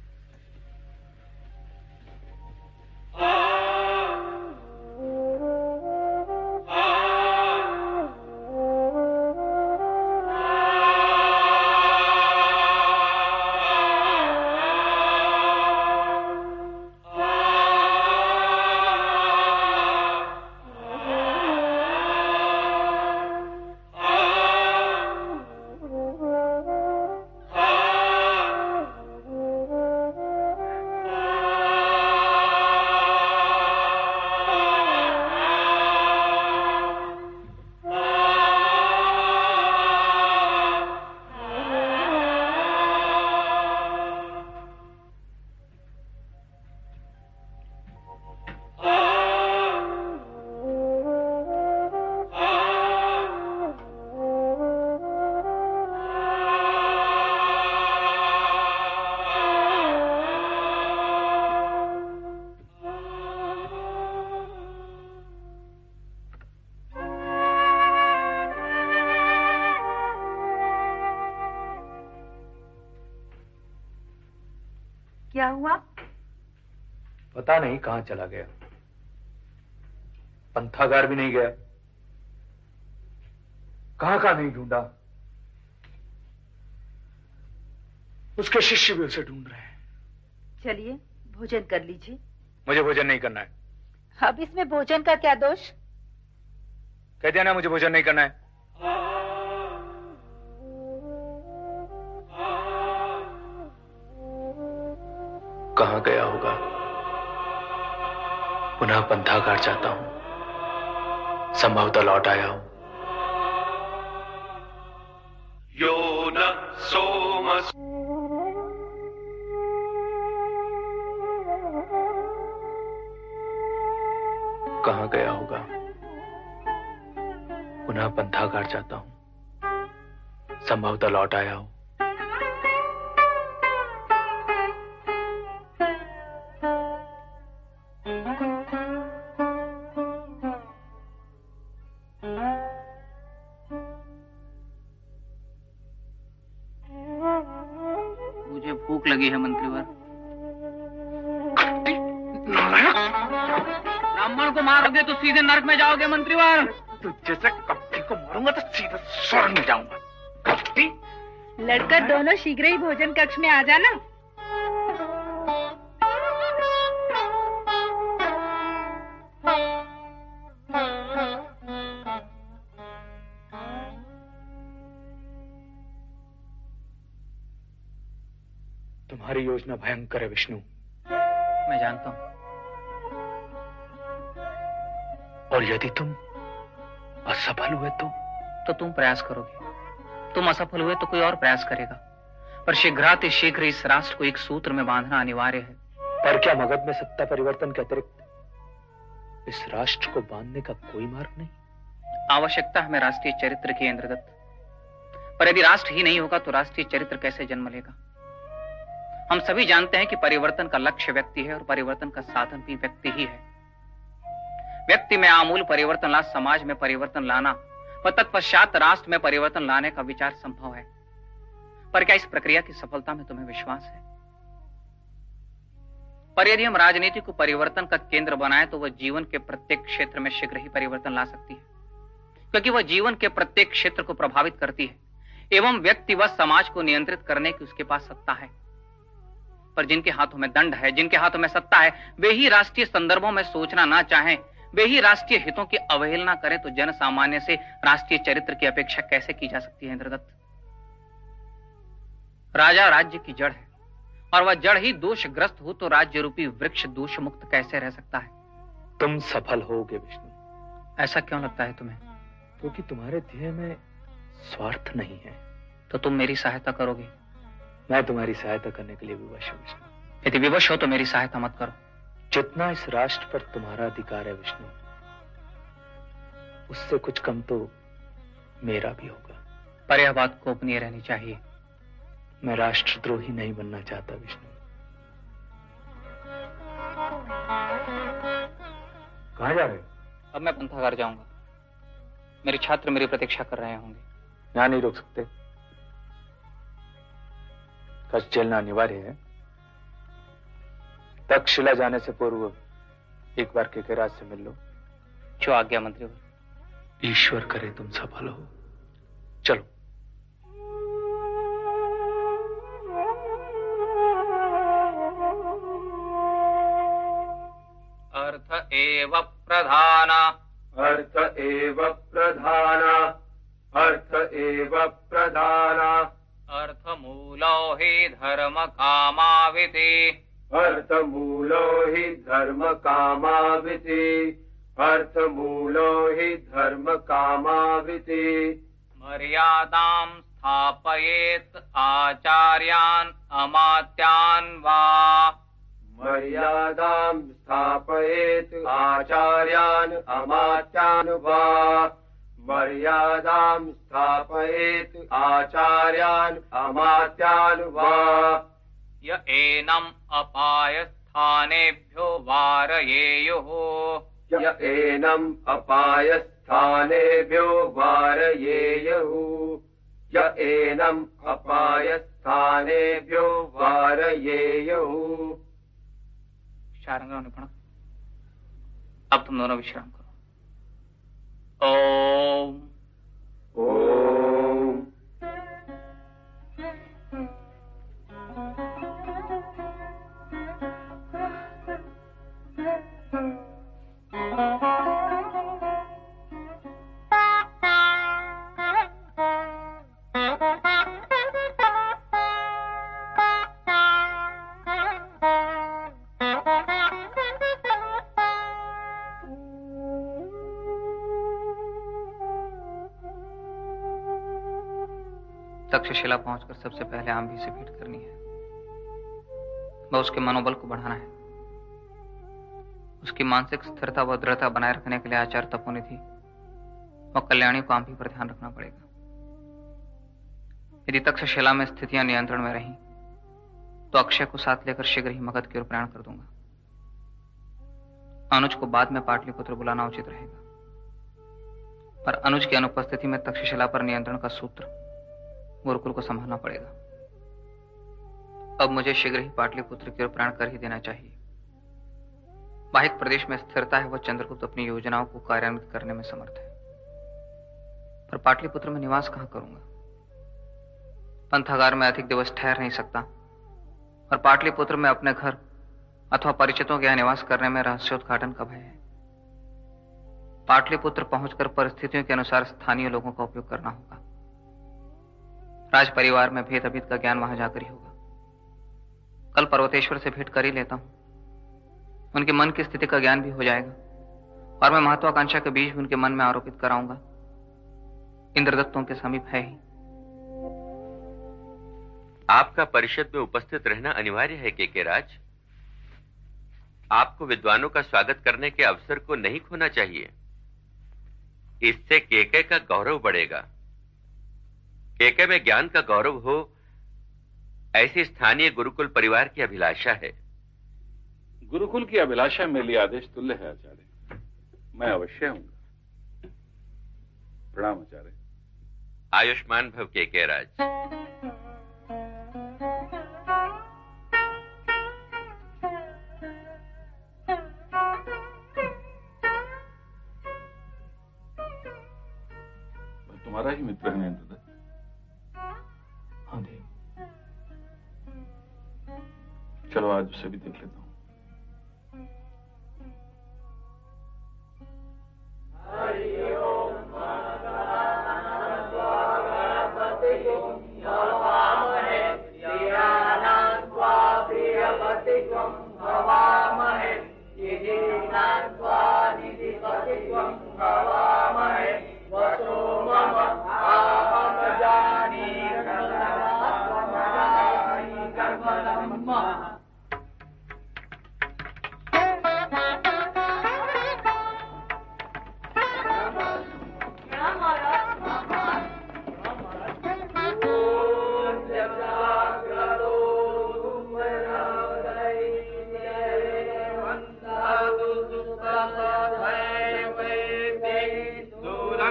पता नहीं कहाँ चला गया। पंथागार भी नहीं गया। कहाँ कहाँ नहीं ढूंढा? उसके शिष्य भी उसे ढूंढ रहे हैं। चलिए भोजन कर लीजिए। मुझे भोजन नहीं करना है। अब इसमें भोजन का क्या दोष? कह दिया ना मुझे भोजन नहीं करना है। कहाँ गया होगा? पुनः पंथागार जाता हूँ। संभवतः लौट आया हूँ। यो न सोमस् कहाँ गया होगा? पुनः पंथागार जाता हूँ। संभवतः लौट आया हूँ। सीधे नरक में जाओगे मंत्रीवर? तो जैसे कप्ती को मारूँगा तो सीधा स्वर्ग में जाऊँगा। कप्ती लड़कर दोनों शीघ्र ही भोजन कक्ष में आ जाना। तुम्हारी योजना भयंकर है विष्णु। मैं जानता हूँ। और यदि तुम असफल हुए तो? तो तुम प्रयास करोगे। तुम असफल हुए तो कोई और प्रयास करेगा। पर शीघ्राति शीघ्र इस राष्ट्र को एक सूत्र में बांधना अनिवार्य है। पर क्या मगध में सत्ता परिवर्तन के अतिरिक्त इस राष्ट्र को बांधने का कोई मार्ग नहीं? आवश्यकता हमें राष्ट्रीय चरित्र की इंद्रदत्त पर यदि राष्ट्र ही नहीं होगा तो राष्ट्रीय चरित्र कैसे जन्म लेगा? हम सभी जानते हैं कि परिवर्तन का लक्ष्य व्यक्ति है और परिवर्तन का साधन भी व्यक्ति ही है। व्यक्ति में आमूल परिवर्तन ला, समाज में परिवर्तन लाना व तत्पश्चात राष्ट्र में परिवर्तन लाने का विचार संभव है। पर क्या इस प्रक्रिया की सफलता में तुम्हें विश्वास है? पर यदि हम राजनीति को परिवर्तन का केंद्र बनाए तो वह जीवन के प्रत्येक क्षेत्र में शीघ्र ही परिवर्तन ला सकती है। क्योंकि वह जीवन के प्रत्येक क्षेत्र को प्रभावित करती है, एवं व्यक्ति व समाज को नियंत्रित करने की उसके पास सत्ता है। पर जिनके हाथों में दंड है, जिनके हाथों में सत्ता है, वे ही राष्ट्रीय संदर्भों में सोचना ना चाहें वे ही राष्ट्रीय हितों की अवहेलना करें तो जन सामान्य से राष्ट्रीय चरित्र की अपेक्षा कैसे की जा सकती है इंद्रदत्त? राजा राज्य की जड़ है और वह जड़ ही दोषग्रस्त हो तो राज्य रूपी वृक्ष दोष मुक्त कैसे रह सकता है? तुम सफल होगे विष्णु। ऐसा क्यों लगता है तुम्हें? क्योंकि तुम्हारे ध्येय में स्वार्थ नहीं है। तो तुम मेरी सहायता करोगे। मैं तुम्हारी सहायता करने के लिए विवश हूँ विष्णु। यदि विवश हो तो मेरी सहायता मत करो। जितना इस राष्ट्र पर तुम्हारा अधिकार है विष्णु उससे कुछ कम तो मेरा भी होगा। पर यह बात गोपनीय रहनी चाहिए। मैं राष्ट्रद्रोही नहीं बनना चाहता विष्णु। कहा जा रहे अब मैं पंथागार जाऊँगा। मेरे छात्र मेरी प्रतीक्षा कर रहे होंगे। यहाँ नहीं रोक सकते। कष्ट झेलना अनिवार्य है। तक्षशिला जाने से पूर्व एक बार के राज से मिल लो। जो आज्ञा मंत्री हो ईश्वर करे तुम सफल हो। चलो। अर्थ एव प्रधान। अर्थ एव प्रधान। अर्थ एव प्रधान। अर्थमूलो हि धर्म कामाविति। अर्थमूलो हि धर्म कामाविति अर्थमूलो हि धर्म कामाविति मर्यादां स्थापयेत् आचार्यान् अमात्यान् वा। मर्यादां स्थापयेत् आचार्यान् अमात्यान् वा। मर्यादां स्थापयेत् आचार्यान् अमात्यान् वा य एनम् अपायस्थानेभ्यो वारयेयुः। य एनम् अपायस्थानेभ्यो वारयेयुः। य एनम् अपायस्थानेभ्यो वारयेयुः। शारंगा निपुण अब तुम दोनों विश्राम करो ओम। ओम। पहुंचकर सबसे पहले आंभी से भेंट करनी है। व उसके मनोबल को बढ़ाना है। उसकी मानसिक स्थिरता व दृढ़ता बनाए रखने के लिए आचार्य तपोनिधि और कल्याणी को आंभी पर ध्यान रखना पड़ेगा। यदि तक्षशिला में स्थितियाँ नियंत्रण में रहीं तो अक्षय को साथ लेकर शीघ्र ही मगध की ओर प्रयाण कर दूँगा। अनुज को बाद में पाटलिपुत्र बुलाना उचित रहेगा। पर अनुज की अनुपस्थिति में तक्षशिला पर नियंत्रण का सूत्र गुरुकुल को संभालना पड़ेगा। अब मुझे शीघ्र ही पाटलिपुत्र की ओर प्राण कर ही देना चाहिए। बाहिक प्रदेश में स्थिरता है वह चंद्रगुप्त अपनी योजनाओं को कार्यान्वित करने में समर्थ है। पर पाटलिपुत्र में निवास कहाँ करूँगा? पंथागार में अधिक दिवस ठहर नहीं सकता। और पाटलिपुत्र में अपने घर अथवा परिचितों के यहाँ निवास करने में रहस्योद्घाटन का भय है। पाटलिपुत्र पहुंचकर परिस्थितियों के अनुसार स्थानीय लोगों का उपयोग करना होगा। राज परिवार में भेद अभिद का ज्ञान वहाँ जाकर ही होगा। कल पर्वतेश्वर से भेंट कर ही लेता हूँ। उनके मन की स्थिति का ज्ञान भी हो जाएगा। और मैं महत्वाकांक्षा के भी उनके मन में आरोपित कराऊँगा। इंद्रदत्तों के समीप है ही। आपका परिषद में उपस्थित रहना अनिवार्य है, के के राज। आपको विद्वानों का स्वागत करने के अवसर को नहीं खोना चाहिए। इससे केके का गौरव बढ़ेगा। केके में ज्ञान का गौरव हो। ऐसी स्थानीय गुरुकुल परिवार की अभिलाषा है। गुरुकुल की अभिलाषा मेरे लिए आदेश तुल्य है आचार्य। मैं अवश्य आऊँगा। प्रणाम आचार्य। आयुष्मान भव के के राज। मैं तुम्हारा ही मित्र है चलो आज उसे भी देख लेता हूँ।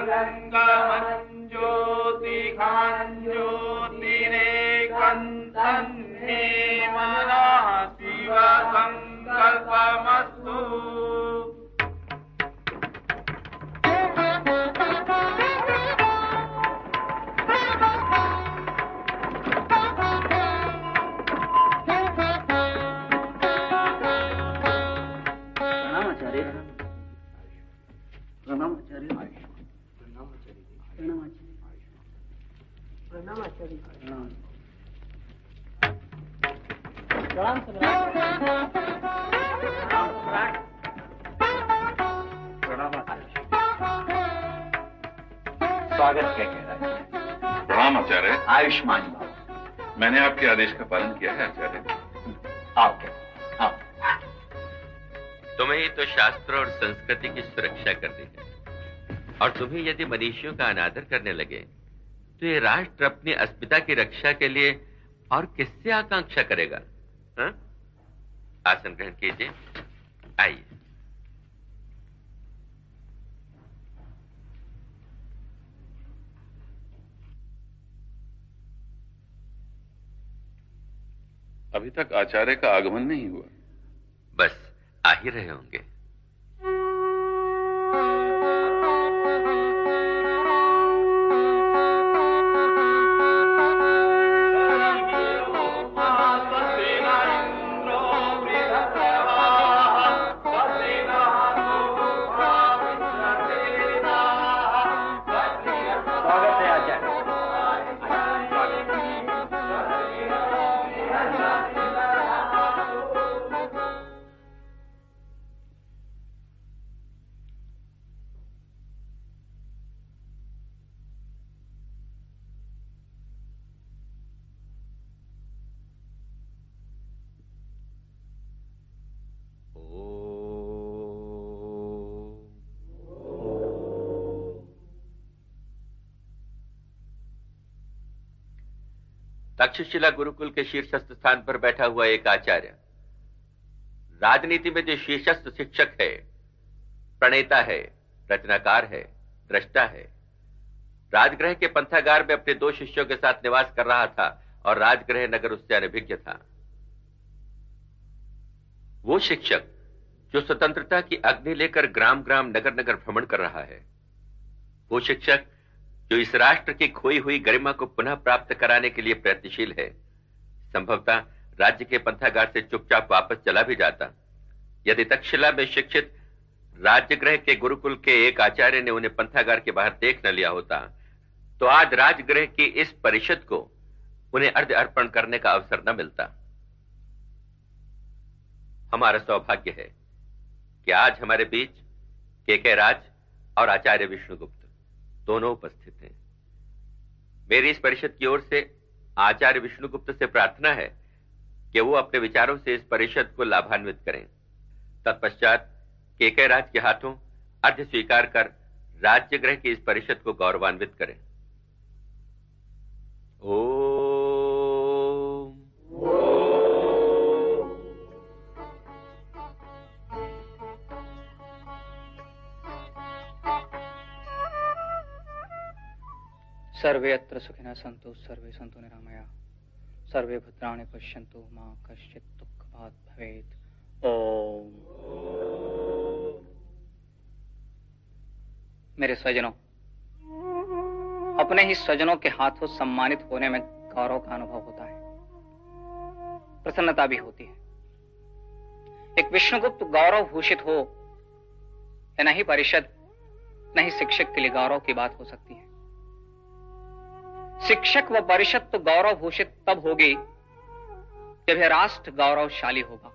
ङ्गमञ्ज्योतिखञ्जो निरेखन्त शिव सङ्कल्पमस् प्रणाम प्रणाम स्वागत क्या कह रहा है? प्रणाम आचार्य। आयुष्मान भव मैंने आपके आदेश का पालन किया है आचार्य। आप क्या? तुम्हें ही तो शास्त्र और संस्कृति की सुरक्षा करनी है। और तुम्हें यदि मनीषियों का अनादर करने लगे तो ये राष्ट्र अपनी अस्मिता की रक्षा के लिए और किससे आकांक्षा करेगा? हाँ? आसन ग्रहण कीजिए। आइए। अभी तक आचार्य का आगमन नहीं हुआ। बस आ ही रहे होंगे। तक्षशिला गुरुकुल के शीर्षस्थ स्थान पर बैठा हुआ एक आचार्य। राजनीति में जो शीर्षस्थ शिक्षक है, प्रणेता है, रचनाकार है, दृष्टा है। राजगृह के पंथागार में अपने दो शिष्यों के साथ निवास कर रहा था और राजगृह नगर उससे अनभिज्ञ था। वो शिक्षक, जो स्वतंत्रता की अग्नि लेकर ग्राम ग्राम नगर नगर भ्रमण कर रहा है। वो शिक्षक जो इस राष्ट्र की खोई हुई गरिमा को पुनः प्राप्त कराने के लिए प्रयत्नशील है, संभवतः राज्य के पंथागार से चुपचाप वापस चला भी जाता। यदि तक्षशिला में शिक्षित राज्यगृह के गुरुकुल के एक आचार्य ने उन्हें पंथागार के बाहर देख न लिया होता तो आज राजगृह की इस परिषद को उन्हें अर्ध अर्पण करने का अवसर न मिलता। हमारा सौभाग्य है कि आज हमारे बीच के के राज और आचार्य विष्णुगुप्त दोनों उपस्थित हैं। मेरी इस परिषद की ओर से आचार्य विष्णुगुप्त से प्रार्थना है कि वो अपने विचारों से इस परिषद को लाभान्वित करें। तत्पश्चात केके राज के हाथों अर्ध स्वीकार कर राज्य ग्रह की इस परिषद को गौरवान्वित करें। ओ सर्वे अत्र सुखिनः सन्तु सर्वे सन्तु निरामया। सर्वे भद्राणि पश्यन्तु मा कश्चित् दुःखभाग् भवेत्। ओम। मेरे स्वजनों अपने ही स्वजनों के हाथों सम्मानित होने में गौरव का अनुभव होता है। प्रसन्नता भी होती है। एक विष्णुगुप्त गौरव भूषित हो या नहीं परिषद नहीं शिक्षक के लिए गौरव की बात हो सकती है। शिक्षक व परिषद तो गौरव घोषित तब होगी जब यह राष्ट्र गौरवशाली होगा।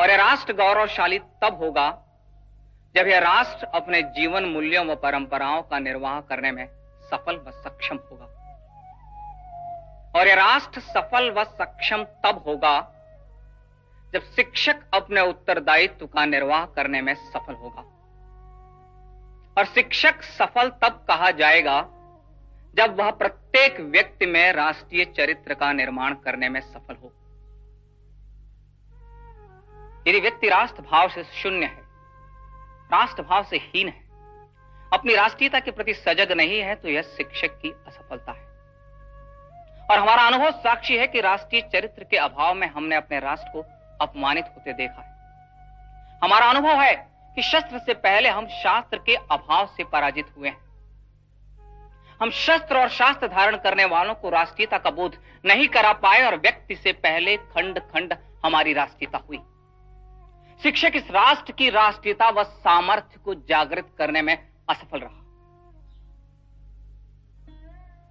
और यह राष्ट्र गौरवशाली तब होगा जब यह राष्ट्र अपने जीवन मूल्यों व परंपराओं का निर्वाह करने में सफल व सक्षम होगा। और यह राष्ट्र सफल व सक्षम तब होगा जब शिक्षक अपने उत्तरदायित्व का निर्वाह करने में सफल होगा। और शिक्षक सफल तब कहा जाएगा जब वह प्रत्येक व्यक्ति में राष्ट्रीय चरित्र का निर्माण करने में सफल हो। यदि व्यक्ति राष्ट्र भाव से शून्य है राष्ट्र भाव से हीन है, अपनी राष्ट्रीयता के प्रति सजग नहीं है तो यह शिक्षक की असफलता है। और हमारा अनुभव साक्षी है कि राष्ट्रीय चरित्र के अभाव में हमने अपने राष्ट्र को अपमानित होते देखा है। हमारा अनुभव है कि शस्त्र से पहले हम शास्त्र के अभाव से पराजित हुए हैं। हम शस्त्र और शास्त्र धारण करने वालों को राष्ट्रीयता का बोध नहीं करा पाए और व्यक्ति से पहले खंड खंड हमारी राष्ट्रीयता हुई। शिक्षक इस राष्ट्र की राष्ट्रीयता व सामर्थ्य को जागृत करने में असफल रहा।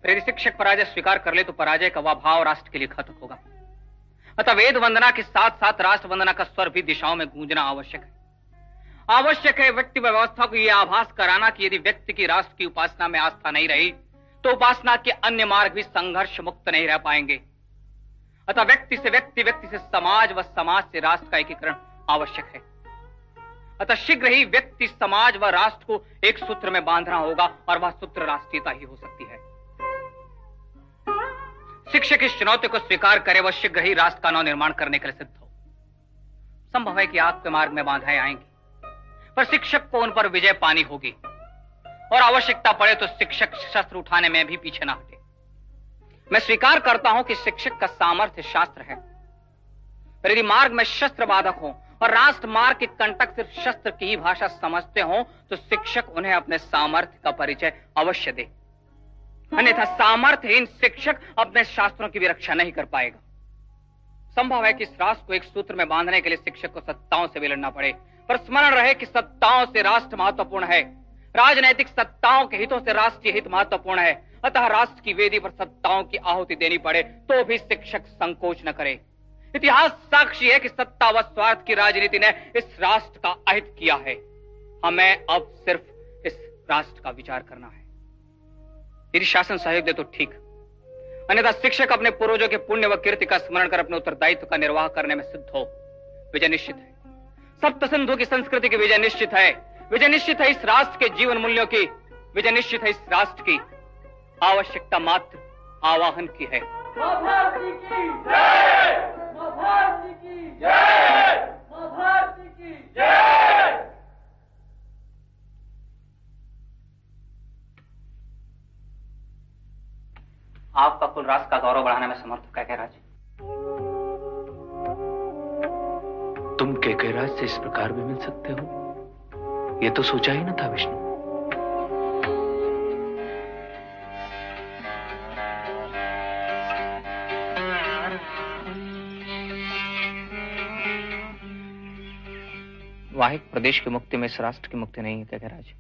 यदि शिक्षक पराजय स्वीकार कर ले तो पराजय का वह भाव राष्ट्र के लिए घातक होगा। अतः वेद वंदना के साथ साथ राष्ट्र वंदना का स्वर भी दिशाओं में गूंजना आवश्यक है। आवश्यक है व्यक्ति व्यवस्था को यह आभास कराना कि यदि व्यक्ति की राष्ट्र की उपासना में आस्था नहीं रही तो उपासना के अन्य मार्ग भी संघर्ष मुक्त नहीं रह पाएँगे। अतः व्यक्ति से व्यक्ति व्यक्ति से समाज व समाज से राष्ट्र का एकीकरण आवश्यक है। अतः शीघ्र ही व्यक्ति, समाज व राष्ट्र को एक सूत्र में बांधना होगा, और वह सूत्र राष्ट्रीयता ही हो सकती है। शिक्षक इस चुनौती को स्वीकार करे, वह शीघ्र ही राष्ट्र का नव निर्माण करने के लिए सिद्ध हो। संभव है कि आपके मार्ग में बाधाएँ आएँगी। पर शिक्षक को उन पर विजय पानी होगी। और आवश्यकता पड़े तो शिक्षक शस्त्र उठाने में भी पीछे ना हटे। मैं स्वीकार करता हूँ कि शिक्षक का सामर्थ्य शास्त्र है। पर यदि मार्ग में शस्त्र बाधक हो और राष्ट्र मार्ग के कंटक सिर्फ़ शस्त्र की ही भाषा समझते हो तो शिक्षक उन्हें अपने सामर्थ्य का परिचय अवश्य दे। अन्यथा सामर्थ्यहीन शिक्षक अपने शास्त्रों की भी रक्षा नहीं कर पाएगा। संभव है कि इस राष्ट्र को एक सूत्र में बांधने के लिए शिक्षक को सत्ताओं से भी लड़ना पड़े। पर स्मरण रहे कि सत्ताओं से राष्ट्र महत्वपूर्ण है। राजनैतिक सत्ताओं के हितों से राष्ट्रीय हित महत्वपूर्ण है। अतः राष्ट्र की वेदी पर सत्ताओं की आहुति देनी पड़े तो भी शिक्षक संकोच न करे। इतिहास साक्षी है कि सत्ता व स्वार्थ की राजनीति ने इस राष्ट्र का अहित किया है। हमें अब सिर्फ़ इस राष्ट्र का विचार करना है। यदि शासन सहयोग दे तो ठीक। अन्यथा शिक्षक अपने पूर्वजों के पुण्य व कीर्ति का स्मरण कर अपने उत्तरदायित्व का निर्वाह करने में सिद्ध हो। विजय निश्चित है। सप्त सिंधु की संस्कृति की विजय निश्चित है। विजय निश्चित है इस राष्ट्र के जीवन मूल्यों की। विजय निश्चित है इस राष्ट्र की। आवश्यकता मात्र आवाहन की है। भारती की जय! भारती की जय! भारती की जय! आपका कुल राष्ट्र का गौरव बढ़ाने में समर्थ क्या कह राज? तुम केकेराज से इस प्रकार भी मिल सकते हो? ये तो सोचा ही ना था विष्णु। वाहिक प्रदेश की मुक्ति में इस राष्ट्र की मुक्ति नहीं है राज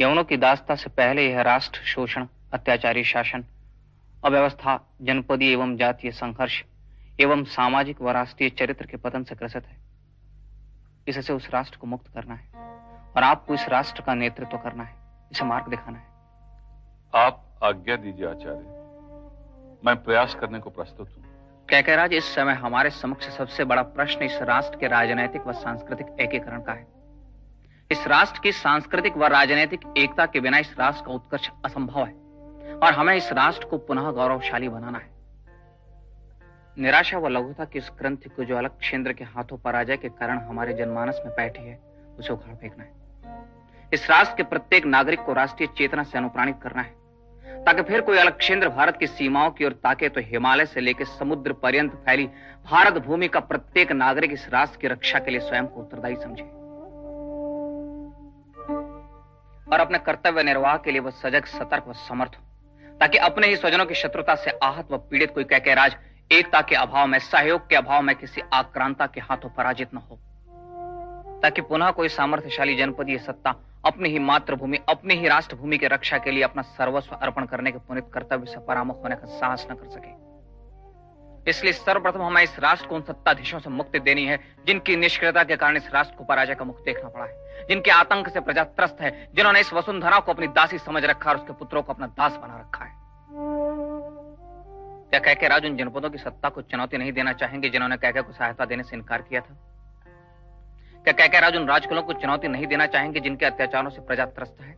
यवनों की दास्ता से पहले यह राष्ट्र शोषण, अत्याचारी शासन, अव्यवस्था, जनपदीय एवं जातीय संघर्ष एवं सामाजिक व राष्ट्रीय चरित्र के पतन से ग्रसित है। इससे उस राष्ट्र को मुक्त करना है और आपको इस राष्ट्र का नेतृत्व करना है इसे मार्ग दिखाना है। आप आज्ञा दीजिए आचार्य। मैं प्रयास करने को प्रस्तुत हूँ। कैकेराज इस समय हमारे समक्ष सबसे बड़ा प्रश्न इस राष्ट्र के राजनैतिक व सांस्कृतिक एकीकरण का है। इस राष्ट्र की सांस्कृतिक व राजनीतिक एकता के बिना इस राष्ट्र का उत्कर्ष असंभव है और हमें इस राष्ट्र को पुनः गौरवशाली बनाना है। निराशा व लघुता की इस ग्रंथि को जो अलग क्षेत्र के हाथों पर पराजय के कारण हमारे जनमानस में बैठी है, उसे उखाड़ फेंकना है। इस राष्ट्र के प्रत्येक नागरिक को राष्ट्रीय चेतना से अनुप्राणित करना है, ताकि फिर कोई अलग क्षेत्र भारत की सीमाओं की ओर ताके तो हिमालय से लेकर समुद्र पर्यंत फैली भारत भूमि का प्रत्येक नागरिक इस राष्ट्र की रक्षा के लिए स्वयं को उत्तरदायी समझे। और अपने कर्तव्य निर्वाह के लिए वह सजग, सतर्क व समर्थ हो, ताकि अपने ही स्वजनों की शत्रुता से आहत व पीड़ित कोई कह के राज एकता के अभाव में, सहयोग के अभाव में किसी आक्रांता के हाथों पराजित न हो। ताकि पुनः कोई सामर्थ्यशाली जनपदीय सत्ता अपनी ही मातृभूमि, अपनी ही राष्ट्रभूमि की रक्षा के लिए अपना सर्वस्व अर्पण करने के पुनित कर्तव्य से परामुख होने का साहस न कर सके। इसलिए सर्वप्रथम हमें इस राष्ट्र को उन सत्ताधीशों से मुक्ति देनी है, जिनकी निष्क्रियता के कारण इस राष्ट्र को पराजय का मुख देखना पड़ा है, जिनके आतंक से प्रजा त्रस्त है, जिन्होंने इस वसुंधरा को अपनी दासी समझ रखा और उसके पुत्रों को अपना दास बना रखा है। क्या कह के राज उन जनपदों की सत्ता को चुनौती नहीं देना चाहेंगे जिन्होंने कह को सहायता देने से इनकार किया था? क्या कह के राज उन राजकुलों को चुनौती नहीं देना चाहेंगे जिनके अत्याचारों से प्रजा त्रस्त है?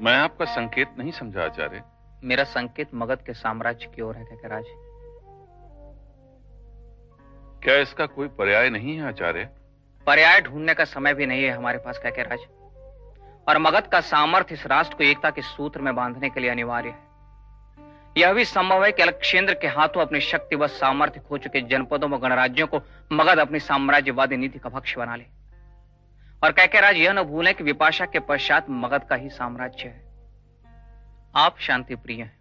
मैं आपका संकेत नहीं समझा आचार्य। मेरा संकेत मगध के साम्राज्य की ओर है कह राज। क्या इसका कोई पर्याय नहीं है आचार्य? पर्याय ढूँढने का समय भी नहीं है हमारे पास कह के राज। और मगध का सामर्थ्य इस राष्ट्र को एकता के सूत्र में बांधने के लिए अनिवार्य है। यह भी संभव है कि अलक्षेंद्र के हाथों अपनी शक्ति व सामर्थ्य खो चुके जनपदों व गणराज्यों को मगध अपनी साम्राज्यवादी नीति का भक्ष बना ले। और कैके राज यह न भूलें कि विपाशा के पश्चात मगध का ही साम्राज्य है। आप शांति प्रिय हैं।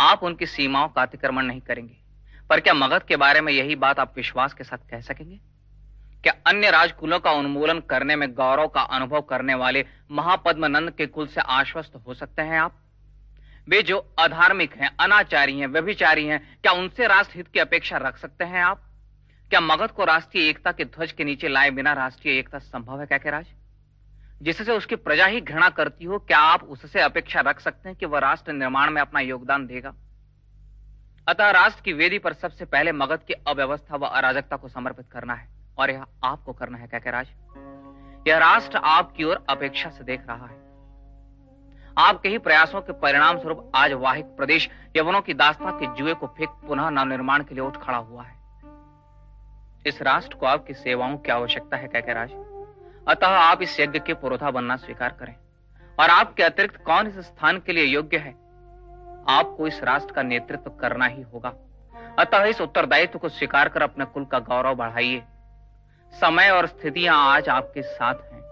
आप उनकी सीमाओं का अतिक्रमण नहीं करेंगे। पर क्या मगध के बारे में यही बात आप विश्वास के साथ कह सकेंगे? क्या अन्य राजकुलों का उन्मूलन करने में गौरव का अनुभव करने वाले महापद्म नंद के कुल से आश्वस्त हो सकते हैं आप? वे जो अधार्मिक हैं, अनाचारी हैं, व्यभिचारी हैं, क्या उनसे राष्ट्र हित की अपेक्षा रख सकते हैं आप? क्या मगध को राष्ट्रीय एकता के ध्वज के नीचे लाए बिना राष्ट्रीय एकता संभव है क्या के राज जिससे उसकी प्रजा ही घृणा करती हो, क्या आप उससे अपेक्षा रख सकते हैं कि वह राष्ट्र निर्माण में अपना योगदान देगा? अतः राष्ट्र की वेदी पर सबसे पहले मगध की अव्यवस्था व अराजकता को समर्पित करना है। और यह आपको करना है क्या के राज यह राष्ट्र आपकी ओर अपेक्षा से देख रहा है। आपके ही प्रयासों के परिणाम स्वरूप आज वाहिक प्रदेश यवनों की दास्ता के जुए को फेंक पुनः नवनिर्माण के लिए उठ खड़ा हुआ है। इस राष्ट्र को आपकी सेवाओं की आवश्यकता है कहकर राज। अतः आप इस यज्ञ के पुरोधा बनना स्वीकार करें। और आपके अतिरिक्त कौन इस स्थान के लिए योग्य है, आपको इस राष्ट्र का नेतृत्व करना ही होगा। अतः इस उत्तरदायित्व को स्वीकार कर अपने कुल का गौरव बढ़ाइए। समय और स्थितियाँ आज आपके साथ हैं।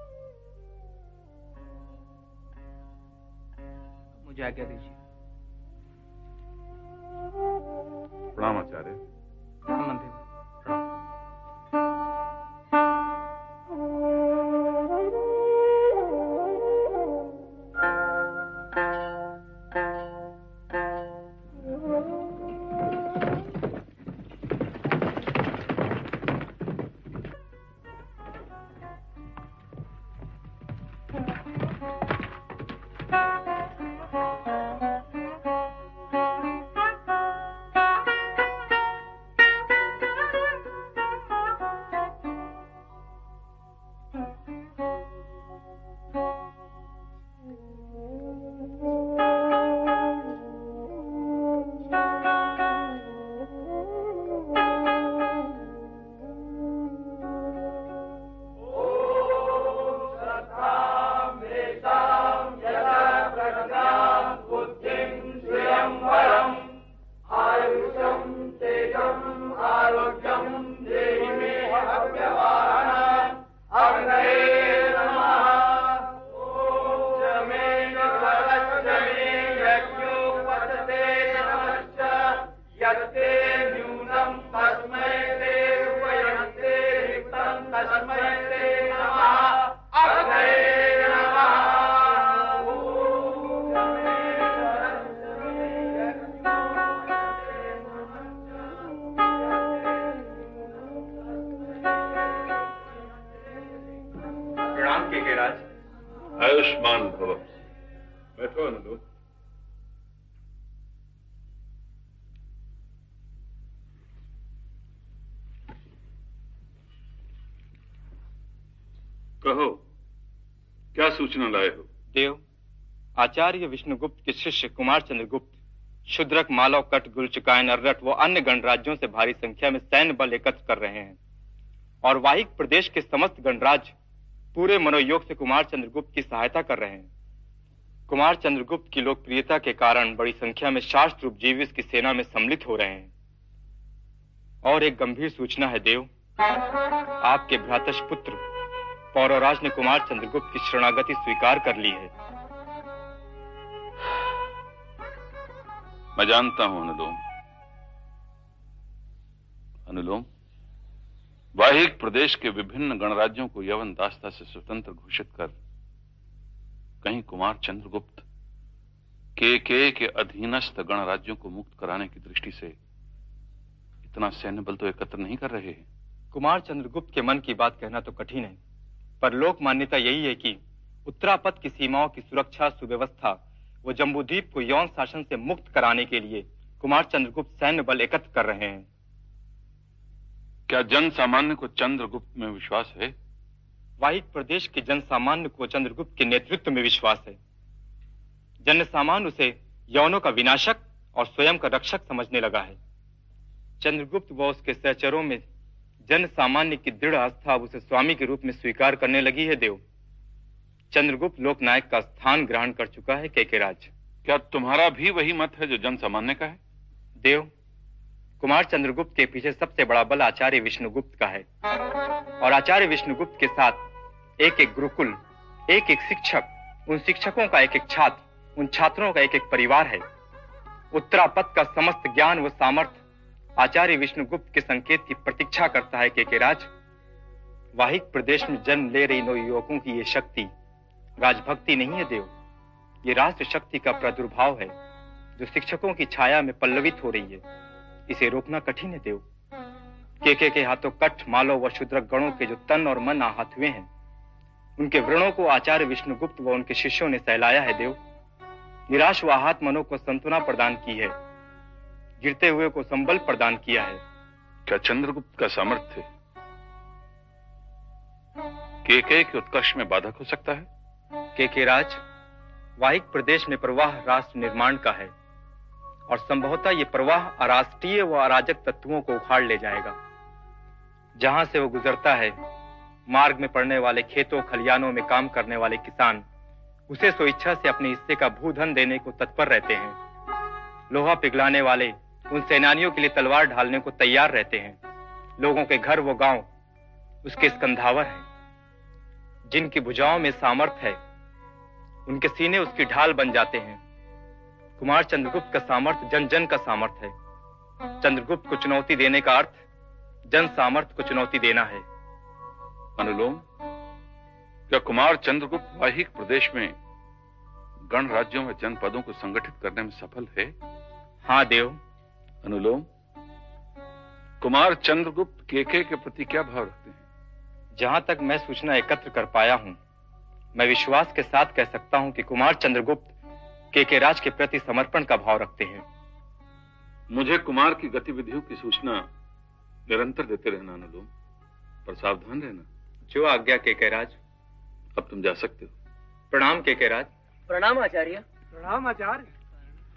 मुझे आज्ञा दीजिए। प्रणाम आचार्य मंदिर। सूचना लाए हो। देव, आचार्य विष्णुगुप्त के शिष्य कुमार चंद्रगुप्त शुद्रक मालव कट गुलचुकायन अर्रट व अन्य गणराज्यों से भारी संख्या में सैन्य बल एकत्र कर रहे हैं और वाहिक प्रदेश के समस्त गणराज्य पूरे मनोयोग से कुमार चंद्रगुप्त की सहायता कर रहे हैं। कुमार चंद्रगुप्त की लोकप्रियता के कारण बड़ी संख्या में शास्त्र उपजीवी की सेना में सम्मिलित हो रहे हैं। और एक गंभीर सूचना है, देव। आपके भ्रातश पुत्र पौरवराज ने कुमार चंद्रगुप्त की शरणागति स्वीकार कर ली है। मैं जानता हूँ अनुलोम। अनुलोम वाहिक प्रदेश के विभिन्न गणराज्यों को यवन दास्ता से स्वतंत्र घोषित कर कहीं कुमार चंद्रगुप्त के के के अधीनस्थ गणराज्यों को मुक्त कराने की दृष्टि से इतना सैन्य बल तो एकत्र नहीं कर रहे हैं। कुमार चंद्रगुप्त के मन की बात कहना तो कठिन है। पर लोक मान्यता यही है कि उत्तरापथ की सीमाओं की सुरक्षा सुव्यवस्था व जम्बूद्वीप को यौन शासन से मुक्त कराने के लिए कुमार चंद्रगुप्त सैन्य बल एकत्र कर रहे हैं। क्या जन सामान्य को चंद्रगुप्त में विश्वास है? वाहिक प्रदेश के जन सामान्य को चंद्रगुप्त के नेतृत्व में विश्वास है। जन सामान्य उसे यौनों का विनाशक और स्वयं का रक्षक समझने लगा है। चंद्रगुप्त व उसके सहचरों में जन सामान्य की दृढ़ आस्था अब उसे स्वामी के रूप में स्वीकार करने लगी है देव। चंद्रगुप्त लोकनायक का स्थान ग्रहण कर चुका है के राज। क्या तुम्हारा भी वही मत है जो जन सामान्य का है? देव कुमार चंद्रगुप्त के पीछे सबसे बड़ा बल आचार्य विष्णुगुप्त का है। और आचार्य विष्णुगुप्त के साथ एक एक गुरुकुल एक एक शिक्षक उन शिक्षकों का एक एक छात्र उन छात्रों का एक एक परिवार है। उत्तरापथ का समस्त ज्ञान व सामर्थ्य आचार्य विष्णुगुप्त के संकेत की प्रतीक्षा करता है के, के राज वाहिक प्रदेश में जन्म ले रही नौ युवकों की ये शक्ति राजभक्ति नहीं है देव। ये राष्ट्र शक्ति का प्रादुर्भाव है जो शिक्षकों की छाया में पल्लवित हो रही है। इसे रोकना कठिन है देव। केके के के हाथों कठ मालो व शुद्रक गणों के जो तन और मन आहत हुए हैं उनके व्रणों को आचार्य विष्णुगुप्त व उनके शिष्यों ने सहलाया है देव। निराश व आहत मनों को संतुना प्रदान की है। गिरते हुए को संबल प्रदान किया है। क्या चंद्रगुप्त का सामर्थ्य के के के उत्कर्ष में बाधक हो सकता है? के के राज वाहिक प्रदेश में प्रवाह राष्ट्र निर्माण का है और संभवतः ये प्रवाह अराष्ट्रीय व अराजक तत्वों को उखाड़ ले जाएगा। जहाँ से वो गुजरता है मार्ग में पड़ने वाले खेतों खलियानों में काम करने वाले किसान उसे स्वेच्छा से अपने हिस्से का भूधन देने को तत्पर रहते हैं। लोहा पिघलाने वाले उन सेनानियों के लिए तलवार ढालने को तैयार रहते हैं। लोगों के घर, वो गाँव, उसके स्कंधावर है। जिनकी भुजाओं में सामर्थ है, उनके सीने उसकी ढाल बन जाते हैं। कुमार चंद्रगुप्त का सामर्थ्य जन जन का सामर्थ्य है। चंद्रगुप्त को चुनौती देने का अर्थ, जन सामर्थ्य को चुनौती देना है। अनुलोम, क्या कुमार चंद्रगुप्त वाहिक प्रदेश में गण राज्यों में जनपदों को संगठित करने में सफल है? हाँ देव। अनुलोम कुमार चंद्रगुप्त केके के प्रति क्या भाव रखते हैं? जहाँ तक मैं सूचना एकत्र कर पाया हूँ मैं विश्वास के साथ कह सकता हूँ कि कुमार चंद्रगुप्त के के राज के प्रति समर्पण का भाव रखते हैं। मुझे कुमार की गतिविधियों की सूचना निरंतर देते रहना अनुलोम पर सावधान रहना। जो आज्ञा के के राज। अब तुम जा सकते हो। प्रणाम के के राज। प्रणाम आचार्य। प्रणाम आचार्य।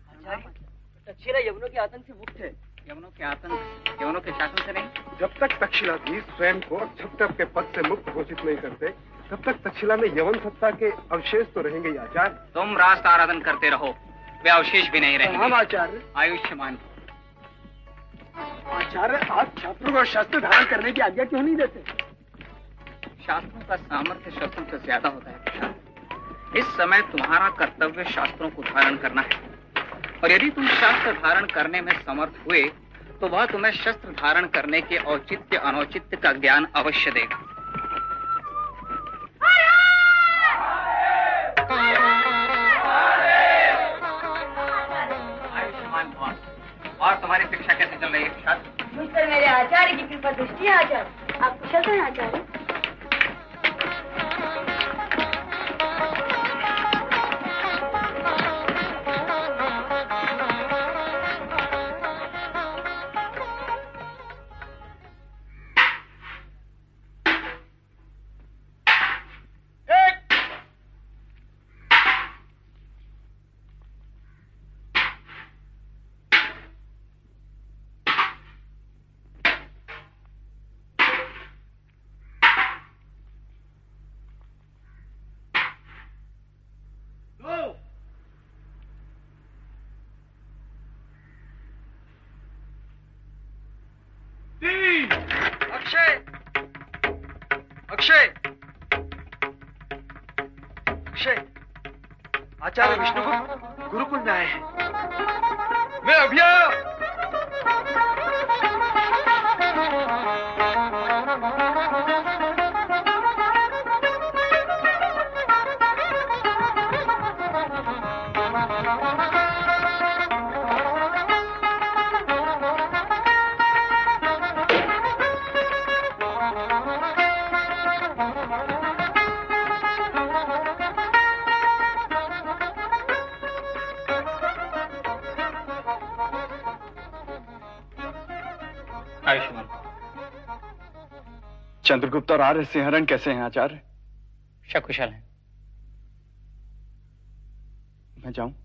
आचार्य। तक्षशिला यमुनों के आतंक से मुक्त है। यमुनों के आतंक यमुनों के शासन से नहीं? जब तक तक्षशिलाधीश स्वयं को छत्रप के पद से मुक्त घोषित नहीं करते तब तक तक्षशिला में यवन सत्ता के अवशेष तो रहेंगे ही आचार्य। तुम रास्ता आराधन करते रहो वे अवशेष भी नहीं रहेंगे। हम आचार्य आयुष्मान आचार्य आप छात्रों को शस्त्र धारण करने की आज्ञा क्यों नहीं देते? शास्त्रों का सामर्थ्य शस्त्रों से ज़्यादा होता है इस समय तुम्हारा कर्तव्य शास्त्रों को धारण करना है। और यदि तुम शास्त्र धारण करने में समर्थ हुए तो वह तुम्हें शस्त्र धारण करने के औचित्य अनौचित्य का ज्ञान अवश्य देगा। और तुम्हारी शिक्षा कैसे चल रही है? मेरे आचार्य की कृपा दृष्टि आचार्य। आप कुशल हैं आचार्य। हम्म। अक्षय। अक्षय। अक्षय। आचार्य हाँ। विष्णुगुप्त गुरुकुल में आए हैं। मैं अभी Thank you. हाँ। चंद्रगुप्त और आर्य सिंहरण कैसे हैं आचार्य? सकुशल हैं। मैं जाऊँ?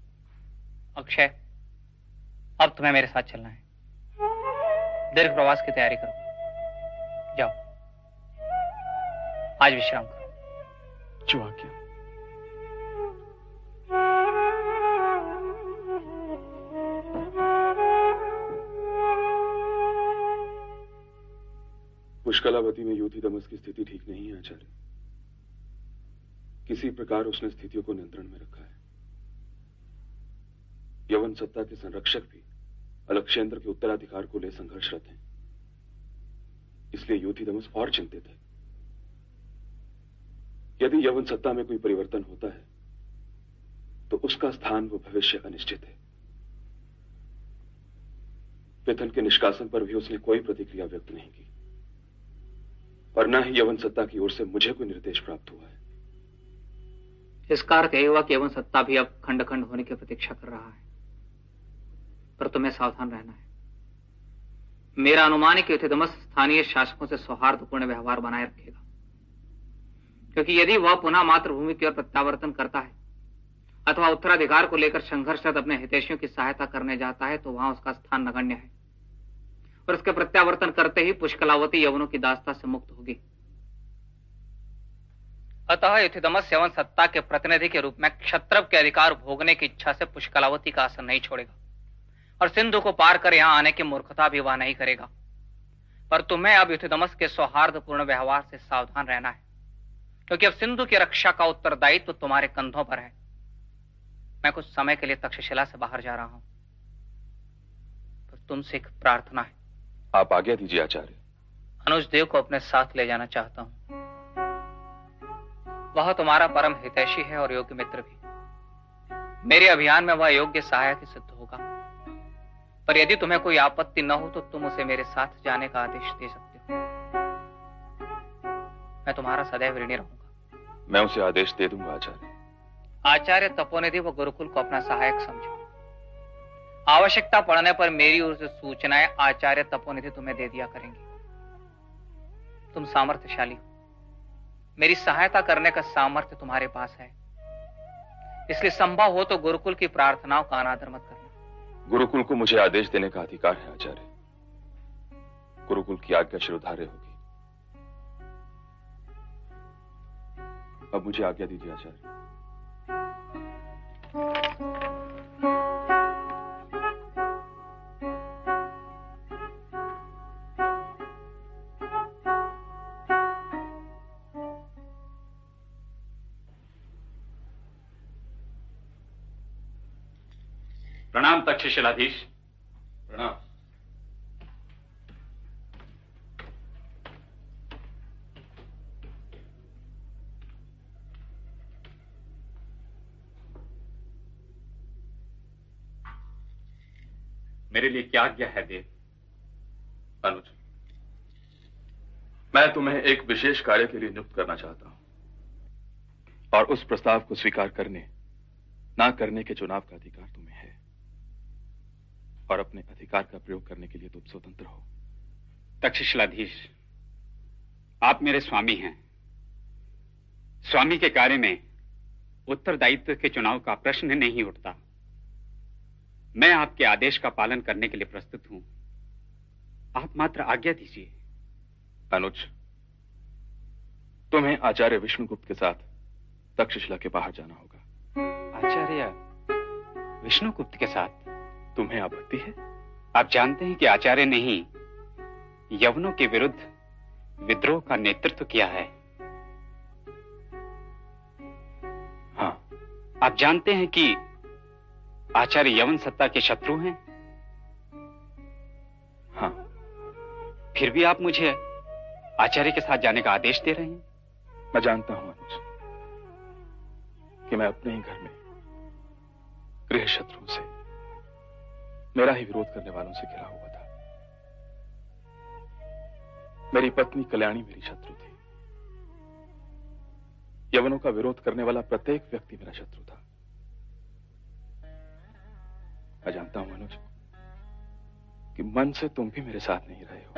अक्षय अब तुम्हें मेरे साथ चलना है। दीर्घ प्रवास की तैयारी करो। जाओ। आज विश्राम करो। जो आज्ञा पुष्कलावती में युद्धि दमस की स्थिति ठीक नहीं है, आचार्य। किसी प्रकार उसने स्थितियों को नियंत्रण में रखा है। यवन सत्ता के संरक्षक भी अलक्षेंद्र के उत्तराधिकार को ले संघर्षरत हैं। इसलिए युद्धि दमस और चिंतित है। यदि यवन सत्ता में कोई परिवर्तन होता है तो उसका स्थान वो भविष्य अनिश्चित है। वेतन के निष्कासन पर भी उसने कोई प्रतिक्रिया व्यक्त नहीं की। और न ही यवन सत्ता की ओर से मुझे कोई निर्देश प्राप्त हुआ है। इसका अर्थ यही हुआ कि यवन सत्ता भी अब खंड खंड होने की प्रतीक्षा कर रहा है। पर तुम्हें सावधान रहना है। मेरा अनुमान है कि युथिदमस स्थानीय शासकों से सौहार्दपूर्ण व्यवहार बनाए रखेगा। क्योंकि यदि वह पुनः मातृभूमि की ओर प्रत्यावर्तन करता है, अथवा उत्तराधिकार को लेकर संघर्षरत अपने हितैषियों की सहायता करने जाता है तो वहाँ उसका स्थान नगण्य है। और उसके प्रत्यावर्तन करते ही पुष्कलावती यवनों की दास्ता से मुक्त होगी। अतः युथिदमस यवन सत्ता के प्रतिनिधि के रूप में क्षत्रप के अधिकार भोगने की इच्छा से पुष्कलावती का आसन नहीं छोड़ेगा और सिंधु को पार कर यहाँ आने की मूर्खता भी वह नहीं करेगा। पर तुम्हें अब युथिदमस के सौहार्दपूर्ण व्यवहार से सावधान रहना है, क्योंकि अब सिंधु की रक्षा का उत्तरदायित्व तो तुम्हारे कंधों पर है। मैं कुछ समय के लिए तक्षशिला से बाहर जा रहा हूँ, पर तुमसे एक प्रार्थना है। आप आज्ञा दीजिए आचार्य। अनुज देव को अपने साथ ले जाना चाहता हूँ। वह तुम्हारा परम हितैषी है और योग्य मित्र भी। मेरे अभियान में वह योग्य सहायक सिद्ध होगा। पर यदि तुम्हें कोई आपत्ति न हो तो तुम उसे मेरे साथ जाने का आदेश दे सकते हो। मैं तुम्हारा सदैव ऋणी रहूँगा। मैं उसे आदेश दे दूँगा आचार्य। आचार्य तपोनिधि व गुरुकुल को अपना सहायक समझो। आवश्यकता पड़ने पर मेरी ओर से सूचनाएँ आचार्य तपोनिधि तुम्हें दे दिया करेंगे। तुम सामर्थ्यशाली हो। मेरी सहायता करने का सामर्थ्य तुम्हारे पास है। इसलिए संभव हो तो गुरुकुल की प्रार्थनाओं का अनादर मत करना। गुरुकुल को मुझे आदेश देने का अधिकार है, आचार्य। गुरुकुल की आज्ञा शिरोधार्य होगी। अब मुझे आज्ञा दीजिए, आचार्य। प्रणाम तक्षशिलाधीश प्रणाम। मेरे लिए क्या आज्ञा है देव? अनुज। मैं तुम्हें एक विशेष कार्य के लिए नियुक्त करना चाहता हूँ। और उस प्रस्ताव को स्वीकार करने, ना करने के चुनाव का अधिकार तुम्हें और अपने अधिकार का प्रयोग करने के लिए तुम स्वतंत्र हो। तक्षशिलाधीश आप मेरे स्वामी हैं। स्वामी के कार्य में उत्तरदायित्व के चुनाव का प्रश्न नहीं उठता। मैं आपके आदेश का पालन करने के लिए प्रस्तुत हूँ। आप मात्र आज्ञा दीजिए। अनुज तुम्हें आचार्य विष्णुगुप्त के साथ तक्षशिला के बाहर जाना होगा। आचार्य विष्णुगुप्त के साथ? तुम्हें आपत्ति है। आप जानते हैं कि आचार्य ने ही यवनों के विरुद्ध विद्रोह का नेतृत्व किया है। हाँ आप जानते हैं कि आचार्य यवन सत्ता के शत्रु हैं। हाँ फिर भी आप मुझे आचार्य के साथ जाने का आदेश दे रहे हैं? मैं जानता हूँ अनुज, कि मैं अपने ही घर में गृह शत्रुओं से मेरा ही विरोध करने वालों से घिरा हुआ था। मेरी पत्नी कल्याणी मेरी शत्रु थी। यवनों का विरोध करने वाला प्रत्येक व्यक्ति मेरा शत्रु था। मैं जानता हूँ अनुज कि मन से तुम भी मेरे साथ नहीं रहे हो।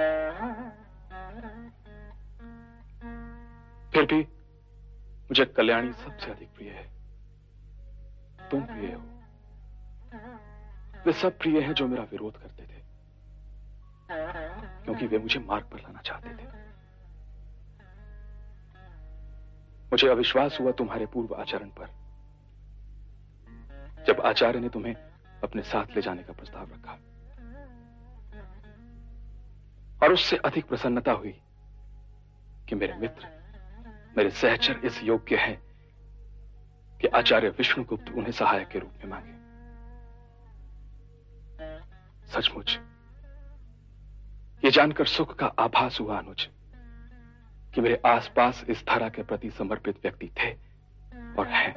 फिर भी मुझे कल्याणी सबसे अधिक प्रिय है। तुम प्रिय हो। वे सब प्रिय हैं जो मेरा विरोध करते थे। क्योंकि वे मुझे मार्ग पर लाना चाहते थे। मुझे अविश्वास हुआ तुम्हारे पूर्व आचरण पर। जब आचार्य ने तुम्हें अपने साथ ले जाने का प्रस्ताव रखा, और उससे अधिक प्रसन्नता हुई कि मेरे मित्र, मेरे सहचर इस योग्य हैं कि आचार्य विष्णुगुप्त उन्हें सहायक के रूप में मांगे। सचमुच। ये जानकर सुख का आभास हुआ अनुज, कि मेरे आसपास इस धारा के प्रति समर्पित व्यक्ति थे और हैं।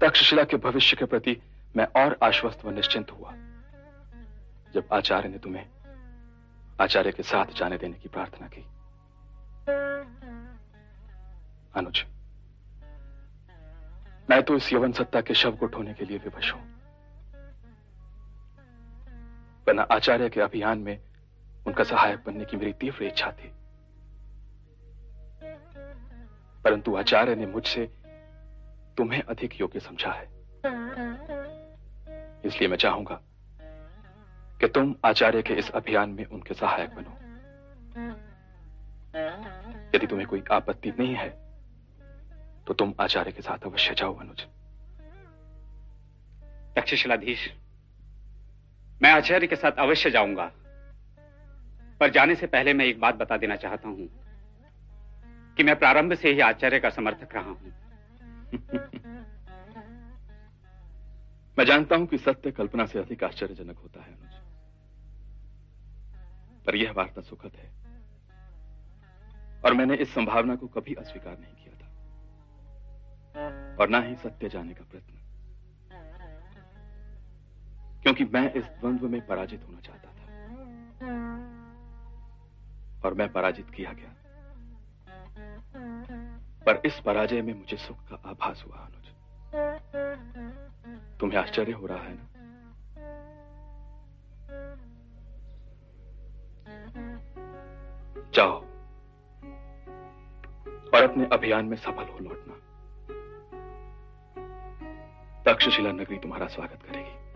तक्षशिला के भविष्य के प्रति मैं और आश्वस्त व निश्चिंत हुआ, जब आचार्य ने तुम्हें आचार्य के साथ जाने देने की प्रार्थना की। अनुज, मैं तो इस यवन सत्ता के शव को ढोने के लिए विवश हूँ। वरना आचार्य के अभियान में उनका सहायक बनने की मेरी तीव्र इच्छा थी। परंतु आचार्य ने मुझसे तुम्हें अधिक योग्य समझा है। इसलिए मैं चाहूँगा कि तुम आचार्य के इस अभियान में उनके सहायक बनो। यदि तुम्हें कोई आपत्ति नहीं है तो तुम आचार्य के साथ अवश्य जाओ, अनुज। तक्षशिलाधीश मैं आचार्य के साथ अवश्य जाऊँगा। पर जाने से पहले मैं एक बात बता देना चाहता हूँ कि मैं प्रारंभ से ही आचार्य का समर्थक रहा हूँ। मैं जानता हूँ कि सत्य कल्पना से अधिक आश्चर्यजनक होता है अनुज। पर यह वार्ता सुखद है। और मैंने इस संभावना को कभी अस्वीकार नहीं किया था। और ना ही सत्य जाने का प्रयत्न। क्योंकि मैं इस द्वंद्व में पराजित होना चाहता था। और मैं पराजित किया गया। पर इस पराजय में मुझे सुख का आभास हुआ, अनुज। तुम्हें आश्चर्य हो रहा है ना? जाओ और अपने अभियान में सफल हो लौटना। तक्षशिला नगरी तुम्हारा स्वागत करेगी।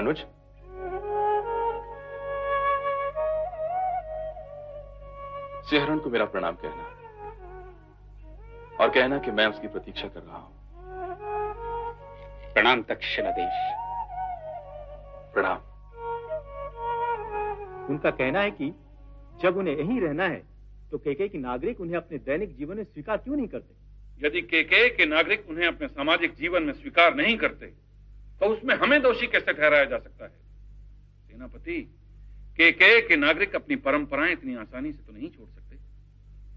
अनुज सिहरण को मेरा प्रणाम कहना और कहना कि मैं उसकी प्रतीक्षा कर रहा हूँ। प्रणाम तक्षशिलाधीश प्रणाम। उनका कहना है कि जब उन्हें यहीं रहना है तो केके की नागरिक उन्हें अपने दैनिक जीवन में स्वीकार क्यों नहीं करते? यदि केके के नागरिक उन्हें अपने सामाजिक जीवन में स्वीकार नहीं करते तो उसमें हमें दोषी कैसे ठहराया जा सकता है? सेनापति, केके के के नागरिक अपनी परंपराएँ इतनी आसानी से तो नहीं छोड़ सकते।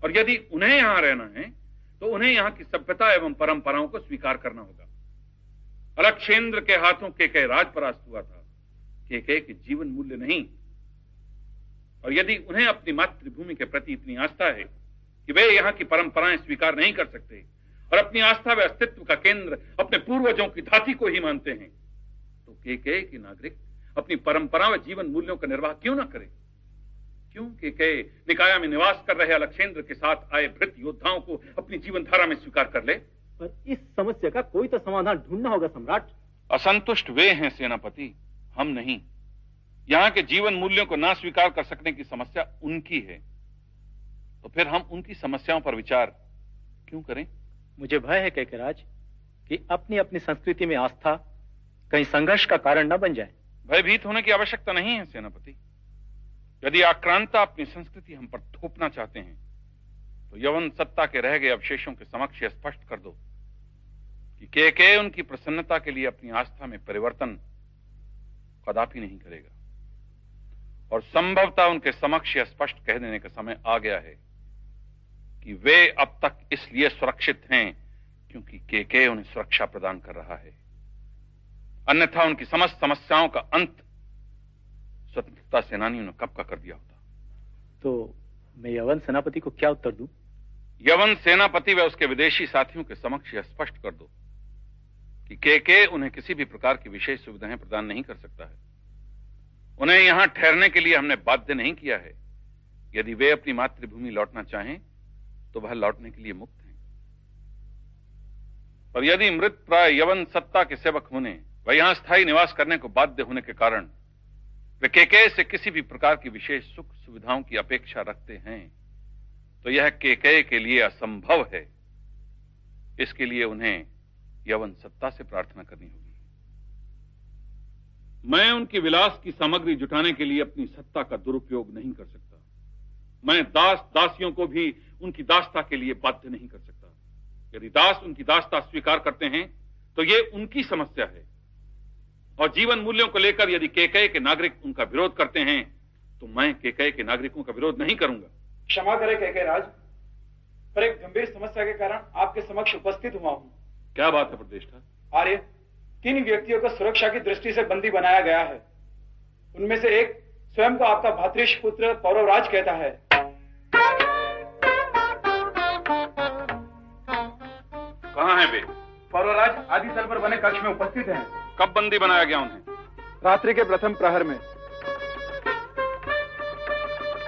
और यदि उन्हें यहाँ रहना है तो उन्हें यहाँ की सभ्यता एवं परंपराओं को स्वीकार करना होगा। अलक्षेंद्र के हाथों के के राज परास्त हुआ था। के के के जीवन मूल्य नहीं। और यदि उन्हें अपनी मातृभूमि के प्रति इतनी आस्था है कि वे यहाँ की परंपराएँ स्वीकार नहीं कर सकते और अपनी आस्था व अस्तित्व का केंद्र अपने पूर्वजों की धाती को ही मानते हैं। तो के के की नागरिक अपनी परंपरा व जीवन मूल्यों का निर्वाह क्यों ना करे? क्यों के के निकाया में निवास कर रहे अलक्षेंद्र के साथ आए भृत योद्धाओं को अपनी जीवन धारा में स्वीकार कर ले? पर इस समस्या का कोई तो समाधान ढूंढना होगा सम्राट। असंतुष्ट वे हैं सेनापति हम नहीं। यहाँ के जीवन मूल्यों को ना स्वीकार कर सकने की समस्या उनकी है। तो फिर हम उनकी समस्याओं पर विचार क्यों करें? मुझे भय है कैकेराज कि अपनी अपनी संस्कृति में आस्था कहीं संघर्ष का कारण न बन जाए। भयभीत होने की आवश्यकता नहीं है, सेनापति। यदि आक्रांता अपनी संस्कृति हम पर थोपना चाहते हैं तो यवन सत्ता के रह गए अवशेषों के समक्ष स्पष्ट कर दो कि के के उनकी प्रसन्नता के लिए अपनी आस्था में परिवर्तन कदापि नहीं करेगा। और संभवतः उनके समक्ष स्पष्ट कह देने का समय आ गया है कि वे अब तक इसलिए सुरक्षित हैं क्योंकि के के उन्हें सुरक्षा प्रदान कर रहा है। अन्यथा उनकी समस्त समस्याओं का अंत स्वतंत्रता सेनानियों ने कब का कर दिया होता? तो मैं यवन सेनापति को क्या उत्तर दूँ? यवन सेनापति व उसके विदेशी साथियों के समक्ष यह स्पष्ट कर दो कि के के उन्हें किसी भी प्रकार की विशेष सुविधाएँ प्रदान नहीं कर सकता है। उन्हें यहाँ ठहरने के लिए हमने बाध्य नहीं किया है। यदि वे अपनी मातृभूमि लौटना चाहें तो वह लौटने के लिए मुक्त हैं। पर यदि मृत प्राय यवन सत्ता के सेवक होने व यहाँ स्थायी निवास करने को बाध्य होने के कारण वे केके से किसी भी प्रकार की विशेष सुख सुविधाओं की अपेक्षा रखते हैं तो यह केके के लिए असंभव है। इसके लिए उन्हें यवन सत्ता से प्रार्थना करनी होगी। मैं उनकी विलास की सामग्री जुटाने के लिए अपनी सत्ता का दुरुपयोग नहीं कर सकता। मैं दास दासियों को भी उनकी दासता के लिए बाध्य नहीं कर सकता। यदि दास उनकी दासता स्वीकार करते हैं तो ये उनकी समस्या है। और जीवन मूल्यों को लेकर यदि केकय के नागरिक उनका विरोध करते हैं तो मैं केकय के नागरिकों का विरोध नहीं करूँगा। क्षमा करें कह राज पर एक गंभीर समस्या के कारण आपके समक्ष उपस्थित हुआ हूँ। क्या बात है प्रतिष्ठा आर्य तीन व्यक्तियों को सुरक्षा की दृष्टि से बंदी बनाया गया है। उनमें से एक स्वयं को आपका भातृष पुत्र पौरवराज कहता है। कहाँ है वे? पौरवराज आदि तल पर बने कक्ष में उपस्थित हैं। कब बंदी बनाया गया उन्हें? रात्रि के प्रथम प्रहर में।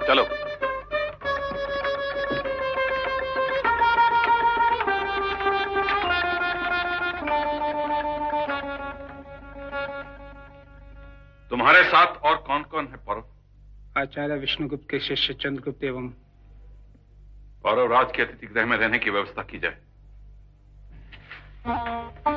चलो। तुम्हारे साथ और कौन कौन है पौरव आचार्य विष्णुगुप्त के शिष्य चंद्रगुप्त एवं पौरव राज के अतिथि गृह में रहने की व्यवस्था की जाए। Thank you.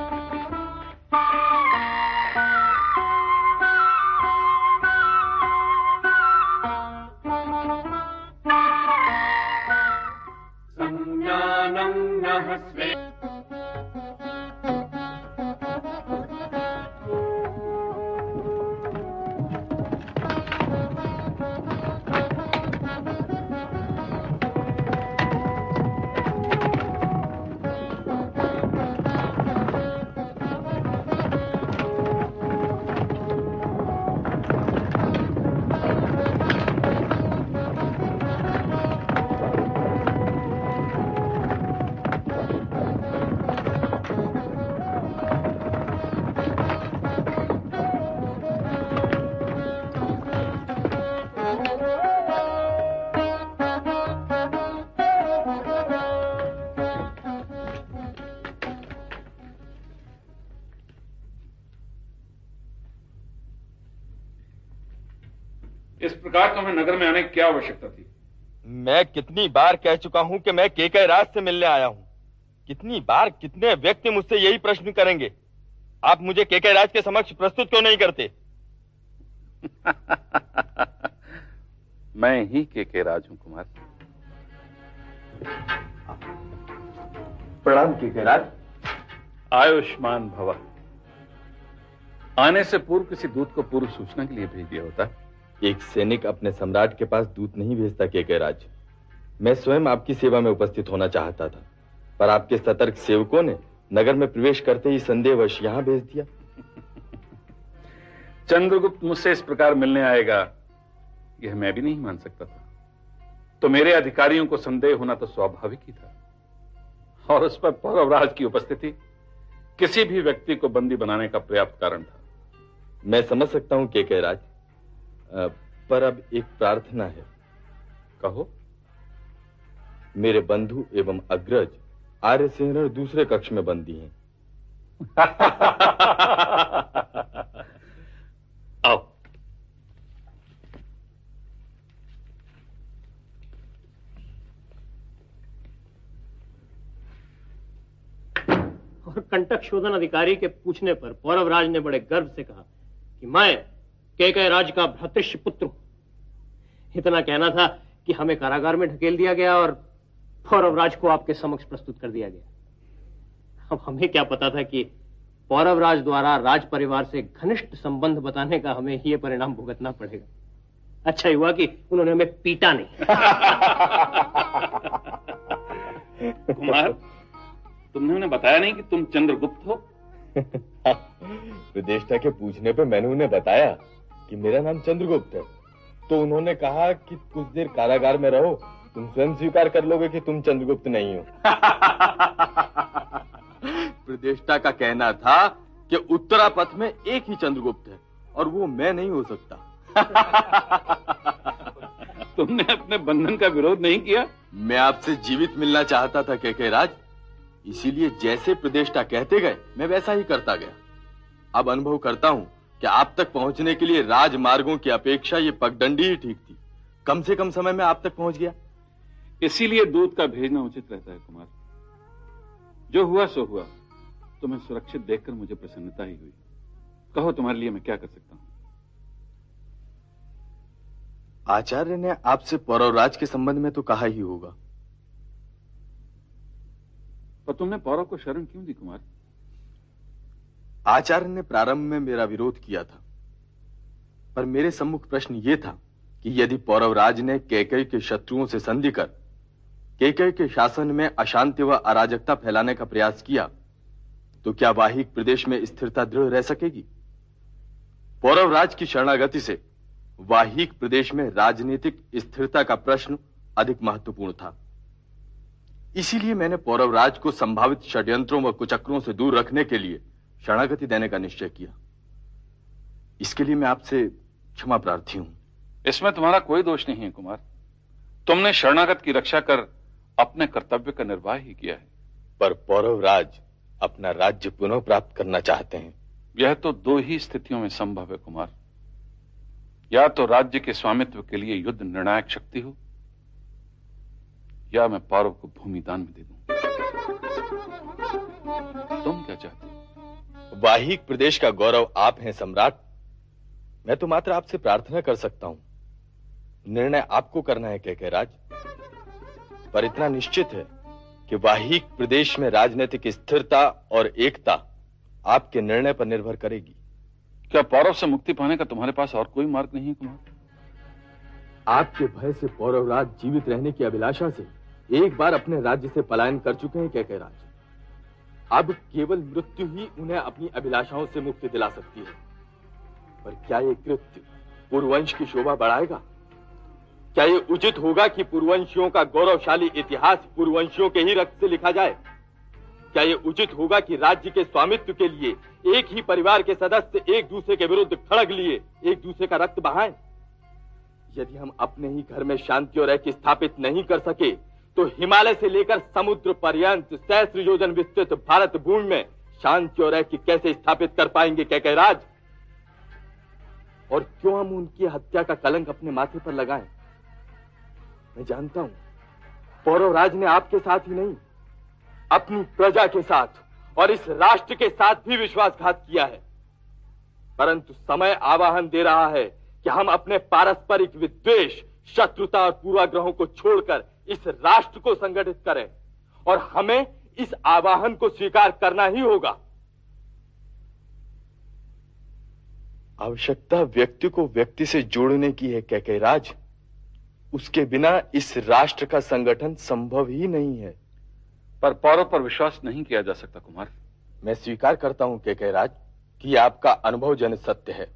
इस प्रकार तुम्हें नगर में आने की क्या आवश्यकता थी? मैं कितनी बार कह चुका हूँ कि मैं केके राज से मिलने आया हूँ। कितनी बार कितने व्यक्ति मुझसे यही प्रश्न करेंगे? आप मुझे केके राज के समक्ष प्रस्तुत क्यों नहीं करते? मैं ही के के राज हूँ कुमार। प्रणाम के के राज। आयुष्मान भवा। आने से पूर्व किसी दूत को पूर्व सूचना के लिए भेज दिया होता। एक सैनिक अपने सम्राट के पास दूत नहीं भेजता के राज मैं स्वयं आपकी सेवा में उपस्थित होना चाहता था पर आपके सतर्क सेवकों ने नगर में प्रवेश करते ही संदेहवश यहाँ भेज दिया। चंद्रगुप्त मुझसे इस प्रकार मिलने आएगा यह मैं भी नहीं मान सकता था। तो मेरे अधिकारियों को संदेह होना तो स्वाभाविक ही था। और उस पर पौरवराज की उपस्थिति किसी भी व्यक्ति को बंदी बनाने का पर्याप्त कारण था। मैं समझ सकता हूँ के के राज पर अब एक प्रार्थना है। कहो मेरे बंधु एवं अग्रज आर्य सिंह दूसरे कक्ष में बंदी हैं। आओ। और कंटक शोधन अधिकारी के पूछने पर पौरवराज ने बड़े गर्व से कहा कि मैं केकय राज का भ्रातृष्य पुत्र इतना कहना था कि हमें कारागार में ढकेल दिया गया और पौरवराज को आपके समक्ष प्रस्तुत कर दिया गया। अब हमें क्या पता था कि पौरवराज द्वारा राज परिवार से घनिष्ठ संबंध बताने का हमें ये परिणाम भुगतना पड़ेगा। अच्छा हुआ कि उन्होंने हमें पीटा नहीं। कुमार तुमने उन्हें बताया नहीं कि तुम चंद्रगुप्त हो? विदेष्टा के पूछने पे मैंने उन्हें बताया। कि मेरा नाम चंद्रगुप्त है। तो उन्होंने कहा कि कुछ देर कारागार में रहो तुम स्वयं स्वीकार कर लोगे कि तुम चंद्रगुप्त नहीं हो। प्रतिष्ठा का कहना था कि उत्तरापथ में एक ही चंद्रगुप्त है और वो मैं नहीं हो सकता। तुमने अपने बंधन का विरोध नहीं किया? मैं आपसे जीवित मिलना चाहता था के राज। इसीलिए जैसे प्रदेष्टा कहते गए मैं वैसा ही करता गया। अब अनुभव करता हूँ कि आप तक पहुँचने के लिए राजमार्गों की अपेक्षा ये पगडंडी ही ठीक थी? कम से कम समय में आप तक पहुँच गया। इसीलिए दूध का भेजना उचित रहता है कुमार। जो हुआ सो हुआ। तुम्हें सुरक्षित देखकर मुझे प्रसन्नता ही हुई। कहो तुम्हारे लिए मैं क्या कर सकता हूँ? आचार्य ने आपसे पौरवराज के संबंध में तो कहा ही होगा। पर तुमने पौरव को शरण क्यों दी कुमार? आचार्य ने प्रारंभ में मेरा विरोध किया था। पर मेरे सम्मुख प्रश्न यह था कि यदि पौरवराज ने कैकई के शत्रुओं से संधि कर, कैकई के शासन में अशांति व अराजकता फैलाने का प्रयास किया तो क्या वाहिक प्रदेश में स्थिरता दृढ़ रह सकेगी? पौरवराज की शरणागति से वाहिक प्रदेश में राजनीतिक स्थिरता का प्रश्न अधिक महत्वपूर्ण था। इसीलिए मैंने पौरवराज को संभावित षड्यंत्रों व कुचक्रों से दूर रखने के लिए शरणागति देने का निश्चय किया। इसके लिए मैं आपसे क्षमा प्रार्थी हूँ। इसमें तुम्हारा कोई दोष नहीं है कुमार। तुमने शरणागत की रक्षा कर अपने कर्तव्य का निर्वाह ही किया है। पर पौरव राज अपना राज्य पुनः प्राप्त करना चाहते हैं। यह तो दो ही स्थितियों में संभव है कुमार। या तो राज्य के स्वामित्व के लिए युद्ध निर्णायक शक्ति हो या मैं पौरव को भूमि दान में दे दूँ। तुम क्या चाहते हो? वाहिक प्रदेश का गौरव आप हैं सम्राट। मैं तो मात्र आपसे प्रार्थना कर सकता हूँ। निर्णय आपको करना है कह राज। पर इतना निश्चित है कि वाहिक प्रदेश में राजनीतिक स्थिरता और एकता आपके निर्णय पर निर्भर करेगी। क्या पौरव से मुक्ति पाने का तुम्हारे पास और कोई मार्ग नहीं है कुमार? आपके भय से पौरव राज जीवित रहने की अभिलाषा से एक बार अपने राज्य से पलायन कर चुके हैं क्या राज। अब केवल मृत्यु ही उन्हें अपनी अभिलाषाओं से मुक्ति दिला सकती है। पर क्या ये कृत्य पूर्ववंश की शोभा बढ़ाएगा? क्या ये उचित होगा कि पूर्ववंशियों का गौरवशाली इतिहास पूर्ववंशियों के ही रक्त से लिखा जाए? क्या ये उचित होगा कि राज्य के स्वामित्व के लिए एक ही परिवार के सदस्य एक दूसरे के विरुद्ध खड़ग लिए एक दूसरे का रक्त बहाएँ? यदि हम अपने ही घर में शांति और ऐक्य स्थापित नहीं कर सके तो हिमालय से लेकर समुद्र पर्यंत सहस्त्र योजन विस्तृत भारत भूमि में शांति और ऐक्य कैसे स्थापित कर पाएँगे कह राज और क्यों हम उनकी हत्या का कलंक अपने माथे पर लगाएँ? मैं जानता हूँ, पौरव राज ने आपके साथ ही नहीं, अपनी प्रजा के साथ और इस राष्ट्र के साथ भी विश्वासघात किया है परंतु समय आवाहन दे रहा है कि हम अपने पारस्परिक विद्वेश शत्रुता और पूर्वाग्रहों को छोड़कर इस राष्ट्र को संगठित करें और हमें इस आवाहन को स्वीकार करना ही होगा। आवश्यकता व्यक्ति को व्यक्ति से जोड़ने की है कह राज। उसके बिना इस राष्ट्र का संगठन संभव ही नहीं है। पर पौरव पर विश्वास नहीं किया जा सकता कुमार। मैं स्वीकार करता हूँ के राज कि आपका अनुभव जन सत्य है।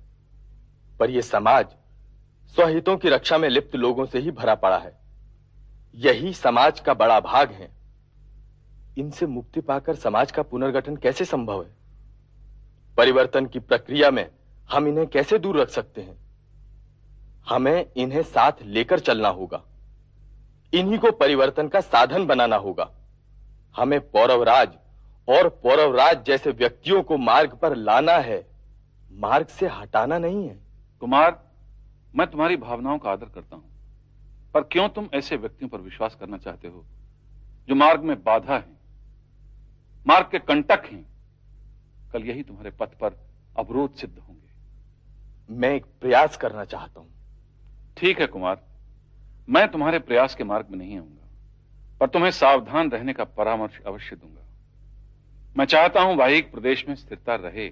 पर यह समाज स्वहितों की रक्षा में लिप्त लोगों से ही भरा पड़ा है। यही समाज का बड़ा भाग है। इनसे मुक्ति पाकर समाज का पुनर्गठन कैसे संभव है? परिवर्तन की प्रक्रिया में हम इन्हें कैसे दूर रख सकते हैं? हमें इन्हें साथ लेकर चलना होगा। इन्हीं को परिवर्तन का साधन बनाना होगा। हमें पौरवराज और पौरवराज जैसे व्यक्तियों को मार्ग पर लाना है। मार्ग से हटाना नहीं है। कुमार, मैं तुम्हारी भावनाओं का आदर करता हूँ। पर क्यों तुम ऐसे व्यक्तियों पर विश्वास करना चाहते हो? जो मार्ग में बाधा है मार्ग के कंटक हैं कल यही तुम्हारे पथ पर अवरोध सिद्ध होंगे। मैं एक प्रयास करना चाहता हूँ। ठीक है कुमार मैं तुम्हारे प्रयास के मार्ग में नहीं आऊँगा पर तुम्हें सावधान रहने का परामर्श अवश्य दूँगा। मैं चाहता हूँ वाहिक प्रदेश में स्थिरता रहे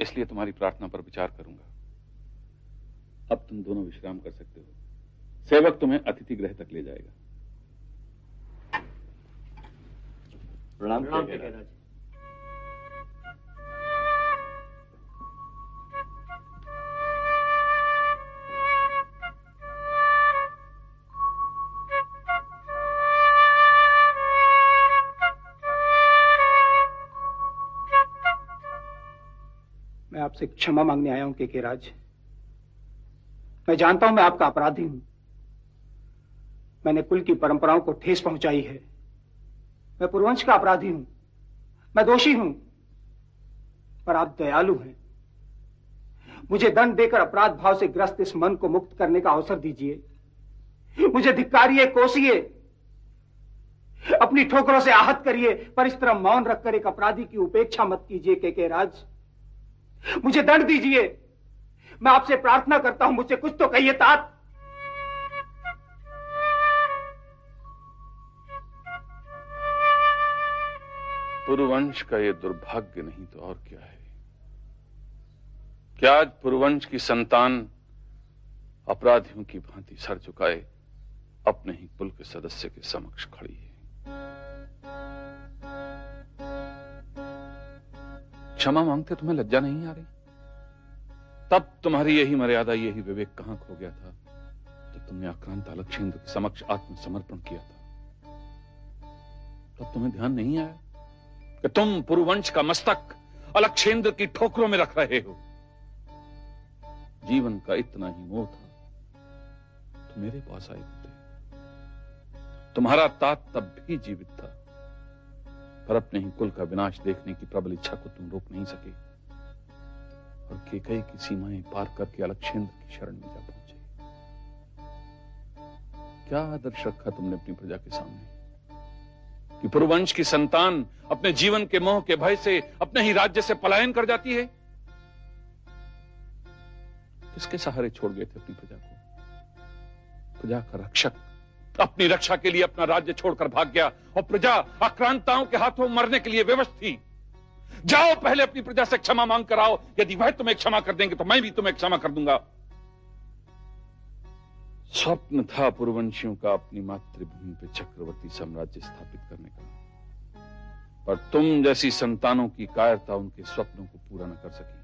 इसलिए तुम्हारी प्रार्थना पर विचार करूँगा। अब तुम दोनों विश्राम कर सकते हो। सेवक तुम्हें अतिथि गृह तक ले जाएगा। प्रणाम मैं आपसे क्षमा मांगने आया हूँ के, के राज मैं जानता हूँ मैं आपका अपराधी हूँ। मैंने कुल की परंपराओं को ठेस पहुंचाई है। मैं पूर्वंश का अपराधी हूँ। मैं दोषी हूँ। पर आप दयालु हैं। मुझे दंड देकर अपराध भाव से ग्रस्त इस मन को मुक्त करने का अवसर दीजिए। मुझे धिक्कारिए, कोसिए। अपनी ठोकरों से आहत करिए। पर इस तरह मौन रखकर एक अपराधी की उपेक्षा मत कीजिए, के के राज। मुझे दंड दीजिए। मैं आपसे प्रार्थना करता हूँ, मुझसे कुछ तो कहिए, तात। पुरुवंश का ये दुर्भाग्य नहीं तो और क्या है? क्या आज पुरुवंश की संतान अपराधियों की भांति सर झुकाए अपने ही कुल के सदस्य के समक्ष खड़ी है? क्षमा मांगते तुम्हें लज्जा नहीं आ रही? तब तुम्हारी यही मर्यादा, यही विवेक कहाँ खो गया था? तो तुमने आक्रांत अलक्षेंद्र के समक्ष आत्मसमर्पण किया था, तब तुम्हें ध्यान नहीं आया? कि तुम पुरुवंश का मस्तक अलक्षेंद्र की ठोकरों में रख रहे हो। जीवन का इतना ही मोह था तो मेरे पास आए होते। तुम्हारा तात तब भी जीवित था, पर अपने ही कुल का विनाश देखने की प्रबल इच्छा को तुम रोक नहीं सके, और केकई की सीमाएँ पार करके अलक्षेंद्र की शरण में जा पहुँचे। क्या आदर्श रखा तुमने अपनी प्रजा के सामने? कि पुरुवंश की संतान अपने जीवन के मोह के भय से अपने ही राज्य से पलायन कर जाती है। किसके सहारे छोड़ गए थे अपनी प्रजा को? प्रजा का रक्षक अपनी रक्षा के लिए अपना राज्य छोड़कर भाग गया और प्रजा आक्रांताओं के हाथों मरने के लिए विवश थी। जाओ पहले अपनी प्रजा से क्षमा मांग कर आओ। यदि वह तुम्हें क्षमा कर देंगे तो मैं भी तुम्हें क्षमा कर दूँगा। स्वप्न था पूर्ववंशियों का अपनी मातृभूमि पर चक्रवर्ती साम्राज्य स्थापित करने का। पर तुम जैसी संतानों की कायरता उनके स्वप्नों को पूरा न कर सकी।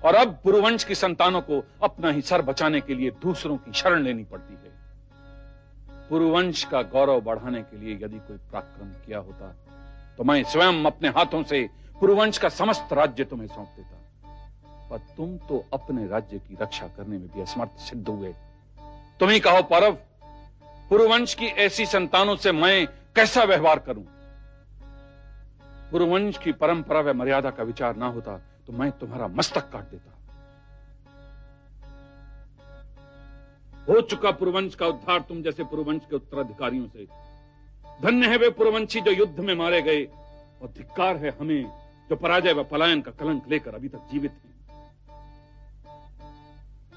और अब पुरुवंश की संतानों को अपना ही सर बचाने के लिए दूसरों की शरण लेनी पड़ती है। पुरुवंश का गौरव बढ़ाने के लिए यदि कोई पराक्रम किया होता तो मैं स्वयं अपने हाथों से पुरुवंश का समस्त राज्य तुम्हें सौंप देता। पर तुम तो अपने राज्य की रक्षा करने में भी असमर्थ सिद्ध हुए। तुम ही कहो, पौरव पुरुवंश की ऐसी संतानों से मैं कैसा व्यवहार करूँ? पुरुवंश की परंपरा व मर्यादा का विचार ना होता तो मैं तुम्हारा मस्तक काट देता। हो चुका पुरुवंश का उद्धार तुम जैसे पुरुवंश के उत्तराधिकारियों से। धन्य है वे पुरुवंशी जो युद्ध में मारे गए, और धिक्कार है हमें जो पराजय व पलायन का कलंक लेकर अभी तक जीवित हैं।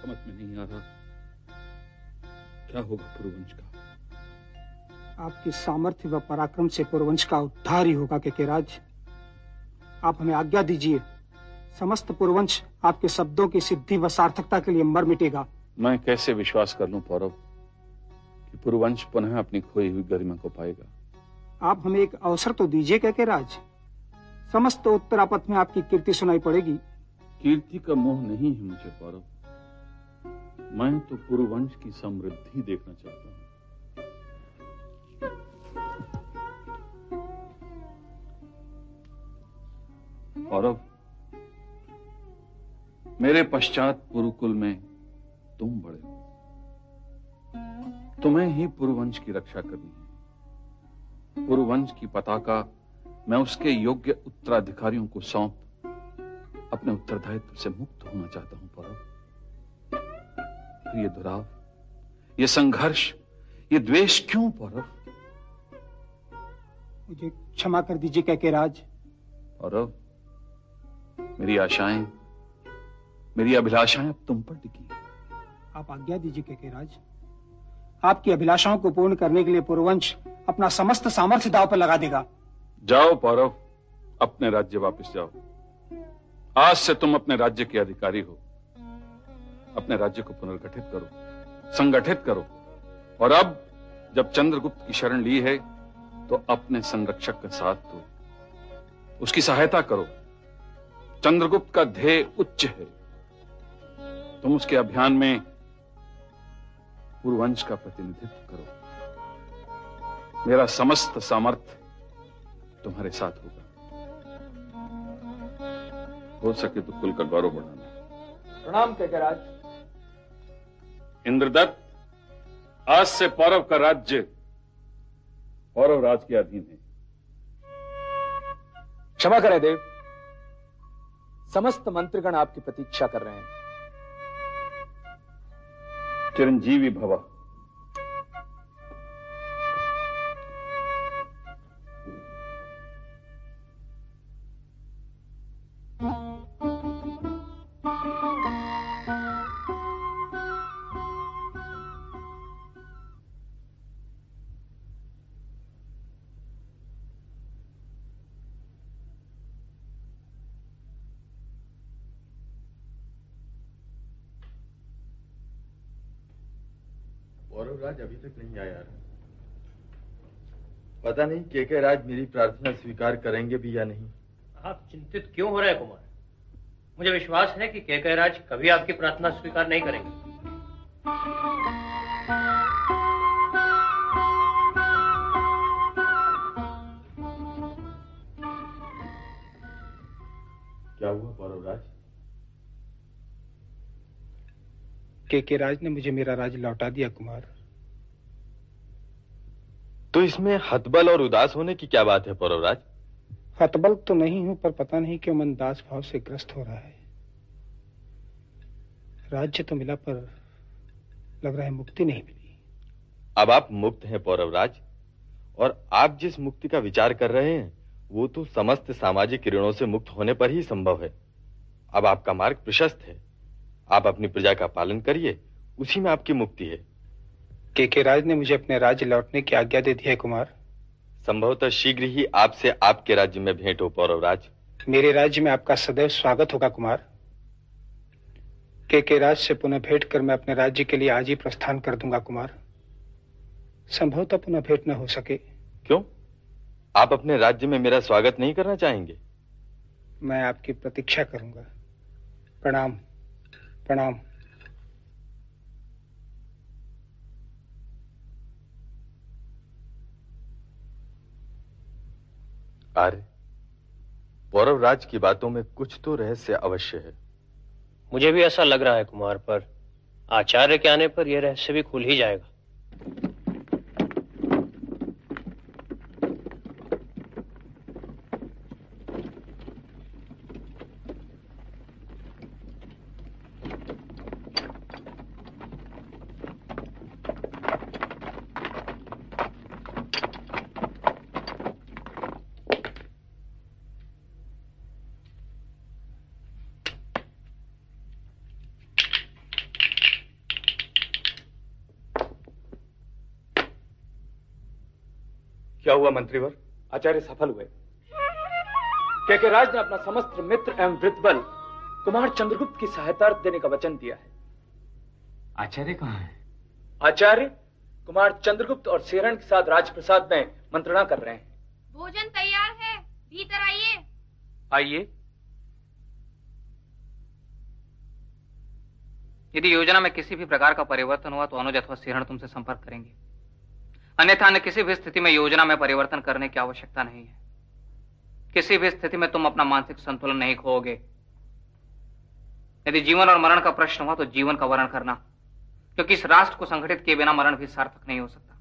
समझ में नहीं आ रहा। क्या होगा पुरुवंश का? आपकी सामर्थ्य व पराक्रम से पुरवंश का उद्धार ही होगा के राज। आप हमें आज्ञा दीजिए समस्त पुरवंश आपके शब्दों की सिद्धि व सार्थकता के लिए मर मिटेगा। मैं कैसे विश्वास कर लूँ पौरव कि पुरुवंश पुनः अपनी खोई हुई गरिमा को पाएगा? आप हमें एक अवसर तो दीजिए के राज। समस्त उत्तरापथ में आपकी कीर्ति सुनाई पड़ेगी। कीर्ति का मोह नहीं है मुझे पौरव। मैं तो पुरुवंश की समृद्धि देखना चाहता हूँ। पौरव मेरे पश्चात पुरुकुल में तुम बड़े हो। तुम्हें ही पुरुवंश की रक्षा करनी है। पुरुवंश की पताका मैं उसके योग्य उत्तराधिकारियों को सौंप अपने उत्तरदायित्व से मुक्त होना चाहता हूँ पौरव ये दुराव ये संघर्ष ये द्वेष क्यों पौरव? मुझे क्षमा कर दीजिए कैके राज। पौरव मेरी आशाएँ मेरी अभिलाषाएँ अब तुम पर टिकी आप आज्ञा दीजिए कैके राज। आपकी अभिलाषाओं को पूर्ण करने के लिए पूर्ववंश अपना समस्त सामर्थ्य दाव पर लगा देगा। जाओ पौरव अपने राज्य वापस जाओ। आज से तुम अपने राज्य के अधिकारी हो। अपने राज्य को पुनर्गठित करो, संगठित करो। और अब, जब चंद्रगुप्त की शरण ली है तो अपने संरक्षक का साथ दो। उसकी सहायता करो। चंद्रगुप्त का ध्येय उच्च है। तुम उसके अभियान में पूर्वंश का प्रतिनिधित्व करो। मेरा समस्त सामर्थ्य तुम्हारे साथ होगा। हो सके तो कुल का गौरव बढ़ाना। प्रणाम, कैकेराज। इंद्रदत्त आज से पौरव का राज्य पौरव राज के अधीन है। क्षमा करें देव। समस्त मंत्रगण आपकी प्रतीक्षा कर रहे हैं। चिरंजीवी भवा। राज अभी तक नहीं आया पता नहीं के के राज मेरी प्रार्थना स्वीकार करेंगे भी या नहीं। आप चिंतित क्यों हो रहे हैं कुमार? मुझे विश्वास है कि केकय राज कभी आपकी प्रार्थना स्वीकार नहीं करेंगे। क्या हुआ पौरव राज? के के राज ने मुझे मेरा राज लौटा दिया कुमार। तो इसमें हतबल और उदास होने की क्या बात है पौरवराज हतबल तो नहीं हूँ पर पता नहीं क्यों मन दास भाव से ग्रस्त हो रहा है। राज्य तो मिला पर लग रहा है मुक्ति नहीं मिली। अब आप मुक्त हैं पौरवराज और आप जिस मुक्ति का विचार कर रहे हैं वो तो समस्त सामाजिक ऋणों से मुक्त होने पर ही संभव है। अब आपका मार्ग प्रशस्त है। आप अपनी प्रजा का पालन करिए उसी में आपकी मुक्ति है। के के राज ने मुझे अपने राज्य लौटने की आज्ञा दे दी है कुमार। संभवतः शीघ्र ही आपसे आपके राज्य में भेंट हो पौरव राज मेरे राज्य में आपका सदैव स्वागत होगा कुमार। के के राज से पुनः भेंट कर मैं अपने राज्य के लिए आज ही प्रस्थान कर दूँगा कुमार। संभवतः पुनः भेंट न हो सके। क्यों? आप अपने राज्य में मेरा स्वागत नहीं करना चाहेंगे? मैं आपकी प्रतीक्षा करूँगा। प्रणाम। प्रणाम। आर्य पौरव राज की बातों में कुछ तो रहस्य अवश्य है। मुझे भी ऐसा लग रहा है कुमार, पर आचार्य के आने पर यह रहस्य भी खुल ही जाएगा क्या हुआ मंत्रीवर आचार्य सफल हुए। के राज ने अपना समस्त मित्र एवं वृद्धबल कुमार चंद्रगुप्त की सहायता देने का वचन दिया है। आचार्य कहाँ है? आचार्य कुमार चंद्रगुप्त और सेरण के साथ राजप्रसाद में मंत्रणा कर रहे हैं। भोजन तैयार है। भीतर आइए। आइए। यदि योजना में किसी भी प्रकार का परिवर्तन हुआ तो अनुज अथवा सिरण तुमसे संपर्क करेंगे। अन्यथा अन्य किसी भी स्थिति में योजना में परिवर्तन करने की आवश्यकता नहीं है। किसी भी स्थिति में तुम अपना मानसिक संतुलन नहीं खोओगे। यदि जीवन और मरण का प्रश्न हुआ तो जीवन का वर्ण करना, क्योंकि इस राष्ट्र को संगठित किए बिना मरण भी सार्थक नहीं हो सकता।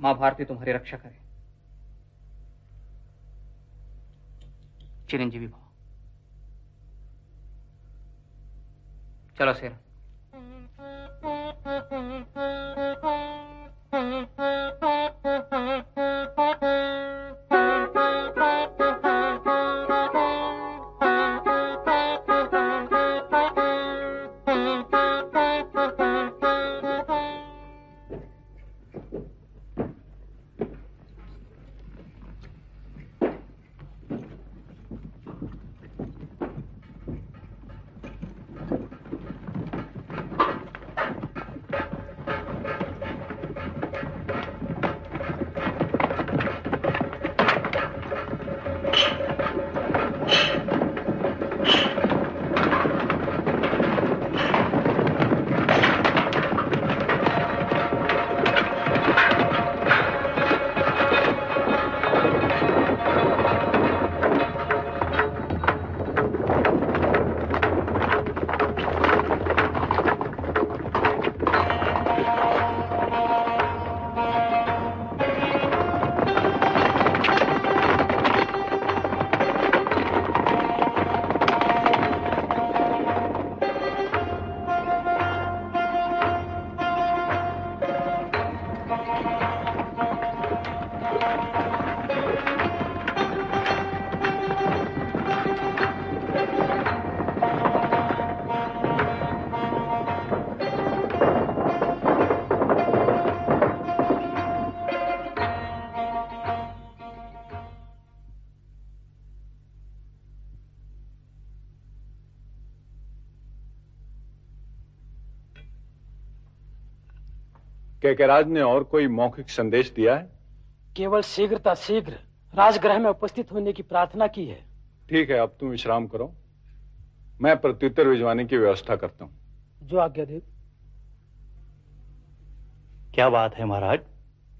माँ भारती, तुम्हारी रक्षा करे। चिरंजीवी भाव। Yo lo cierro. कैकेराज ने और कोई मौखिक संदेश दिया है? केवल शीघ्रता शीघ्र राजगृह में उपस्थित होने की प्रार्थना की है। ठीक है अब तुम विश्राम करो। मैं प्रत्युत्तर भिजवाने की व्यवस्था करता हूँ। जो आज्ञा दे। क्या बात है महाराज?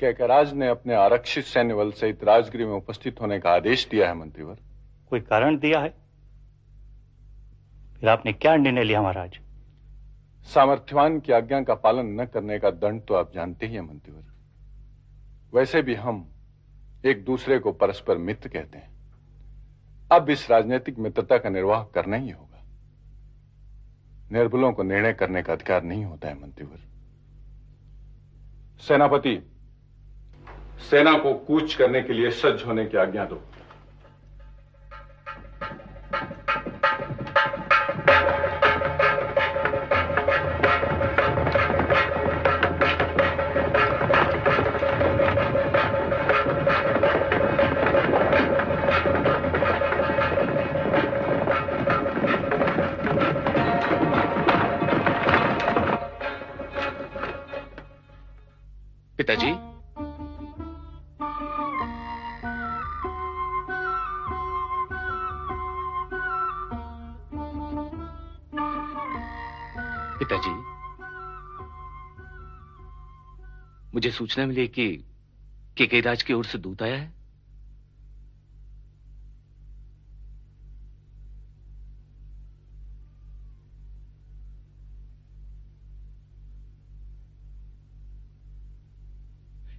कैकेराज ने अपने आरक्षित सैन्य बल सहित राजगृह में उपस्थित होने का आदेश दिया है मंत्रीवर। कोई कारण दिया है? फिर आपने क्या निर्णय लिया महाराज? सामर्थ्यवान की आज्ञा का पालन न करने का दंड तो आप जानते ही हैं, मंत्रीवर। वैसे भी हम एक दूसरे को परस्पर मित्र कहते हैं। अब इस राजनीतिक मित्रता का निर्वाह करना ही होगा। निर्बलों को निर्णय करने का अधिकार नहीं होता है, मंत्रीवर। सेनापति, सेना को कूच करने के लिए सज्ज होने की आज्ञा दो। सूचना मिली कि के राज की ओर से दूत आया है।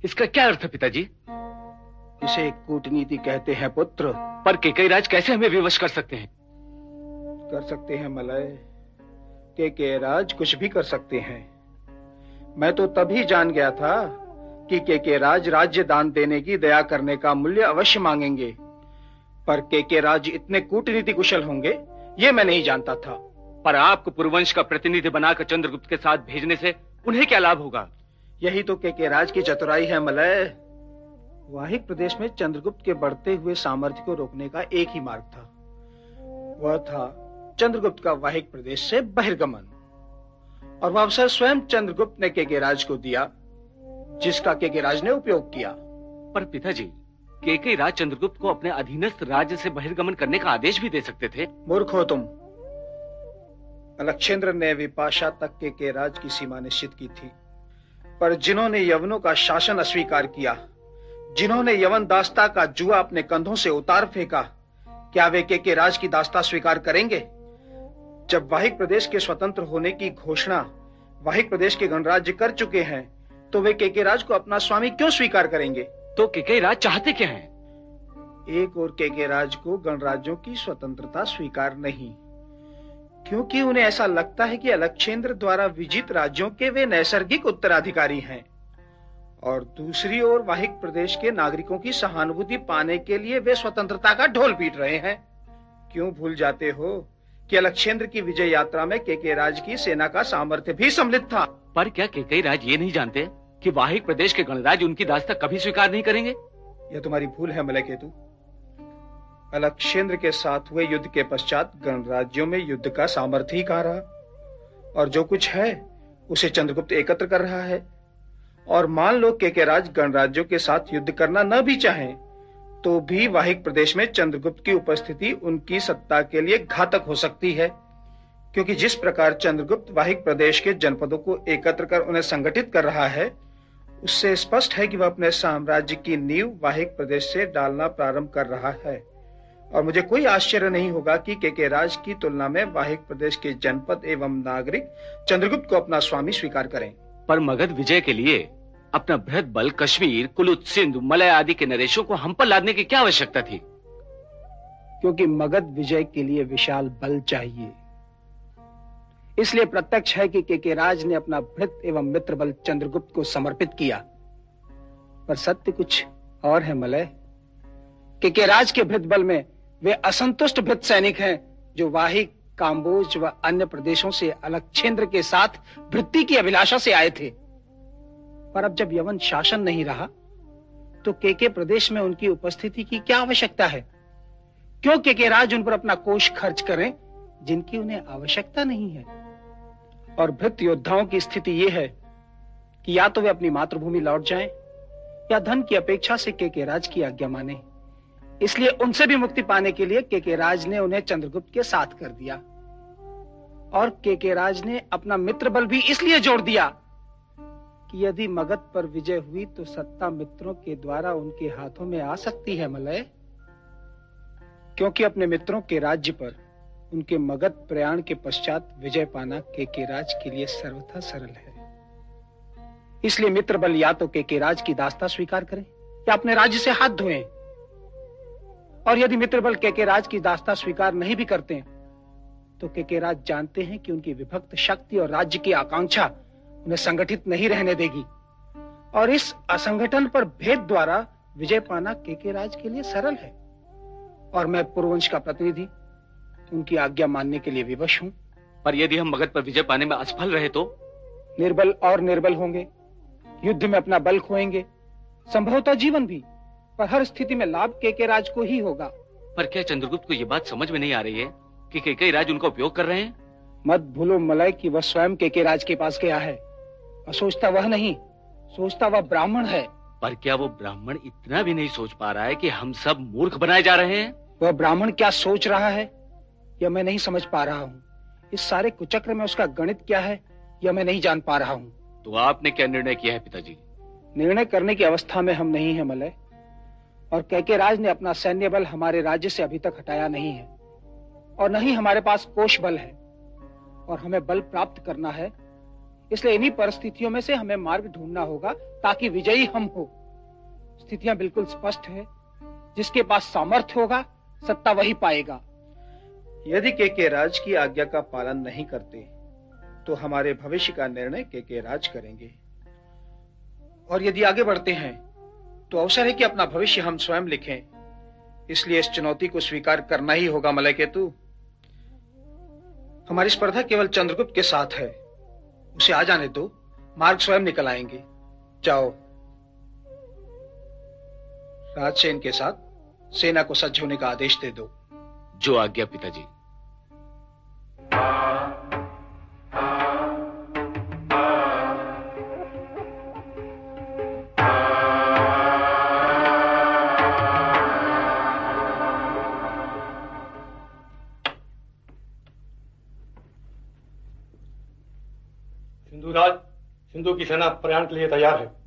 इसका क्या अर्थ है पिताजी? इसे कूटनीति कहते हैं पुत्र। पर केकई राज कैसे हमें विवश कर सकते हैं? कर सकते हैं मलय। के के राज कुछ भी कर सकते हैं। मैं तो तभी जान गया था कि के के राज राज्य दान देने की दया करने का मूल्य अवश्य मांगेंगे। पर के के राज इतने कूटनीति कुशल होंगे ये मैं नहीं जानता था। पर आपको पूर्ववंश का प्रतिनिधि बनाकर चंद्रगुप्त के साथ भेजने से उन्हें क्या लाभ होगा? यही तो के के राज की चतुराई है मलय। वाहिक प्रदेश में चंद्रगुप्त के बढ़ते हुए सामर्थ्य को रोकने का एक ही मार्ग था। वह था चंद्रगुप्त का वाहिक प्रदेश से बहिर्गमन। और वह अवसर स्वयं चंद्रगुप्त ने के के राज को दिया। जिसका केके राज ने उपयोग किया। पर पिताजी केके राज चंद्रगुप्त को अपने अधीनस्थ राज्य से बहिर्गमन करने का आदेश भी दे सकते थे? मूर्ख हो तुम। अलक्षेंद्र ने विपाशा तक के, के राज की सीमा निश्चित की थी। पर जिन्होंने यवनों का शासन अस्वीकार किया जिन्होंने यवन दास्ता का जुआ अपने कंधों से उतार फेंका क्या वे के, के राज की दास्ता स्वीकार करेंगे? जब वाहिक प्रदेश के स्वतंत्र होने की घोषणा वाहिक प्रदेश के गणराज्य कर चुके हैं तो वे के, के राज को अपना स्वामी क्यों स्वीकार करेंगे? तो के, के राज चाहते क्या हैं? एक और के, के राज को गणराज्यों की स्वतंत्रता स्वीकार नहीं। क्योंकि उन्हें ऐसा लगता है कि अलक्षेंद्र द्वारा विजित राज्यों के वे नैसर्गिक उत्तराधिकारी हैं। और दूसरी ओर वाहिक प्रदेश के नागरिकों की सहानुभूति पाने के लिए वे स्वतंत्रता का ढोल पीट रहे हैं। क्यों भूल जाते हो? कि अलक्षेंद्र की विजय यात्रा में केके राज की सेना का सामर्थ्य भी सम्मिलित था। पर क्या केके राज ये नहीं जानते कि वाहिक प्रदेश के गणराज्य उनकी दास्ता कभी स्वीकार नहीं करेंगे? यह तुम्हारी भूल है मलय केतु अलक्षेंद्र के साथ हुए युद्ध के पश्चात गणराज्यों में युद्ध का सामर्थ्य ही कहा रहा? और जो कुछ है उसे चंद्रगुप्त एकत्र कर रहा है। और मान लो के, के राज गणराज्यों के साथ युद्ध करना न भी चाहें तो भी वाहिक प्रदेश में चंद्रगुप्त की उपस्थिति उनकी सत्ता के लिए घातक हो सकती है, क्योंकि जिस प्रकार चंद्रगुप्त वाहिक प्रदेश के जनपदों को एकत्र कर उन्हें संगठित कर रहा है, उससे स्पष्ट है कि वह अपने साम्राज्य की नींव वाहिक प्रदेश से डालना प्रारंभ कर रहा है। और मुझे कोई आश्चर्य नहीं होगा कि के के राज की तुलना में वाहिक प्रदेश के जनपद एवं नागरिक चंद्रगुप्त को अपना स्वामी स्वीकार करें। पर मगध विजय के लिए अपना बृहद बल कश्मीर कुलुत सिंधु मलय आदि के नरेशों को हम पर लादने की क्या आवश्यकता थी? क्योंकि मगध विजय के लिए विशाल बल चाहिए। इसलिए प्रत्यक्ष है कि के, के राज ने अपना भृत एवं मित्र बल चंद्रगुप्त को समर्पित किया। पर सत्य कुछ और है मलय। के, के राज के भृत बल में वे असंतुष्ट भृत सैनिक हैं जो वाहिक काम्बोज व वा अन्य प्रदेशों से अलग क्षेत्र के साथ वृत्ति की अभिलाषा से आए थे। पर अब जब यवन शासन नहीं रहा तो केके प्रदेश में उनकी उपस्थिति की क्या आवश्यकता है? क्यों केके राज उन पर अपना कोष खर्च करें, जिनकी उन्हें आवश्यकता नहीं है? और भृत योद्धाओं की स्थिति यह है कि या तो वे अपनी मातृभूमि लौट जाएँ, या धन की अपेक्षा से के के राज की आज्ञा माने। इसलिए उनसे भी मुक्ति पाने के लिए के के राज ने उन्हें चंद्रगुप्त के साथ कर दिया। और के के राज ने अपना मित्र बल भी इसलिए जोड़ दिया कि यदि मगध पर विजय हुई तो सत्ता मित्रों के द्वारा उनके हाथों में आ सकती है मलय। क्योंकि अपने मित्रों के राज्य पर उनके मगध प्रयाण के पश्चात विजय पाना के के राज के लिए सर्वथा सरल है। इसलिए मित्र बल या तो के के राज की दास्ता स्वीकार करें या अपने राज्य से हाथ धोएँ। और यदि मित्र बल के के राज की दास्ता स्वीकार नहीं भी करते तो के के राज जानते हैं कि उनकी विभक्त शक्ति और राज्य की आकांक्षा उन्हें संगठित नहीं रहने देगी। और इस असंगठन पर भेद द्वारा विजय पाना के के राज के लिए सरल है। और मैं पूर्ववंश का प्रतिनिधि उनकी आज्ञा मानने के लिए विवश हूँ। पर यदि हम मगध पर विजय पाने में असफल रहे तो? निर्बल और निर्बल होंगे। युद्ध में अपना बल खोएँगे। संभवतः जीवन भी पर हर स्थिति में लाभ के के राज को ही होगा। पर क्या चंद्रगुप्त को यह बात समझ में नहीं आ रही है कि के कई राज उनका उपयोग कर रहे हैं? मत भूलो मलय कि वह स्वयं के के राज के पास गया है। और सोचता वह नहीं सोचता वह ब्राह्मण है। पर क्या वो ब्राह्मण इतना भी नहीं सोच पा रहा है कि हम सब मूर्ख बनाए जा रहे हैं? वह ब्राह्मण क्या सोच रहा है यह मैं नहीं समझ पा रहा हूँ। इस सारे कुचक्र में उसका गणित क्या है यह मैं नहीं जान पा रहा हूँ। तो आपने क्या निर्णय किया है पिताजी? निर्णय करने की अवस्था में हम नहीं है मलय। और कैके राज ने अपना सैन्य बल हमारे राज्य से अभी तक हटाया नहीं है। और न ही हमारे पास कोष बल है। और हमें बल प्राप्त करना है इसलिए इन्हीं परिस्थितियों में से हमें मार्ग ढूंढना होगा ताकि विजयी हम हो। स्थितियाँ बिल्कुल स्पष्ट है। जिसके पास सामर्थ्य होगा, सत्ता वही पाएगा। यदि के के राज की आज्ञा का पालन नहीं करते तो हमारे भविष्य का निर्णय के के राज करेंगे। और यदि आगे बढ़ते हैं तो अवसर है कि अपना भविष्य हम स्वयं लिखें। इसलिए इस चुनौती को स्वीकार करना ही होगा मलय केतु हमारी स्पर्धा केवल चंद्रगुप्त के साथ है। उसे आ जाने दो। मार्ग स्वयं निकल आएँगे। जाओ। राजसेन के साथ सेना को सज्ज होने का आदेश दे दो। जो आज्ञा पिताजी। सिंधु की सेना प्रयाण के लिए तैयार है।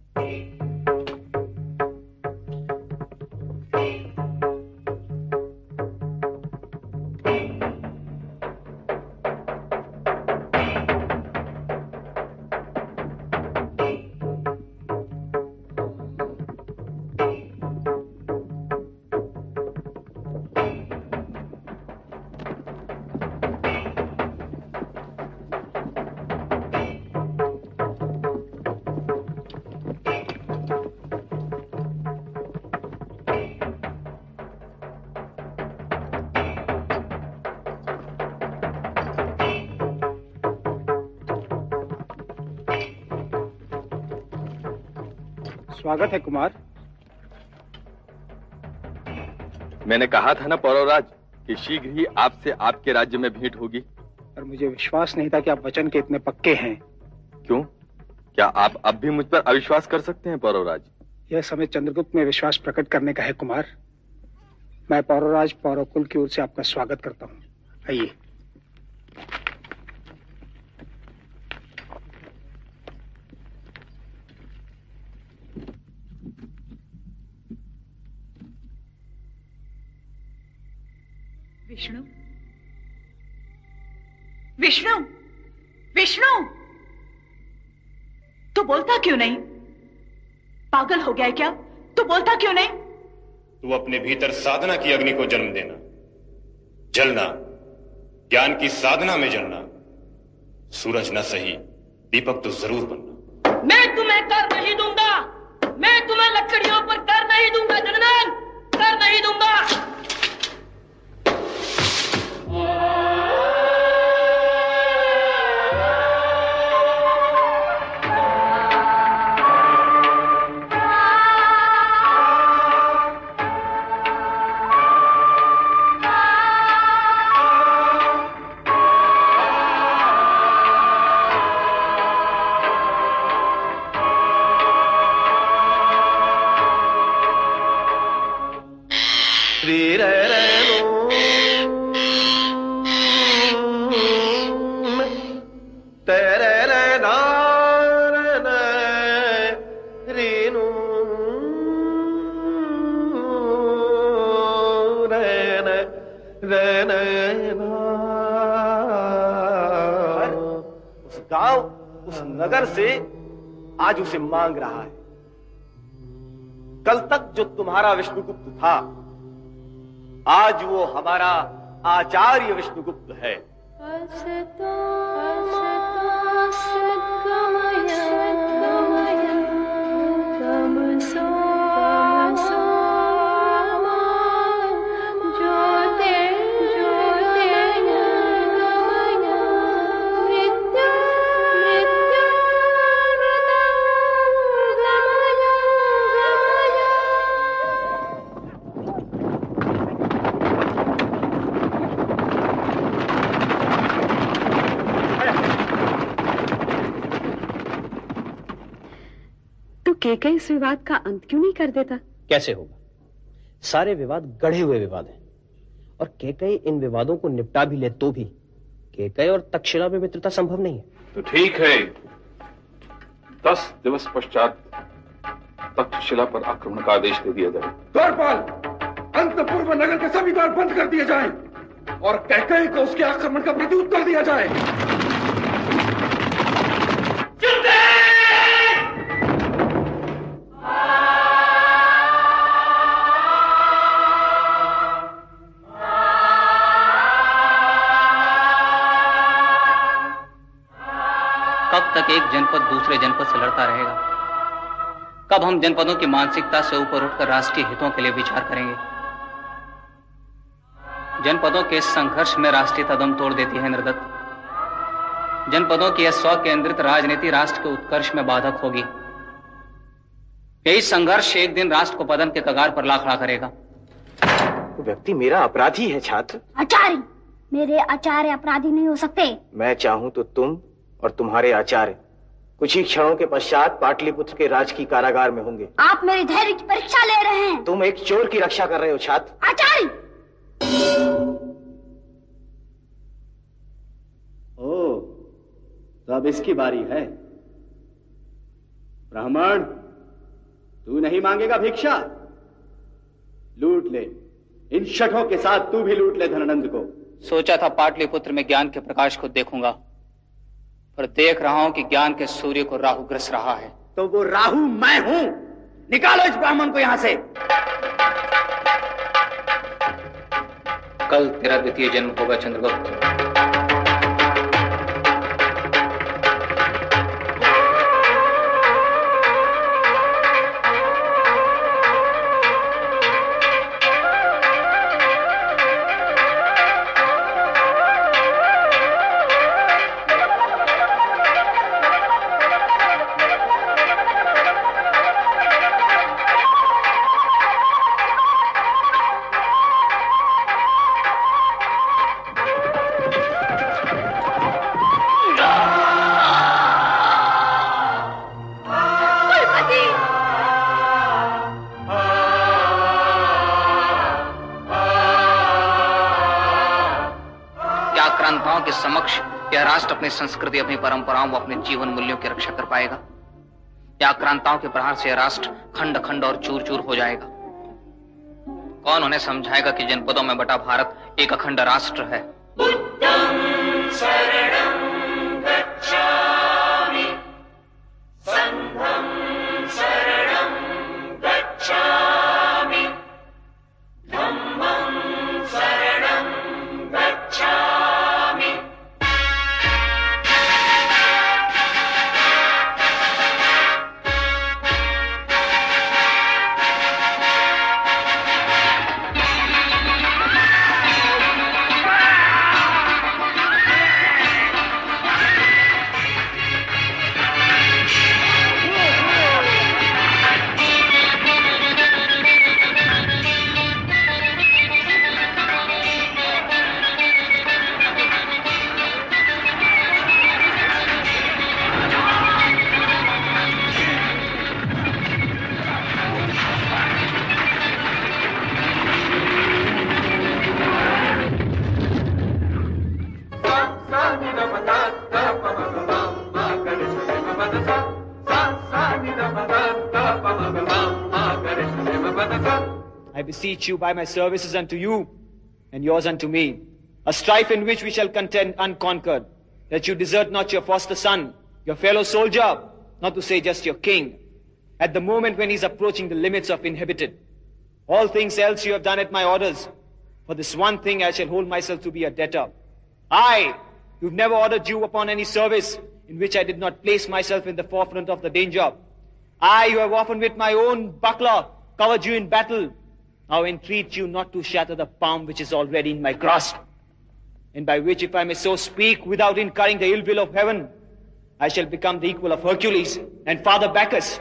स्वागत है कुमार। मैंने कहा था ना पौरवराज कि शीघ्र ही आपसे आपके राज्य में भेंट होगी। पर मुझे विश्वास नहीं था कि आप वचन के इतने पक्के हैं। क्यों? क्या आप अब भी मुझ पर अविश्वास कर सकते हैं पौरवराज यह समय चंद्रगुप्त में विश्वास प्रकट करने का है कुमार। मैं पौरवराज पौरकुल की ओर से आपका स्वागत करता हूँ। आइए। विष्णु। विष्णु! विष्णु! तू बोलता क्यों नहीं? पागल हो गया है क्या? तू बोलता क्यों नहीं? तू अपने भीतर साधना की अग्नि को जन्म देना। जलना ज्ञान की साधना में जलना। सूरज न सही दीपक तो ज़रूर बनना। मैं तुम्हें कर नहीं दूँगा। मैं तुम्हें लकड़ियों पर कर नहीं दूँगा जनरल कर नहीं दूँगा। आज उसे मांग रहा है। कल तक जो तुम्हारा विष्णुगुप्त था, आज वो हमारा आचार्य विष्णुगुप्त है। तो केके इस विवाद का अंत क्यों नहीं कर देता? कैसे होगा? सारे विवाद गढ़े हुए विवाद हैं। और केकई इन विवादों को निपटा भी ले तो भी केकई और तक्षशिला में मित्रता संभव नहीं है। तो ठीक है। दस दिवस पश्चात तक्षशिला पर आक्रमण का आदेश दे दिया जाए। द्वारपाल अंत पूर्व नगर के सभी द्वार बंद कर दिए जाएँ और कहकही को उसके आक्रमण का प्रत्युत्तर दिया जाए। जनपद दूसरे जनपद से लड़ता रहेगा। कब हम जनपदों की मानसिकता से ऊपर उठकर राष्ट्रीय हितों के लिए विचार करेंगे? जनपदों के संघर्ष में राष्ट्रीयता दम तोड़ देती है निर्दत्त जनपदों की यह स्व केंद्रित राजनीति राष्ट्र के उत्कर्ष में बाधक होगी। यही संघर्ष एक दिन राष्ट्र को पदन के कगार पर ला खड़ा करेगा व्यक्ति मेरा अपराधी है छात्र। आचार्य! मेरे आचार्य अपराधी नहीं हो सकते। मैं चाहूँ तो तुम और तुम्हारे आचार्य। कुछ ही क्षणों के पश्चात पाटलिपुत्र के राजकीय कारागार में होंगे। आप मेरे धैर्य की परीक्षा ले रहे हैं। तुम एक चोर की रक्षा कर रहे हो छात्र। आचार्य! ओ तो अब इसकी बारी है। ब्राह्मण तू नहीं मांगेगा भिक्षा। लूट ले। इन शठों के साथ तू भी लूट ले धनानंद को। सोचा था पाटलिपुत्र में ज्ञान के प्रकाश को देखूँगा। पर देख रहा हूँ कि ज्ञान के सूर्य को राहु ग्रस रहा है। तो वो राहु मैं हूँ। निकालो इस ब्राह्मण को यहाँ से। कल तेरा द्वितीय जन्म होगा चंद्रगुप्त। अपनी संस्कृति, अपनी परंपराओं व अपने जीवन मूल्यों की रक्षा कर पाएगा। या आक्रांताओं के प्रहार से राष्ट्र खंड खंड और चूर चूर हो जाएगा। कौन उन्हें समझाएगा कि जनपदों में बटा भारत एक अखंड राष्ट्र है? Beseech you by my services unto you and yours unto me, a strife in which we shall contend unconquered, that you desert not your foster son, your fellow soldier, not to say just your king, at the moment when he's approaching the limits of inhibited. All things else you have done at my orders. For this one thing I shall hold myself to be a debtor. I, who've never ordered you upon any service in which I did not place myself in the forefront of the danger. I, who have often with my own buckler covered you in battle, now entreat you not to shatter the palm which is already in my grasp, and by which, if I may so speak, without incurring the ill will of heaven, I shall become the equal of Hercules and Father Bacchus.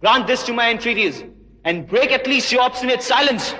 Grant this to my entreaties, and break at least your obstinate silence.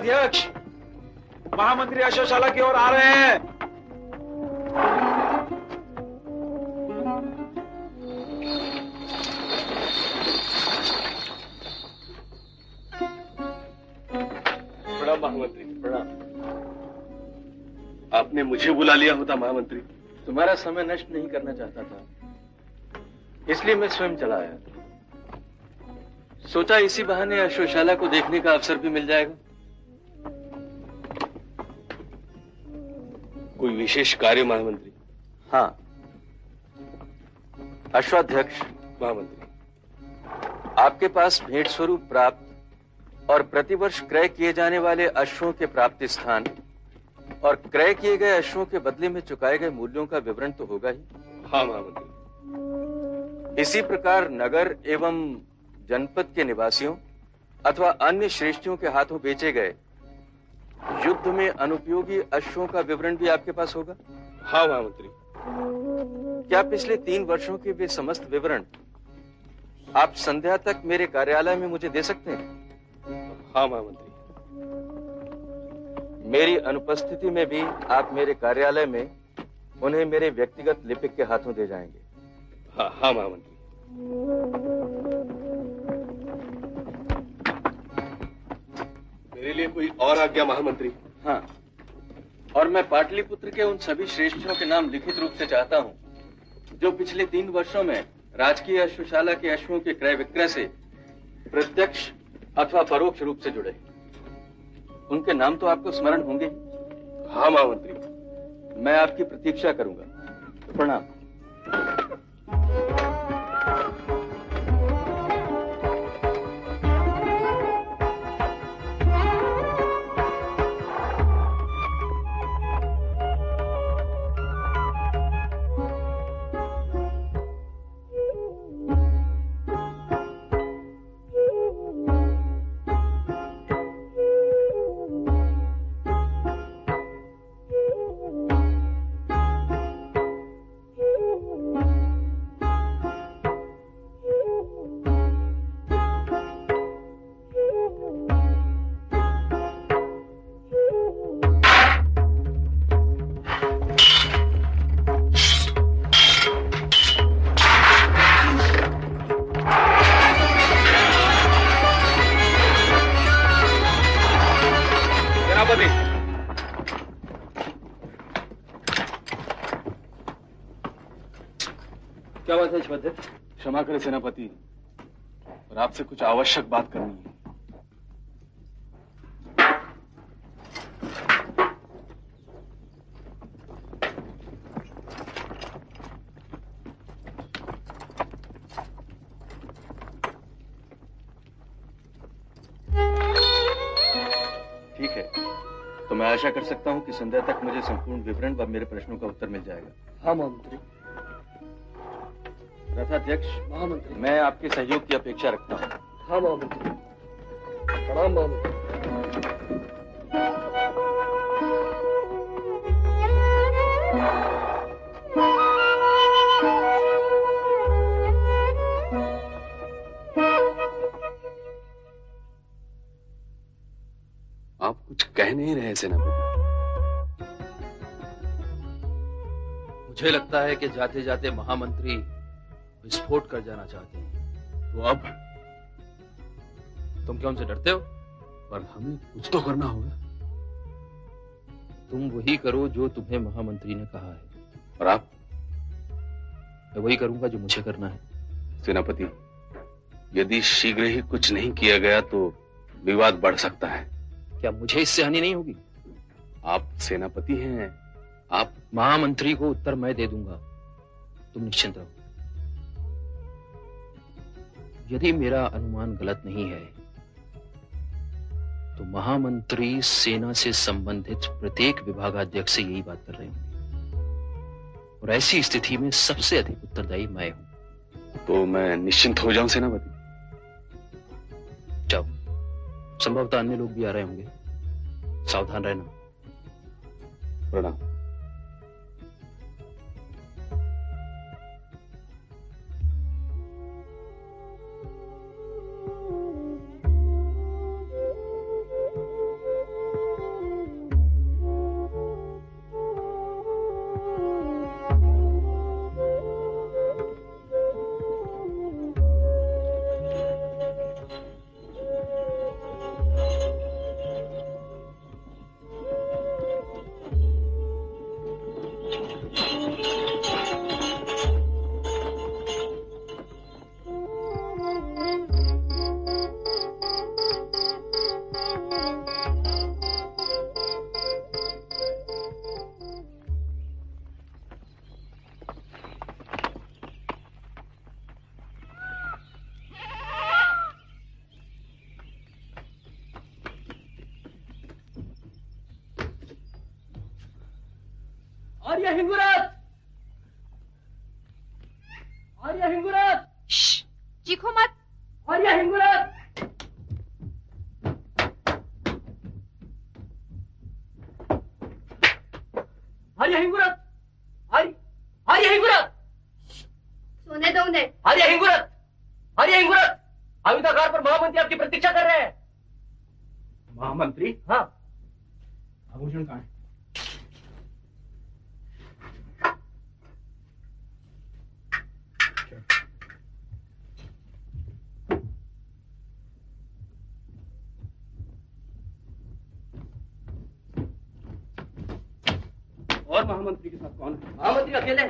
अश्वाध्यक्ष महामंत्री अश्वशाला की ओर आ रहे हैं। प्रणाम महामंत्री प्रणाम। आपने मुझे बुला लिया होता महामंत्री। तुम्हारा समय नष्ट नहीं करना चाहता था। इसलिए मैं स्वयं चला आया। सोचा इसी बहाने अश्वशाला को देखने का अवसर भी मिल जाएगा। कोई विशेष कार्य महामंत्री? हाँ। अश्वाध्यक्ष। महामंत्री। आपके पास भेंट स्वरूप प्राप्त और प्रतिवर्ष क्रय किए जाने वाले अश्वों के प्राप्ति स्थान और क्रय किए गए अश्वों के बदले में चुकाए गए मूल्यों का विवरण तो होगा ही। हाँ महामंत्री। इसी प्रकार नगर एवं जनपद के निवासियों अथवा अन्य श्रेष्ठियों के हाथों बेचे गए युद्ध में अनुपयोगी अश्वों का विवरण भी आपके पास होगा? हाँ महामंत्री क्या पिछले तीन वर्षों के वे समस्त विवरण आप संध्या तक मेरे कार्यालय में मुझे दे सकते हैं? हाँ महामंत्री मेरी अनुपस्थिति में भी आप मेरे कार्यालय में उन्हें मेरे व्यक्तिगत लिपिक के हाथों दे जाएँगे। हाँ हाँ महामंत्री मेरे लिए कोई और आज्ञा महामंत्री? हाँ। और मैं पाटलिपुत्र के उन सभी श्रेष्ठियों के नाम लिखित रूप से चाहता हूँ जो पिछले तीन वर्षों में राजकीय अश्वशाला के अश्वों के क्रय विक्रय से प्रत्यक्ष अथवा परोक्ष रूप से जुड़े। उनके नाम तो आपको स्मरण होंगे। हाँ महामंत्री। मैं आपकी प्रतीक्षा करूँगा। प्रणाम। क्या बात है श्वध्य क्षमा करें सेनापति। और आपसे कुछ आवश्यक बात करनी है। ठीक है। तो मैं आशा कर सकता हूँ कि संध्या तक मुझे संपूर्ण विवरण व मेरे प्रश्नों का उत्तर मिल जाएगा। हाँ महामंत्री रथाध्यक्ष महामंत्री। मैं आपके सहयोग की अपेक्षा रखता हूँ। हाँ महामंत्री। प्रणाम महामंत्री। आप कुछ कह नहीं रहे सेनापति। मुझे लगता है कि जाते जाते महामंत्री विस्फोट कर जाना चाहते हैं। तो अब? तुम क्या उनसे डरते हो? पर हमें कुछ तो करना होगा। तुम वही करो जो तुम्हें महामंत्री ने कहा है। और आप? मैं वही करूँगा जो मुझे करना है। सेनापति यदि शीघ्र ही कुछ नहीं किया गया तो विवाद बढ़ सकता है। क्या मुझे इससे हानि नहीं होगी? आप सेनापति हैं आप महामंत्री को उत्तर मैं दे दूँगा। तुम निश्चिंत रहो। यदि मेरा अनुमान गलत नहीं है तो महामंत्री सेना से संबंधित प्रत्येक विभागाध्यक्ष से यही बात कर रहे होंगे। और ऐसी स्थिति में सबसे अधिक उत्तरदायी मैं हूँ। तो मैं निश्चिंत हो जाऊँ सेनापति। जाओ। संभवतः अन्य लोग भी आ रहे होंगे। सावधान रहना। प्रणाम। महामंत्री के साथ कौन है? महामंत्री अकेले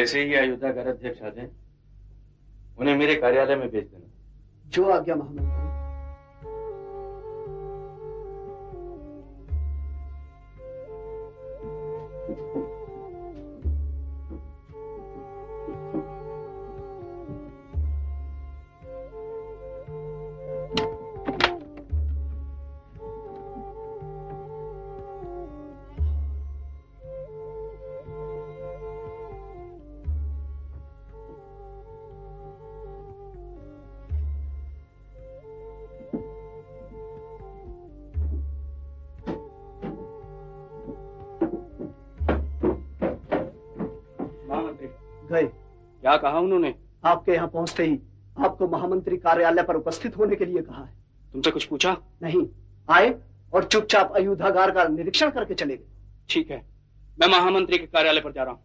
जैसे ही अयोध्या घर अध्यक्ष आ जाए। उन्हें मेरे कार्यालय में भेज देना। जो आज्ञा महामंत्री। क्या कहा उन्होंने? आपके यहाँ पहुँचते ही आपको महामंत्री कार्यालय पर उपस्थित होने के लिए कहा है। तुमसे कुछ पूछा? नहीं आए और चुपचाप अयोध्यागार का निरीक्षण करके चले गए। ठीक है मैं महामंत्री के कार्यालय पर जा रहा हूँ।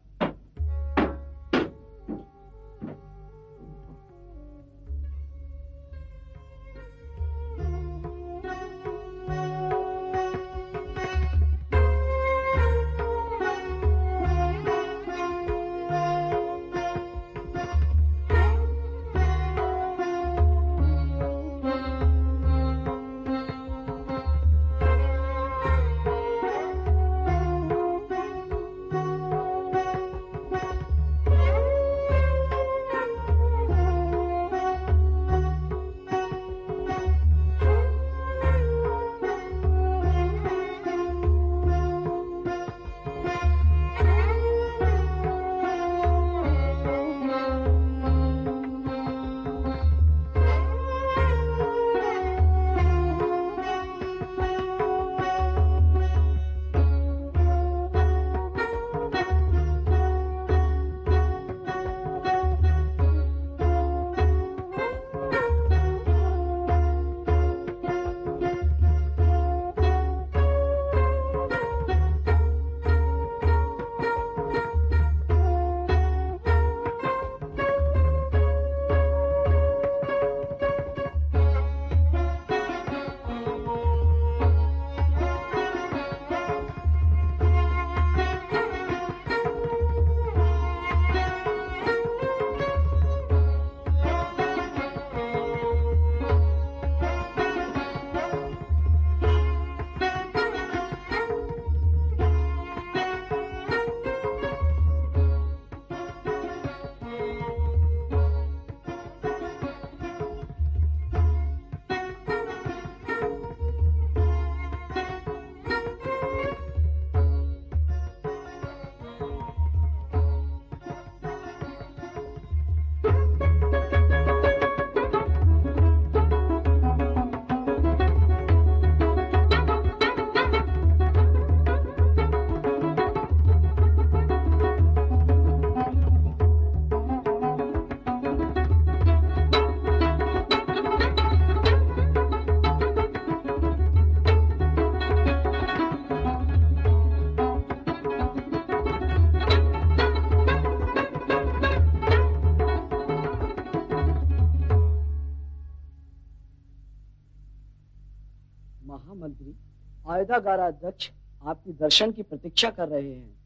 अध्यक्ष आपकी दर्शन की प्रतीक्षा कर रहे हैं।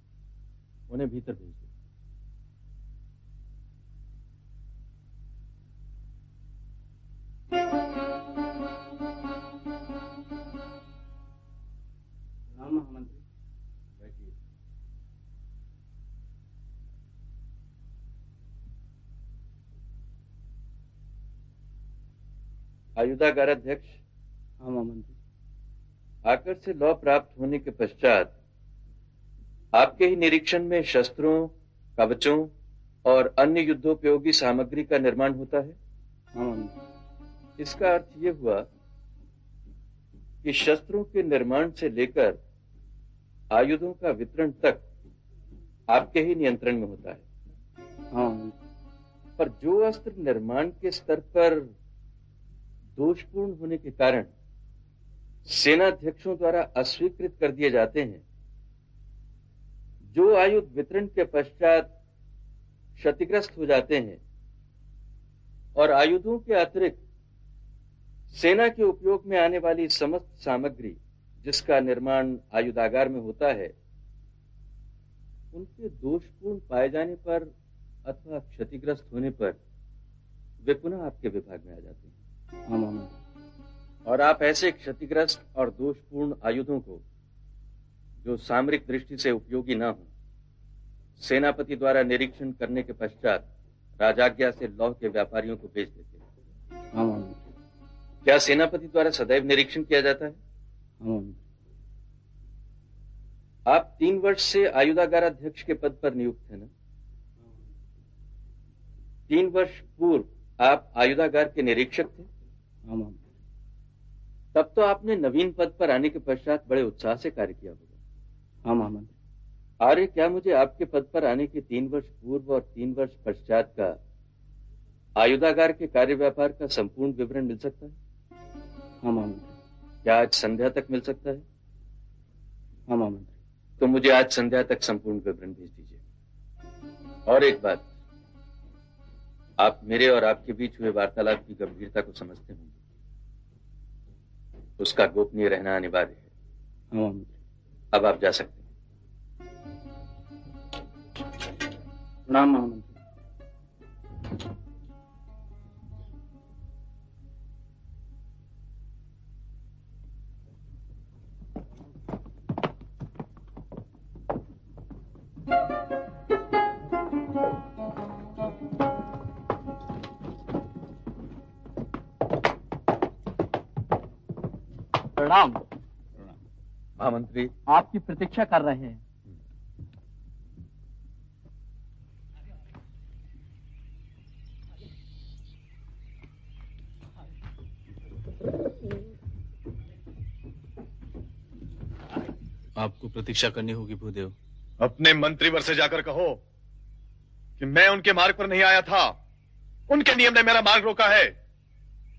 उन्हें भीतर भेज दो। राम महामंत्री। आयुधागार अध्यक्ष हाँ महामंत्री। आकर से लौ प्राप्त होने के पश्चात आपके ही निरीक्षण में शस्त्रों कवचों और अन्य युद्धोपयोगी सामग्री का निर्माण होता है? हाँ। इसका अर्थ यह हुआ कि शस्त्रों के निर्माण से लेकर आयुधों का वितरण तक आपके ही नियंत्रण में होता है। हाँ। पर जो अस्त्र निर्माण के स्तर पर दोषपूर्ण होने के कारण सेनाध्यक्षों द्वारा अस्वीकृत कर दिए जाते हैं। जो आयुध वितरण के पश्चात क्षतिग्रस्त हो जाते हैं और आयुधों के अतिरिक्त सेना के उपयोग में आने वाली समस्त सामग्री जिसका निर्माण आयुधागार में होता है, उनके दोषपूर्ण पाए जाने पर अथवा क्षतिग्रस्त होने पर वे पुनः आपके विभाग में आ जाते हैं। हाँ महामंत्री और आप ऐसे क्षतिग्रस्त और दोषपूर्ण आयुधों को जो सामरिक दृष्टि से उपयोगी न हो सेनापति द्वारा निरीक्षण करने के पश्चात राजाज्ञा से लौह के व्यापारियों को बेच देते हैं। हाँ क्या सेनापति द्वारा सदैव निरीक्षण किया जाता है? हाँ आप तीन वर्ष से आयुधागार अध्यक्ष के पद पर नियुक्त है ना? तीन वर्ष पूर्व आप आयुधागार के निरीक्षक थे? हाँ। तब तो आपने नवीन पद पर आने के पश्चात बड़े उत्साह से कार्य किया होगा। हाँ महामंत्री आर्य क्या मुझे आपके पद पर आने के तीन वर्ष पूर्व और तीन वर्ष पश्चात का आयुधागार के कार्य व्यापार का संपूर्ण विवरण मिल सकता है? हाँ महामंत्री क्या आज संध्या तक मिल सकता है? हाँ महामंत्री तो मुझे आज संध्या तक संपूर्ण विवरण भेज दीजिए। और एक बात आप मेरे और आपके बीच हुए वार्तालाप की गंभीरता को समझते होंगे। उसका गोपनीय रहना अनिवार्य है। हाँ। अब आप जा सकते हैं। प्रणाम महामंत्री प्रणाम। महामंत्री आपकी प्रतीक्षा कर रहे हैं। आपको प्रतीक्षा करनी होगी भूदेव। अपने मंत्रीवर से जाकर कहो कि मैं उनके मार्ग पर नहीं आया था। उनके नियम ने मेरा मार्ग रोका है।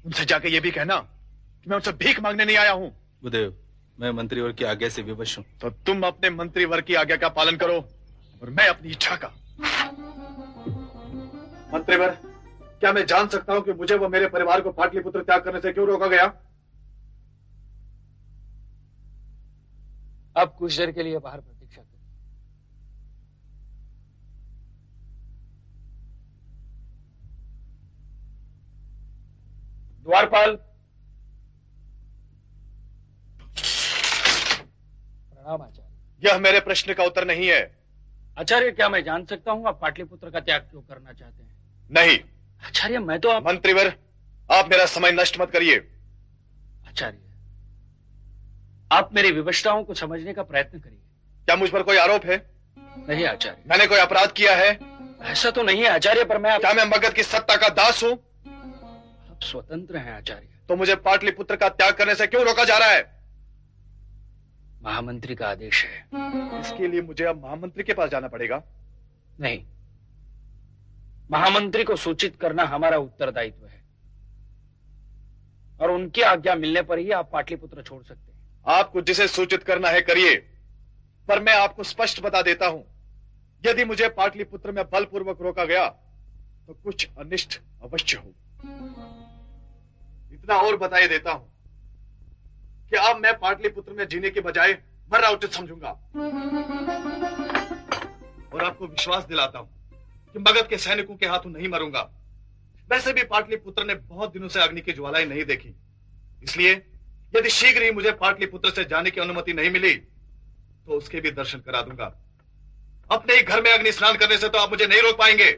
उनसे जाके ये भी कहना कि मैं उनसे भीख मांगने नहीं आया हूँ। भूदेव मैं मंत्रीवर की आज्ञा से विवश हूँ। तो तुम अपने मंत्री मंत्रीवर की आज्ञा का पालन करो और मैं अपनी इच्छा का। मंत्रीवर क्या मैं जान सकता हूँ कि मुझे व मेरे परिवार को पाटलिपुत्र त्याग करने से क्यों रोका गया? अब कुछ देर के लिए बाहर प्रतीक्षा करें। द्वारपाल आचार्य। यह मेरे प्रश्न का उत्तर नहीं है। आचार्य क्या मैं जान सकता हूँ आप पाटलिपुत्र का त्याग क्यों करना चाहते हैं? नहीं। आचार्य मैं तो आप मंत्रीवर आप मेरा समय नष्ट मत करिए। आचार्य आप मेरी विवशताओं को समझने का प्रयत्न करिए। क्या मुझ पर कोई आरोप है? नहीं आचार्य। मैंने कोई अपराध किया है? ऐसा तो नहीं है आचार्य पर मैं आप... क्या मैं मगध की सत्ता का दास हूँ? आप स्वतंत्र हैं आचार्य। तो मुझे पाटलिपुत्र का त्याग करने से क्यों रोका जा रहा है? महामंत्री का आदेश है। इसके लिए मुझे अब महामंत्री के पास जाना पड़ेगा। नहीं। महामंत्री को सूचित करना हमारा उत्तरदायित्व है। और उनकी आज्ञा मिलने पर ही आप पाटलिपुत्र छोड़ सकते हैं। आपको जिसे सूचित करना है करिए। पर मैं आपको स्पष्ट बता देता हूँ यदि मुझे पाटलिपुत्र में बलपूर्वक रोका गया तो कुछ अनिष्ट अवश्य हो इतना और बताए देता हूँ। कि अब मैं पाटलिपुत्र में जीने के बजाय मरना उचित समझूँगा। और आपको विश्वास दिलाता हूँ कि मगध के सैनिकों के हाथों नहीं मरूँगा। वैसे भी पाटलिपुत्र ने बहुत दिनों से अग्नि की ज्वालाएँ नहीं देखी। इसलिए यदि शीघ्र ही मुझे पाटलिपुत्र से जाने की अनुमति नहीं मिली तो उसके भी दर्शन करा दूँगा। अपने ही घर में अग्नि स्नान करने से तो आप मुझे नहीं रोक पाएँगे।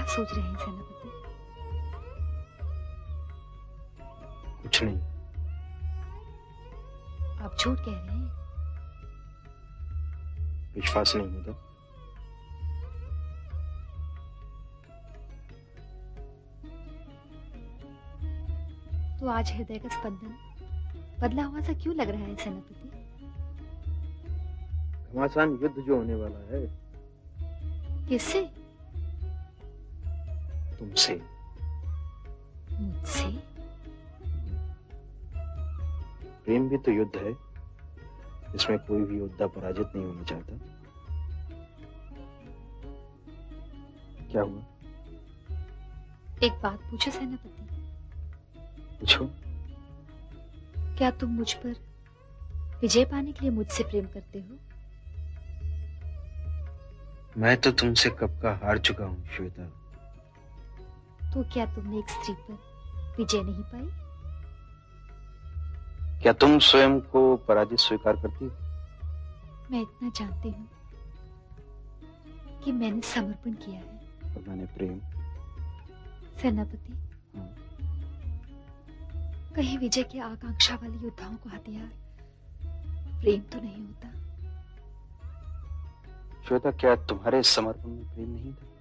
सोच रहे हैं सेनापति? कुछ नहीं। आप झूठ कह रहे हैं? विश्वास नहीं होता। तो आज हृदय का स्पंदन बदला हुआ सा क्यों लग रहा है सेनापति? घमासान युद्ध जो होने वाला है। किससे? तुमसे मुझसे? प्रेम भी तो युद्ध है। इसमें कोई भी योद्धा पराजित नहीं होना चाहता। क्या हुआ? एक बात पूछो सेनापति। पूछो। क्या तुम मुझ पर विजय पाने के लिए मुझसे प्रेम करते हो? मैं तो तुमसे कब का हार चुका हूँ श्वेता। तो क्या तुमने एक स्त्री पर विजय नहीं पाई? क्या तुम स्वयं को पराजित स्वीकार करती हो? मैं इतना जानती हूँ कि मैंने समर्पण किया है। और मैंने प्रेम। सेनापति कहीं विजय की आकांक्षा वाले योद्धाओं को हथियार प्रेम तो नहीं होता। श्वेता क्या तुम्हारे समर्पण में प्रेम नहीं था?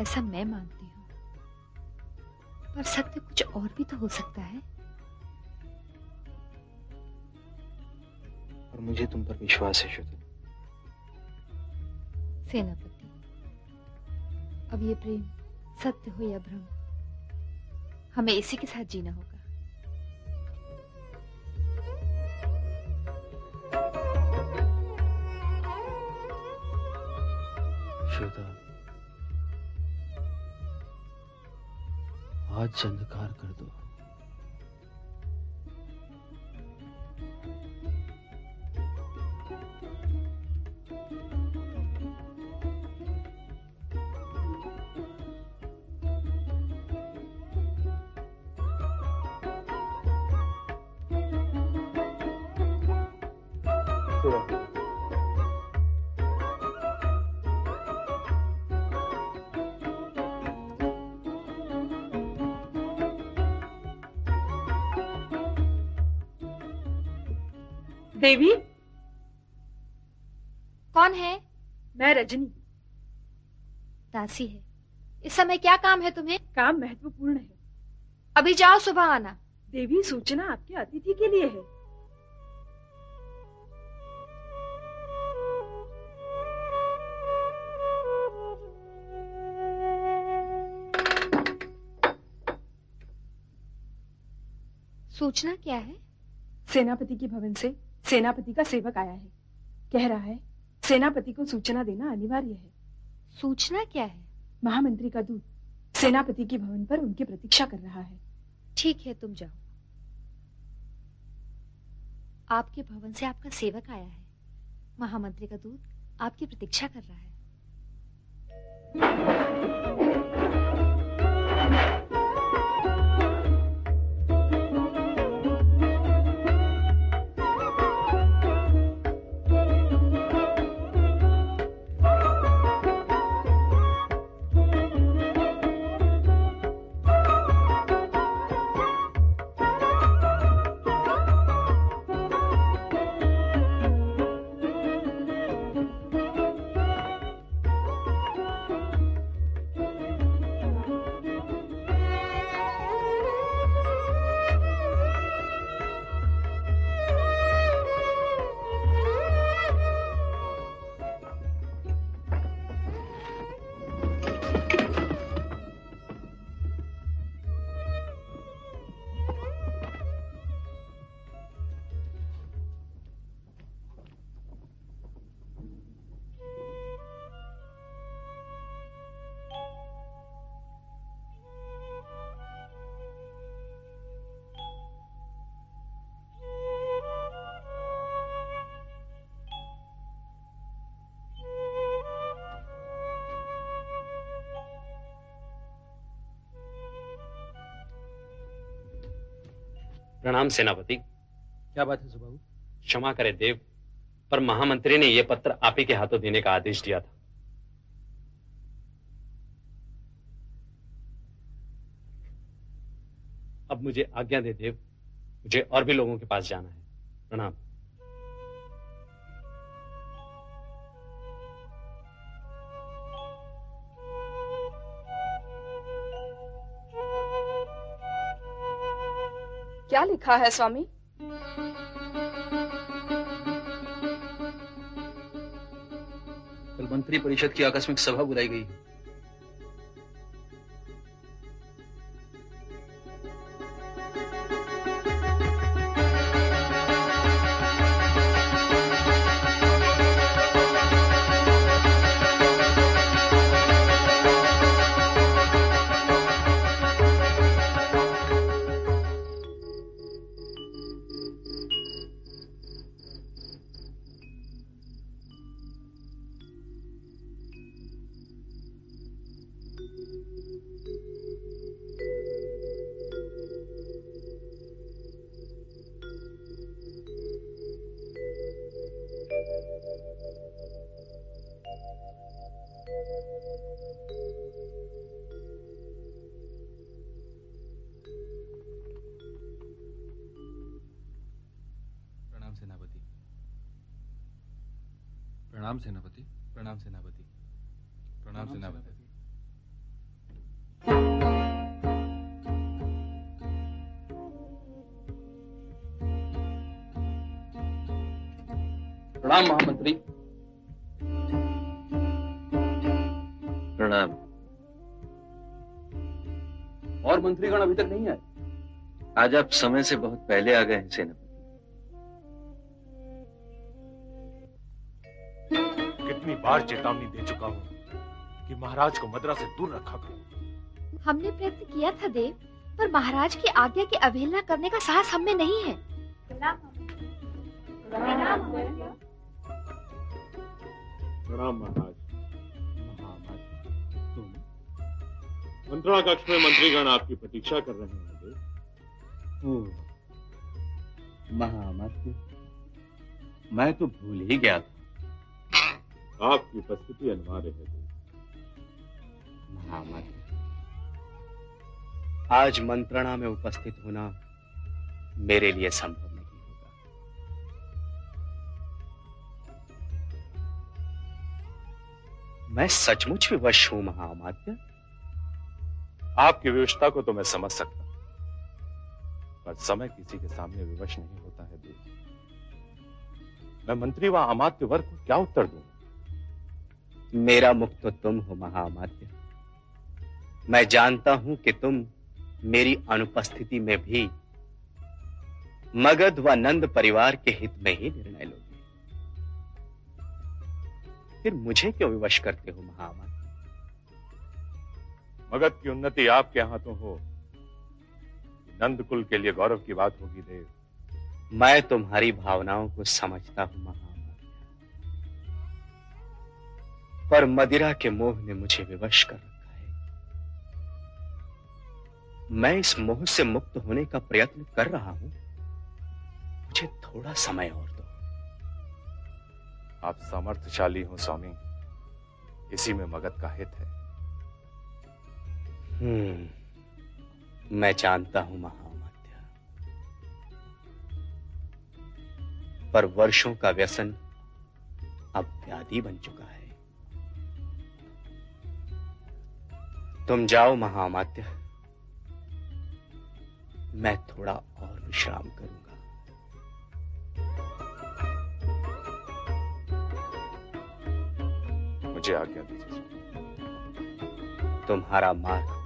ऐसा मैं मानती हूँ। पर सत्य कुछ और भी तो हो सकता है। और मुझे तुम पर विश्वास है श्वेता सेनापति अब ये प्रेम सत्य हो या भ्रम हमें इसी के साथ जीना होगा। श्वेता आज से अंधकार कर दो। देवी? कौन है? मैं रजनी। दासी है। इस समय क्या काम है तुम्हें? काम महत्वपूर्ण है। अभी जाओ सुबह आना। देवी सूचना आपके अतिथि के लिए है। सूचना क्या है? सेनापति के भवन से। सेनापति का सेवक आया है। कह रहा है सेनापति को सूचना देना अनिवार्य है। सूचना क्या है? महामंत्री का दूत सेनापति के भवन पर उनकी प्रतीक्षा कर रहा है। ठीक है तुम जाओ। आपके भवन से आपका सेवक आया है। महामंत्री का दूत आपकी प्रतीक्षा कर रहा है। प्रणाम सेनापति। क्या बात है सुबाबू क्षमा करे देव पर महामंत्री ने यह पत्र आप ही के हाथों देने का आदेश दिया था। अब मुझे आज्ञा दे देव मुझे और भी लोगों के पास जाना है। प्रणाम। क्या लिखा है स्वामी? कल मंत्री परिषद की आकस्मिक सभा बुलाई गई। प्रणाम महामंत्री। प्रणाम। और मंत्रीगण अभी तक नहीं आए? आज आप समय से बहुत पहले आ गए हैं सेनापति। कितनी बार चेतावनी दे चुका हूँ कि महाराज को मदरा से दूर रखा करो। हमने प्रयत्न किया था देव पर महाराज की आज्ञा की अवहेलना करने का साहस हम में नहीं है। प्रणाम। महाराज महाराज तुम मंत्रणा कक्ष में मंत्रीगण आपकी प्रतीक्षा कर रहे हैं महामत मैं तो भूल ही गया था आपकी उपस्थिति अनिवार्य है महामत आज मंत्रणा में उपस्थित होना मेरे लिए संभव मैं सचमुच विवश हूँ महामात्य। आपकी विवशता को तो मैं समझ सकता हूँ, पर समय किसी के सामने विवश नहीं होता है देव। मैं मंत्री व अमात्य वर्ग को क्या उत्तर दूँ? मेरा मुख तो तुम हो महामात्य। मैं जानता हूँ कि तुम मेरी अनुपस्थिति में भी मगध व नंद परिवार के हित में ही निर्णय लोगे। फिर मुझे क्यों विवश करते हो महामात्य मगध की उन्नति आपके हाथों हो। नंद कुल के लिए गौरव की बात होगी देव। मैं तुम्हारी भावनाओं को समझता हूँ महामात्य पर मदिरा के मोह ने मुझे विवश कर रखा है। मैं इस मोह से मुक्त होने का प्रयत्न कर रहा हूँ। मुझे थोड़ा समय और आप सामर्थ्यशाली हो, स्वामी। इसी में मगध का हित है। हम्म मैं जानता हूँ महामात्य। पर वर्षों का व्यसन अब व्याधि बन चुका है। तुम जाओ महामात्य। मैं थोड़ा और विश्राम करूँगा। मुझे आज्ञा दीजिए तुम्हारा मार्ग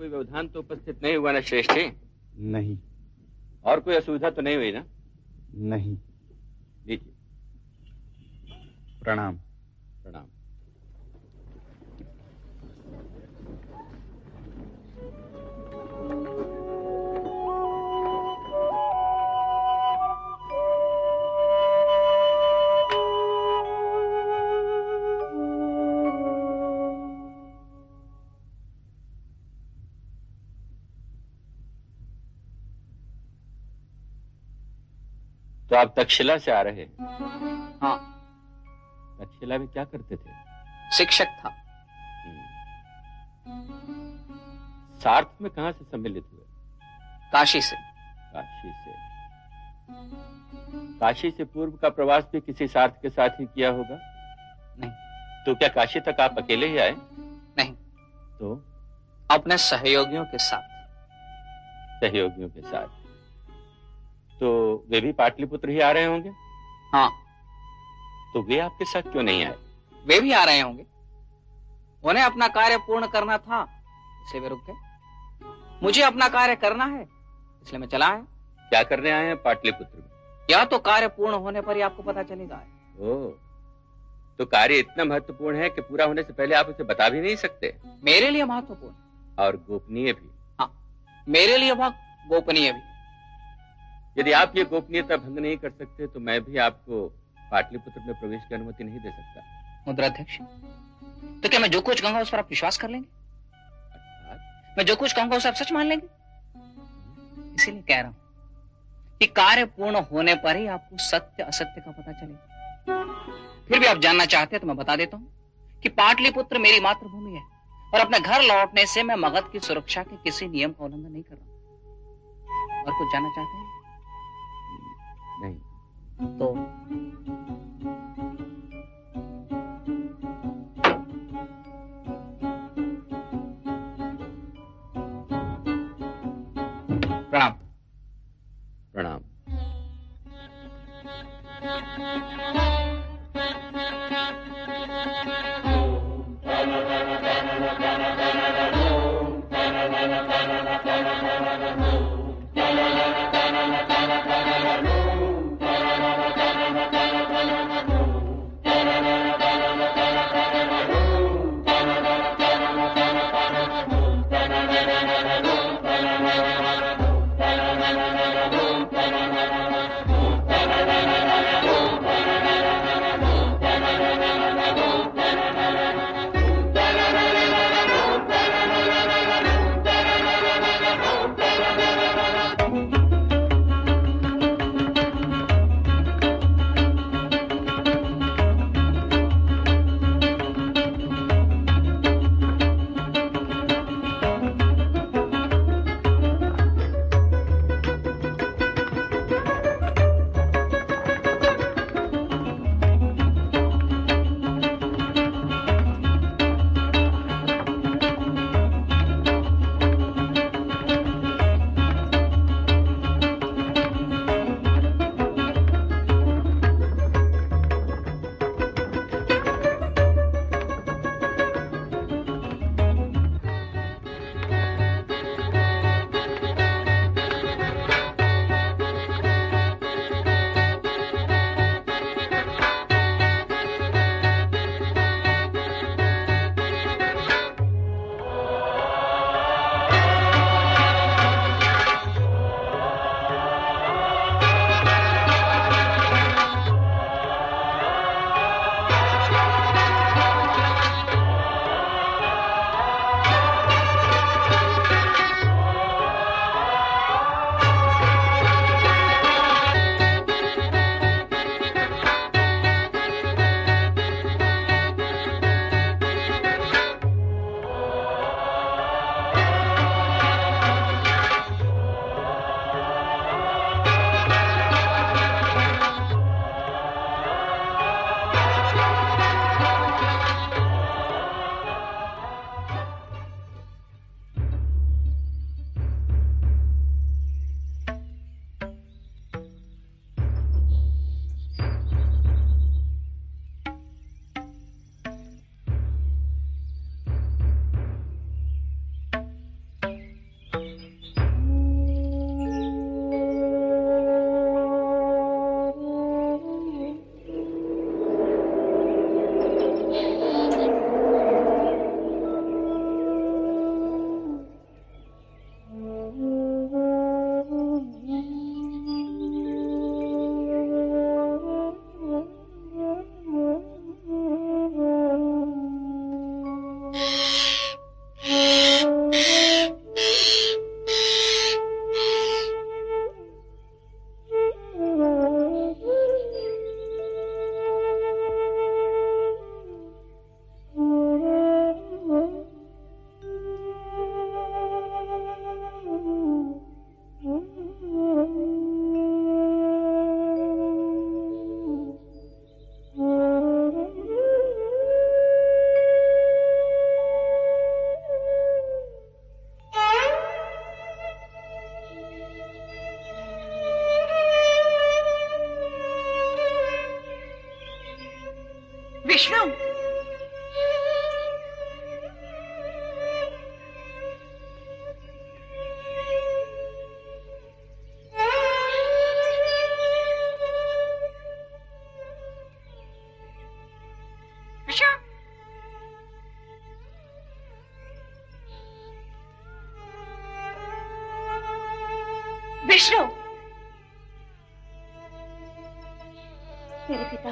कोई व्यवधान तो उपस्थित नहीं हुआ ना श्रेष्ठ नहीं। और कोई असुविधा तो नहीं हुई ना? नहीं। लीजिए प्रणाम प्रणाम। तो आप तक्षशिला से आ रहे हाँ। तक्षशिला में क्या करते थे? शिक्षक था। सार्थ में कहाँ से सम्मिलित हुए? काशी से। काशी से। काशी से पूर्व का प्रवास भी किसी सार्थ के साथ ही किया होगा? नहीं। तो क्या काशी तक आप अकेले ही आए? नहीं। तो? अपने सहयोगियों के साथ। सहयोगियों के साथ। तो वे भी पाटलिपुत्र ही आ रहे होंगे? हाँ। तो वे आपके साथ क्यों नहीं आए? वे भी आ रहे होंगे। उन्हें अपना कार्य पूर्ण करना था इसलिए वे रुक गए। मुझे अपना कार्य करना है इसलिए मैं चला आया। क्या करने आए हैं पाटलिपुत्र में? या तो कार्य पूर्ण होने पर ही आपको पता चलेगा। ओ तो कार्य इतना महत्वपूर्ण है कि पूरा होने से पहले आप उसे बता भी नहीं सकते? मेरे लिए महत्वपूर्ण। और गोपनीय भी। हाँ मेरे लिए वह गोपनीय भी। यदि आप ये गोपनीयता भंग नहीं कर सकते तो मैं भी आपको पाटलिपुत्र में प्रवेश की अनुमति नहीं दे सकता। मुद्राध्यक्ष तो क्या मैं जो कुछ कहूँगा उस पर आप विश्वास कर लेंगे? मैं जो कुछ कहूँगा उसे आप सच मान लेंगे? इसीलिए कह रहा हूँ कि कार्य पूर्ण होने पर ही आपको सत्य असत्य का पता चलेगा। फिर भी आप जानना चाहते हैं तो मैं बता देता हूँ कि पाटलिपुत्र मेरी मातृभूमि है और अपने घर लौटने से मैं मगध की सुरक्षा के किसी नियम का उल्लंघन नहीं कर रहा और कुछ जानना चाहते हैं? नहीं तो प्रणाम प्रणाम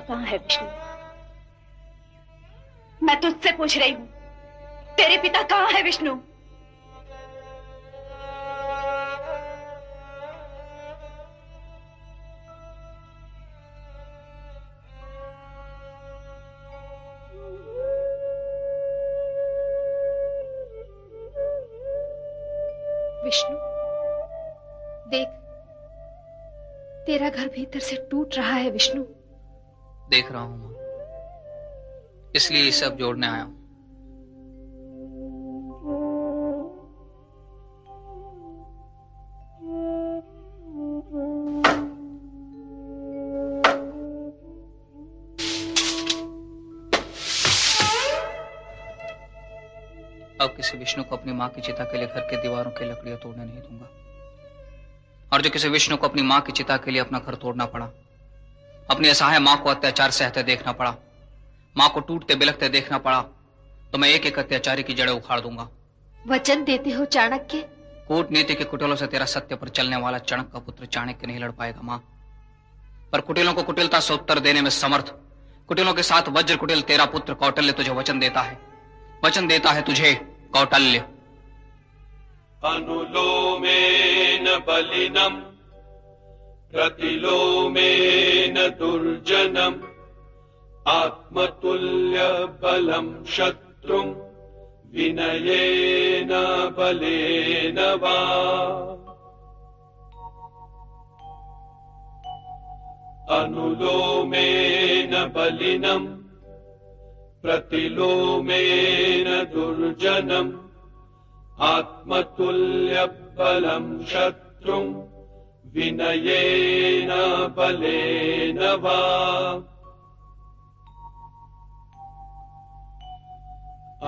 कहाँ है विष्णु। मैं तुझसे पूछ रही हूँ, तेरे पिता कहाँ है विष्णु? विष्णु, देख, तेरा घर भीतर से टूट रहा है विष्णु। देख रहा हूँ इसलिए ये सब जोड़ने आया हूँ। अब किसी विष्णु को अपनी माँ की चिता के लिए घर के दीवारों की लकड़ियाँ तोड़ने नहीं दूँगा। और जो किसी विष्णु को अपनी माँ की चिता के लिए अपना घर तोड़ना पड़ा अपनी असहाय माँ को अत्याचार सहते देखना पड़ा। माँ को टूटते बिलखते देखना पड़ा। तो मैं एक एक अत्याचारी की जड़ें उखाड़ दूँगा। वचन देते हो चाणक्य? कूटनीति के कुटिलों से तेरा सत्य पर चलने वाला चणक का पुत्र चाणक्य नहीं लड़ पाएगा माँ। पर कुटिलों को कुटिलता से उत्तर देने में समर्थ। कुटिलों के साथ वज्र कुटिल तेरा पुत्र कौटल्य तुझे वचन देता है। वचन देता है तुझे कौटल्य। अनुलोमेन बलिनम् प्रतिलोमेन दुर्जनम् आत्मतुल्य बलम् शत्रुम् विनयेन बलेन वा। अनुलोमेन बलिनम् प्रतिलोमेन दुर्जनम् आत्मतुल्यबलम् शत्रुम् विनयेन बलेन वा।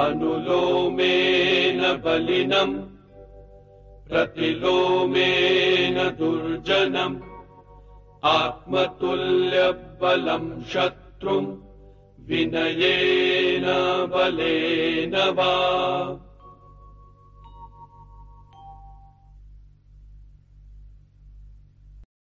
अनुलोमेन बलिनम् प्रतिलोमेन दुर्जनम् आत्मतुल्यबलम् शत्रुम् विनयेन बलेन वा